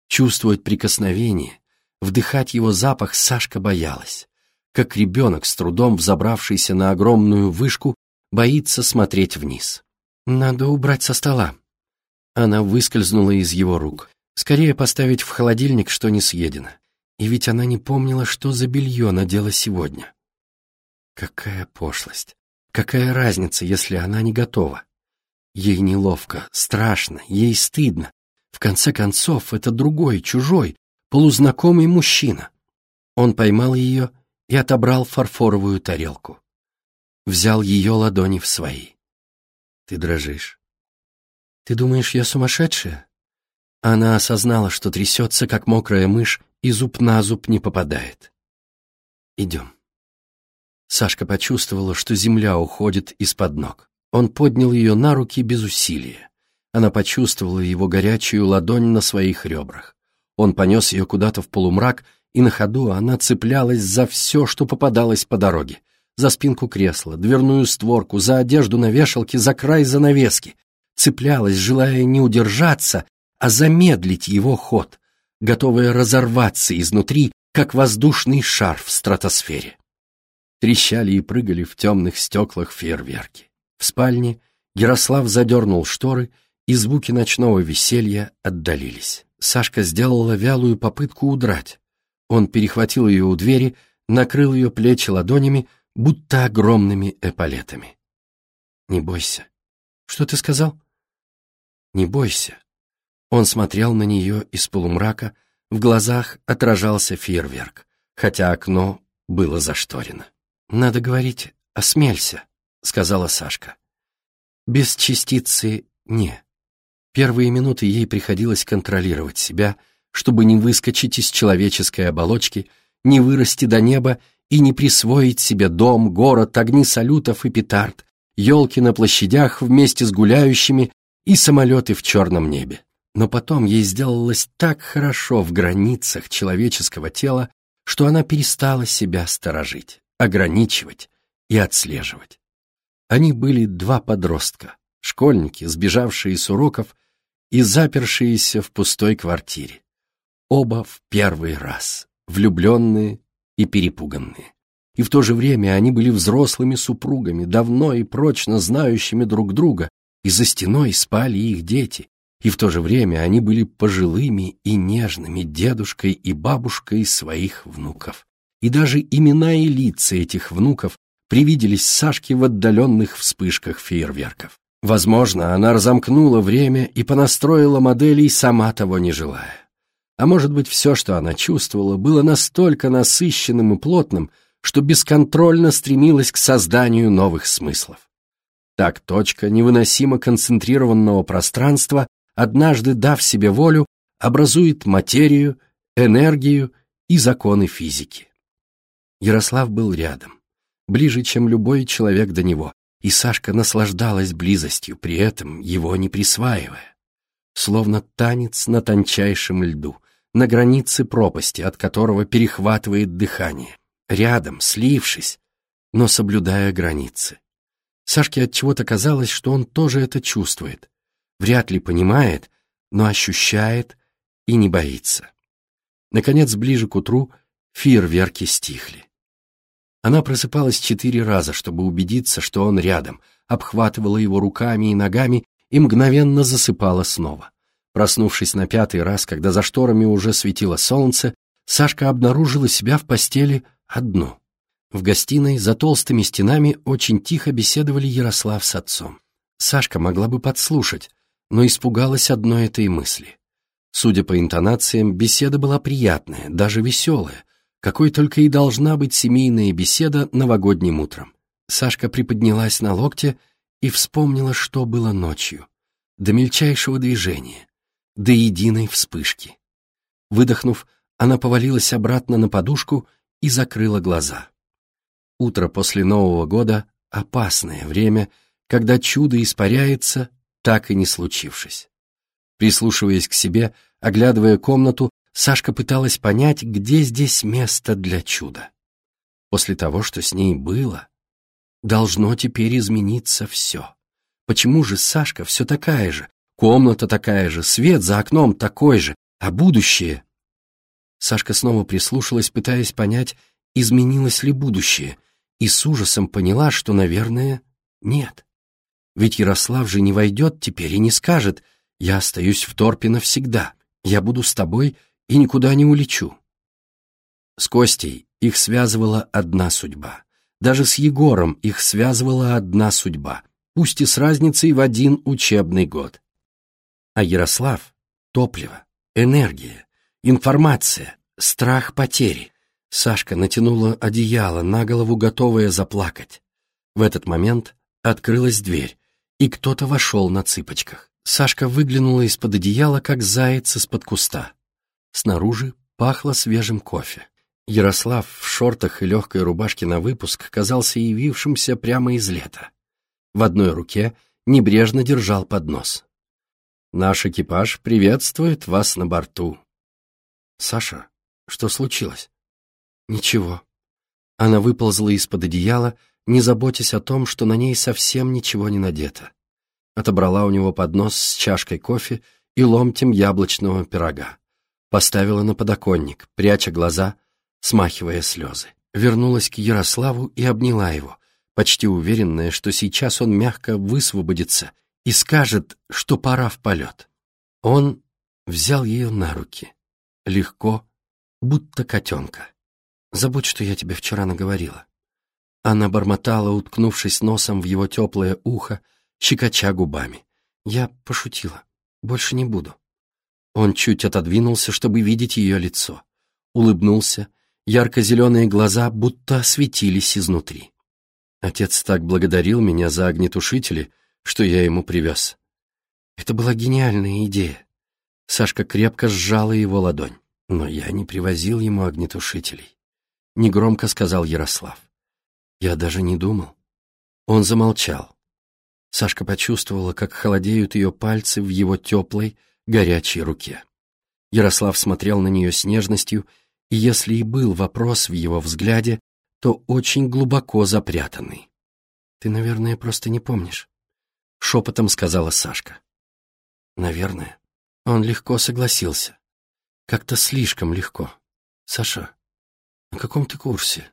чувствовать прикосновение, вдыхать его запах Сашка боялась. Как ребенок, с трудом взобравшийся на огромную вышку, боится смотреть вниз. «Надо убрать со стола». Она выскользнула из его рук. Скорее поставить в холодильник, что не съедено. И ведь она не помнила, что за белье надела сегодня. Какая пошлость! Какая разница, если она не готова? Ей неловко, страшно, ей стыдно. В конце концов, это другой, чужой, полузнакомый мужчина. Он поймал ее и отобрал фарфоровую тарелку. Взял ее ладони в свои. Ты дрожишь. Ты думаешь, я сумасшедшая? Она осознала, что трясется, как мокрая мышь, и зуб на зуб не попадает. Идем. Сашка почувствовала, что земля уходит из-под ног. Он поднял ее на руки без усилия. Она почувствовала его горячую ладонь на своих ребрах. Он понес ее куда-то в полумрак, и на ходу она цеплялась за все, что попадалось по дороге. За спинку кресла, дверную створку, за одежду на вешалке, за край занавески. Цеплялась, желая не удержаться, а замедлить его ход, готовая разорваться изнутри, как воздушный шар в стратосфере. Трещали и прыгали в темных стеклах фейерверки. В спальне Ярослав задернул шторы, и звуки ночного веселья отдалились. Сашка сделала вялую попытку удрать. Он перехватил ее у двери, накрыл ее плечи ладонями, будто огромными эполетами. «Не бойся». «Что ты сказал?» «Не бойся». Он смотрел на нее из полумрака, в глазах отражался фейерверк, хотя окно было зашторено. «Надо говорить, осмелься», — сказала Сашка. «Без частицы «не». Первые минуты ей приходилось контролировать себя, чтобы не выскочить из человеческой оболочки, не вырасти до неба и не присвоить себе дом, город, огни салютов и петард, елки на площадях вместе с гуляющими и самолеты в черном небе. Но потом ей сделалось так хорошо в границах человеческого тела, что она перестала себя сторожить ограничивать и отслеживать. Они были два подростка, школьники, сбежавшие с уроков и запершиеся в пустой квартире. Оба в первый раз, влюбленные и перепуганные. И в то же время они были взрослыми супругами, давно и прочно знающими друг друга, и за стеной спали их дети, и в то же время они были пожилыми и нежными дедушкой и бабушкой своих внуков и даже имена и лица этих внуков привиделись Сашке в отдаленных вспышках фейерверков. Возможно, она разомкнула время и понастроила моделей, сама того не желая. А может быть, все, что она чувствовала, было настолько насыщенным и плотным, что бесконтрольно стремилась к созданию новых смыслов. Так точка невыносимо концентрированного пространства, однажды дав себе волю, образует материю, энергию и законы физики. Ярослав был рядом, ближе, чем любой человек до него, и Сашка наслаждалась близостью, при этом его не присваивая. Словно танец на тончайшем льду, на границе пропасти, от которого перехватывает дыхание, рядом, слившись, но соблюдая границы. Сашке от чего-то казалось, что он тоже это чувствует, вряд ли понимает, но ощущает и не боится. Наконец, ближе к утру фейерверки стихли. Она просыпалась четыре раза, чтобы убедиться, что он рядом, обхватывала его руками и ногами и мгновенно засыпала снова. Проснувшись на пятый раз, когда за шторами уже светило солнце, Сашка обнаружила себя в постели одну. В гостиной за толстыми стенами очень тихо беседовали Ярослав с отцом. Сашка могла бы подслушать, но испугалась одной этой мысли. Судя по интонациям, беседа была приятная, даже веселая, какой только и должна быть семейная беседа новогодним утром. Сашка приподнялась на локте и вспомнила, что было ночью. До мельчайшего движения, до единой вспышки. Выдохнув, она повалилась обратно на подушку и закрыла глаза. Утро после Нового года — опасное время, когда чудо испаряется, так и не случившись. Прислушиваясь к себе, оглядывая комнату, Сашка пыталась понять, где здесь место для чуда. После того, что с ней было, должно теперь измениться все. Почему же Сашка все такая же, комната такая же, свет за окном такой же, а будущее? Сашка снова прислушалась, пытаясь понять, изменилось ли будущее, и с ужасом поняла, что, наверное, нет. Ведь Ярослав же не войдет теперь и не скажет «Я остаюсь в торпе навсегда, я буду с тобой и никуда не улечу». С Костей их связывала одна судьба. Даже с Егором их связывала одна судьба, пусть и с разницей в один учебный год. А Ярослав — топливо, энергия, информация, страх потери. Сашка натянула одеяло на голову, готовая заплакать. В этот момент открылась дверь, и кто-то вошел на цыпочках. Сашка выглянула из-под одеяла, как заяц из-под куста. Снаружи пахло свежим кофе. Ярослав в шортах и легкой рубашке на выпуск казался явившимся прямо из лета. В одной руке небрежно держал поднос. «Наш экипаж приветствует вас на борту». «Саша, что случилось?» «Ничего». Она выползла из-под одеяла, не заботясь о том, что на ней совсем ничего не надето. Отобрала у него поднос с чашкой кофе и ломтем яблочного пирога. Поставила на подоконник, пряча глаза, смахивая слезы. Вернулась к Ярославу и обняла его, почти уверенная, что сейчас он мягко высвободится и скажет, что пора в полет. Он взял ее на руки, легко, будто котенка. «Забудь, что я тебе вчера наговорила». Она бормотала, уткнувшись носом в его теплое ухо, щекоча губами. «Я пошутила. Больше не буду». Он чуть отодвинулся, чтобы видеть ее лицо. Улыбнулся, Ярко-зеленые глаза будто светились изнутри. Отец так благодарил меня за огнетушители, что я ему привез. Это была гениальная идея. Сашка крепко сжала его ладонь. Но я не привозил ему огнетушителей. Негромко сказал Ярослав. Я даже не думал. Он замолчал. Сашка почувствовала, как холодеют ее пальцы в его теплой, горячей руке. Ярослав смотрел на нее с нежностью и если и был вопрос в его взгляде, то очень глубоко запрятанный. «Ты, наверное, просто не помнишь», — шепотом сказала Сашка. «Наверное». Он легко согласился. Как-то слишком легко. «Саша, на каком ты курсе?»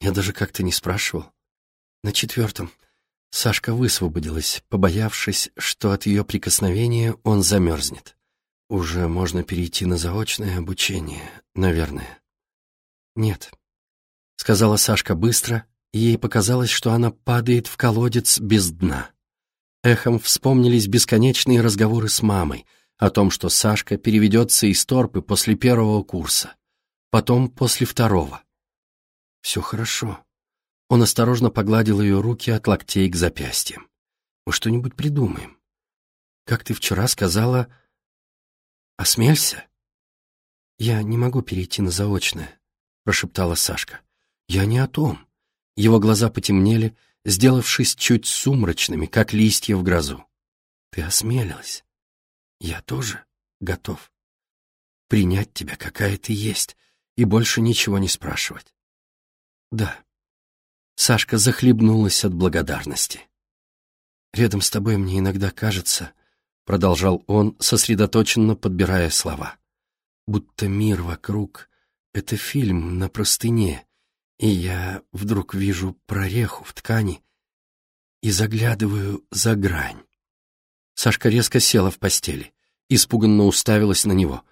Я даже как-то не спрашивал. На четвертом. Сашка высвободилась, побоявшись, что от ее прикосновения он замерзнет. Уже можно перейти на заочное обучение, наверное. Нет, сказала Сашка быстро, и ей показалось, что она падает в колодец без дна. Эхом вспомнились бесконечные разговоры с мамой о том, что Сашка переведется из торпы после первого курса, потом после второго. Все хорошо. Он осторожно погладил ее руки от локтей к запястьям. Мы что-нибудь придумаем. Как ты вчера сказала, «Осмелься!» «Я не могу перейти на заочное», — прошептала Сашка. «Я не о том». Его глаза потемнели, сделавшись чуть сумрачными, как листья в грозу. «Ты осмелилась. Я тоже готов. Принять тебя, какая ты есть, и больше ничего не спрашивать». «Да». Сашка захлебнулась от благодарности. «Рядом с тобой мне иногда кажется, продолжал он, сосредоточенно подбирая слова. Будто мир вокруг — это фильм на простыне, и я вдруг вижу прореху в ткани и заглядываю за грань. Сашка резко села в постели, испуганно уставилась на него,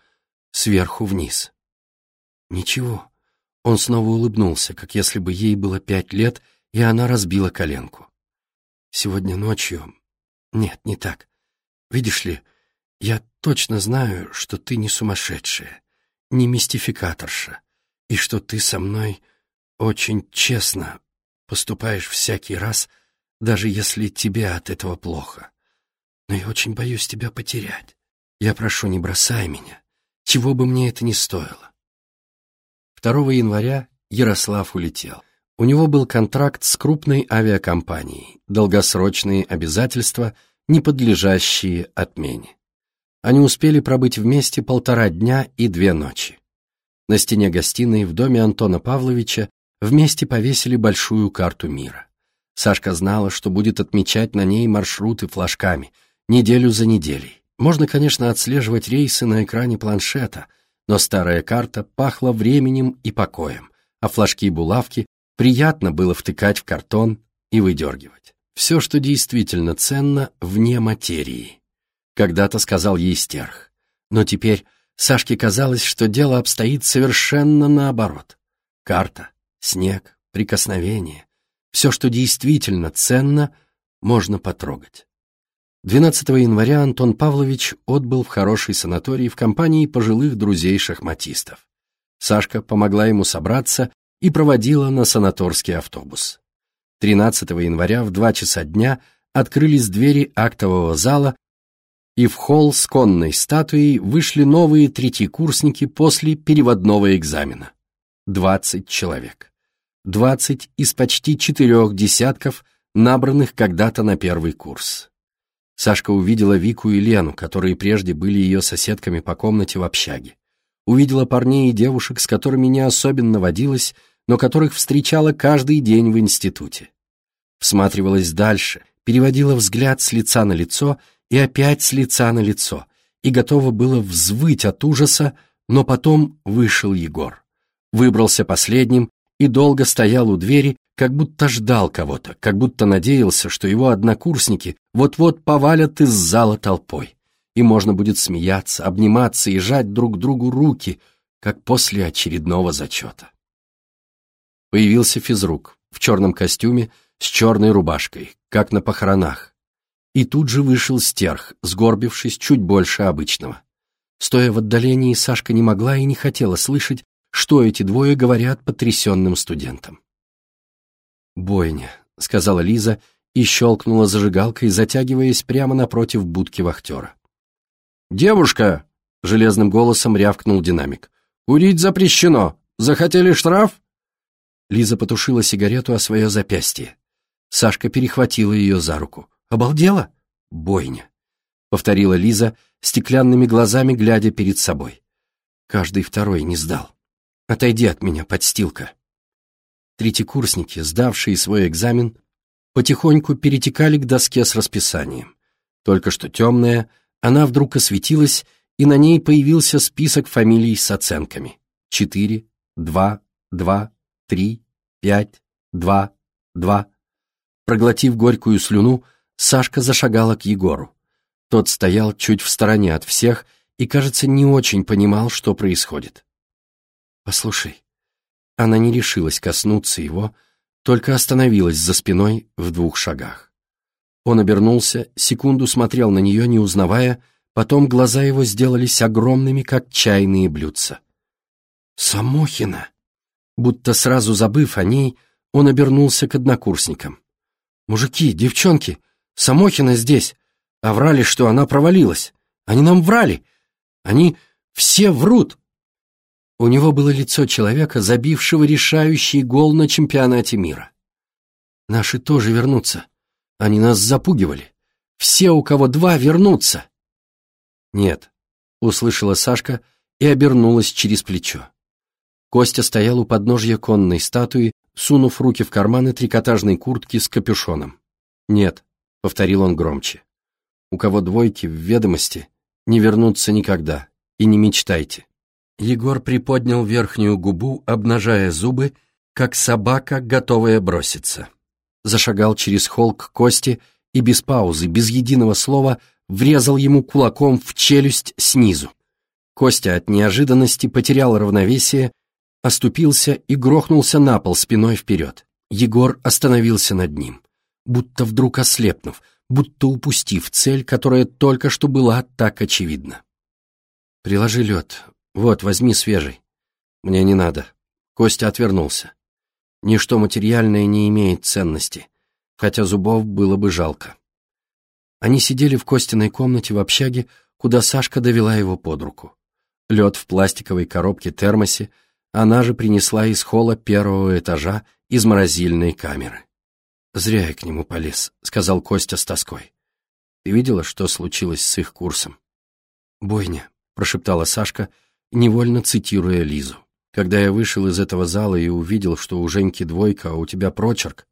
сверху вниз. Ничего. Он снова улыбнулся, как если бы ей было пять лет, и она разбила коленку. Сегодня ночью... Нет, не так. Видишь ли, я точно знаю, что ты не сумасшедшая, не мистификаторша, и что ты со мной очень честно поступаешь всякий раз, даже если тебе от этого плохо. Но я очень боюсь тебя потерять. Я прошу, не бросай меня, чего бы мне это ни стоило. 2 января Ярослав улетел. У него был контракт с крупной авиакомпанией, долгосрочные обязательства — не подлежащие отмене. Они успели пробыть вместе полтора дня и две ночи. На стене гостиной в доме Антона Павловича вместе повесили большую карту мира. Сашка знала, что будет отмечать на ней маршруты флажками, неделю за неделей. Можно, конечно, отслеживать рейсы на экране планшета, но старая карта пахла временем и покоем, а флажки и булавки приятно было втыкать в картон и выдергивать. Все, что действительно ценно, вне материи. Когда-то сказал ей стерх. Но теперь Сашке казалось, что дело обстоит совершенно наоборот. Карта, снег, прикосновение. Все, что действительно ценно, можно потрогать. 12 января Антон Павлович отбыл в хороший санаторий в компании пожилых друзей-шахматистов. Сашка помогла ему собраться и проводила на санаторский автобус. 13 января в 2 часа дня открылись двери актового зала, и в холл с конной статуей вышли новые третьекурсники после переводного экзамена. 20 человек. 20 из почти четырех десятков, набранных когда-то на первый курс. Сашка увидела Вику и Лену, которые прежде были ее соседками по комнате в общаге. Увидела парней и девушек, с которыми не особенно водилась, но которых встречала каждый день в институте. Всматривалась дальше, переводила взгляд с лица на лицо и опять с лица на лицо, и готова было взвыть от ужаса, но потом вышел Егор. Выбрался последним и долго стоял у двери, как будто ждал кого-то, как будто надеялся, что его однокурсники вот-вот повалят из зала толпой, и можно будет смеяться, обниматься и жать друг другу руки, как после очередного зачета. Появился физрук в черном костюме с черной рубашкой, как на похоронах. И тут же вышел стерх, сгорбившись чуть больше обычного. Стоя в отдалении, Сашка не могла и не хотела слышать, что эти двое говорят потрясенным студентам. «Бойня», — сказала Лиза и щелкнула зажигалкой, затягиваясь прямо напротив будки вахтера. «Девушка!» — железным голосом рявкнул динамик. «Курить запрещено! Захотели штраф?» Лиза потушила сигарету о свое запястье. Сашка перехватила ее за руку. «Обалдела?» «Бойня», — повторила Лиза, стеклянными глазами глядя перед собой. «Каждый второй не сдал. Отойди от меня, подстилка». Третьекурсники, сдавшие свой экзамен, потихоньку перетекали к доске с расписанием. Только что темная, она вдруг осветилась, и на ней появился список фамилий с оценками. Четыре, два, два, три, пять, два, два. Проглотив горькую слюну, Сашка зашагала к Егору. Тот стоял чуть в стороне от всех и, кажется, не очень понимал, что происходит. «Послушай, она не решилась коснуться его, только остановилась за спиной в двух шагах. Он обернулся, секунду смотрел на нее, не узнавая, потом глаза его сделались огромными, как чайные блюдца. «Самохина!» Будто сразу забыв о ней, он обернулся к однокурсникам. «Мужики, девчонки, Самохина здесь, а врали, что она провалилась. Они нам врали. Они все врут!» У него было лицо человека, забившего решающий гол на чемпионате мира. Наши тоже вернутся. Они нас запугивали. Все, у кого два, вернутся. Нет, услышала Сашка и обернулась через плечо. Костя стоял у подножья конной статуи, сунув руки в карманы трикотажной куртки с капюшоном. «Нет», — повторил он громче, — «у кого двойки в ведомости, не вернутся никогда, и не мечтайте». Егор приподнял верхнюю губу, обнажая зубы, как собака, готовая броситься. Зашагал через холл к Косте и без паузы, без единого слова, врезал ему кулаком в челюсть снизу. Костя от неожиданности потерял равновесие, оступился и грохнулся на пол спиной вперед. Егор остановился над ним, будто вдруг ослепнув, будто упустив цель, которая только что была так очевидна. «Приложи лед, «Вот, возьми свежий». «Мне не надо». Костя отвернулся. Ничто материальное не имеет ценности, хотя зубов было бы жалко. Они сидели в Костиной комнате в общаге, куда Сашка довела его под руку. Лед в пластиковой коробке-термосе она же принесла из холла первого этажа из морозильной камеры. «Зря я к нему полез», — сказал Костя с тоской. «Ты видела, что случилось с их курсом?» «Бойня», — прошептала Сашка, — невольно цитируя Лизу. Когда я вышел из этого зала и увидел, что у Женьки двойка, а у тебя прочерк,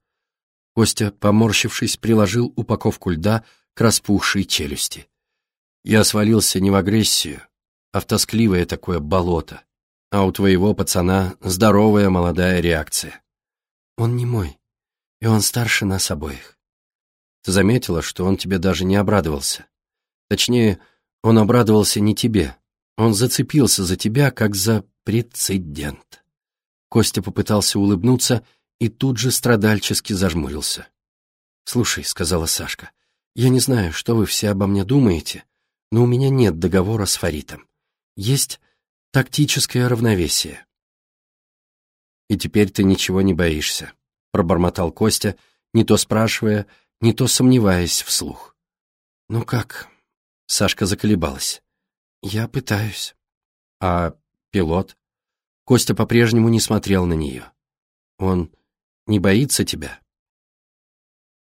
Костя, поморщившись, приложил упаковку льда к распухшей челюсти. Я свалился не в агрессию, а в тоскливое такое болото. а у твоего пацана здоровая молодая реакция. Он не мой, и он старше нас обоих. Ты заметила, что он тебе даже не обрадовался? Точнее, он обрадовался не тебе. Он зацепился за тебя, как за прецедент. Костя попытался улыбнуться и тут же страдальчески зажмурился. «Слушай», — сказала Сашка, — «я не знаю, что вы все обо мне думаете, но у меня нет договора с Фаритом. Есть тактическое равновесие». «И теперь ты ничего не боишься», — пробормотал Костя, не то спрашивая, не то сомневаясь вслух. «Ну как?» — Сашка заколебалась. «Я пытаюсь». «А пилот?» Костя по-прежнему не смотрел на нее. «Он не боится тебя?»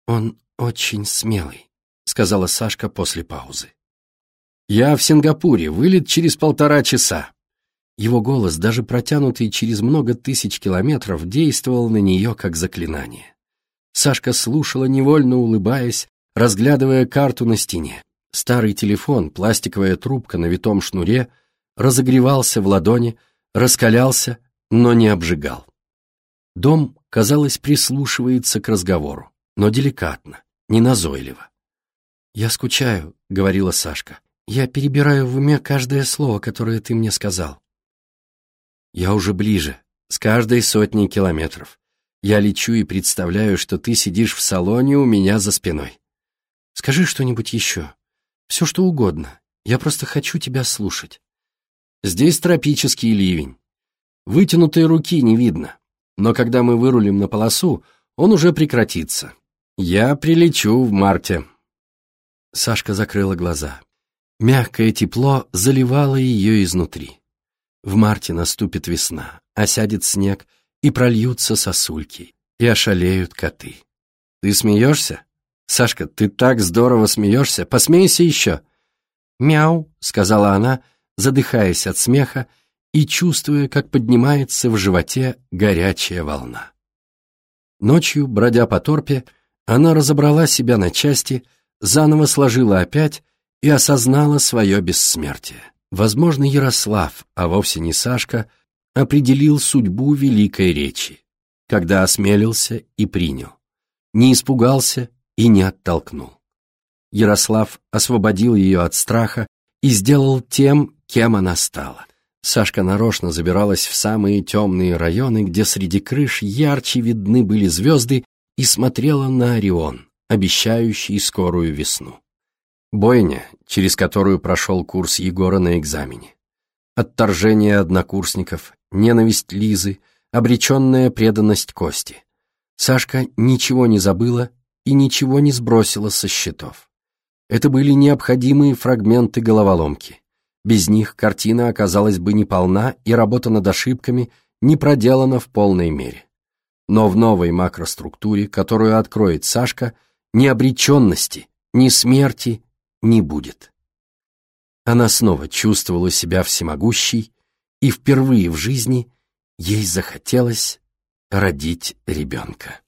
«Он очень смелый», — сказала Сашка после паузы. «Я в Сингапуре, вылет через полтора часа». Его голос, даже протянутый через много тысяч километров, действовал на нее как заклинание. Сашка слушала, невольно улыбаясь, разглядывая карту на стене. Старый телефон, пластиковая трубка на витом шнуре, разогревался в ладони, раскалялся, но не обжигал. Дом, казалось, прислушивается к разговору, но деликатно, не назойливо. «Я скучаю», — говорила Сашка. «Я перебираю в уме каждое слово, которое ты мне сказал». «Я уже ближе, с каждой сотней километров. Я лечу и представляю, что ты сидишь в салоне у меня за спиной. Скажи что-нибудь еще. Все, что угодно. Я просто хочу тебя слушать. Здесь тропический ливень. Вытянутой руки не видно. Но когда мы вырулим на полосу, он уже прекратится. Я прилечу в марте. Сашка закрыла глаза. Мягкое тепло заливало ее изнутри. В марте наступит весна, осядет снег, и прольются сосульки, и ошалеют коты. Ты смеешься? Сашка, ты так здорово смеешься, посмейся еще. «Мяу», — сказала она, задыхаясь от смеха и чувствуя, как поднимается в животе горячая волна. Ночью, бродя по торпе, она разобрала себя на части, заново сложила опять и осознала свое бессмертие. Возможно, Ярослав, а вовсе не Сашка, определил судьбу великой речи, когда осмелился и принял, не испугался и не оттолкнул. Ярослав освободил ее от страха и сделал тем, кем она стала. Сашка нарочно забиралась в самые темные районы, где среди крыш ярче видны были звезды, и смотрела на Орион, обещающий скорую весну. Бойня, через которую прошел курс Егора на экзамене. Отторжение однокурсников, ненависть Лизы, обреченная преданность Кости. Сашка ничего не забыла и ничего не сбросила со счетов. Это были необходимые фрагменты головоломки. Без них картина оказалась бы неполна и работа над ошибками не проделана в полной мере. Но в новой макроструктуре, которую откроет Сашка, ни обреченности, ни смерти не будет. Она снова чувствовала себя всемогущей и впервые в жизни ей захотелось родить ребенка.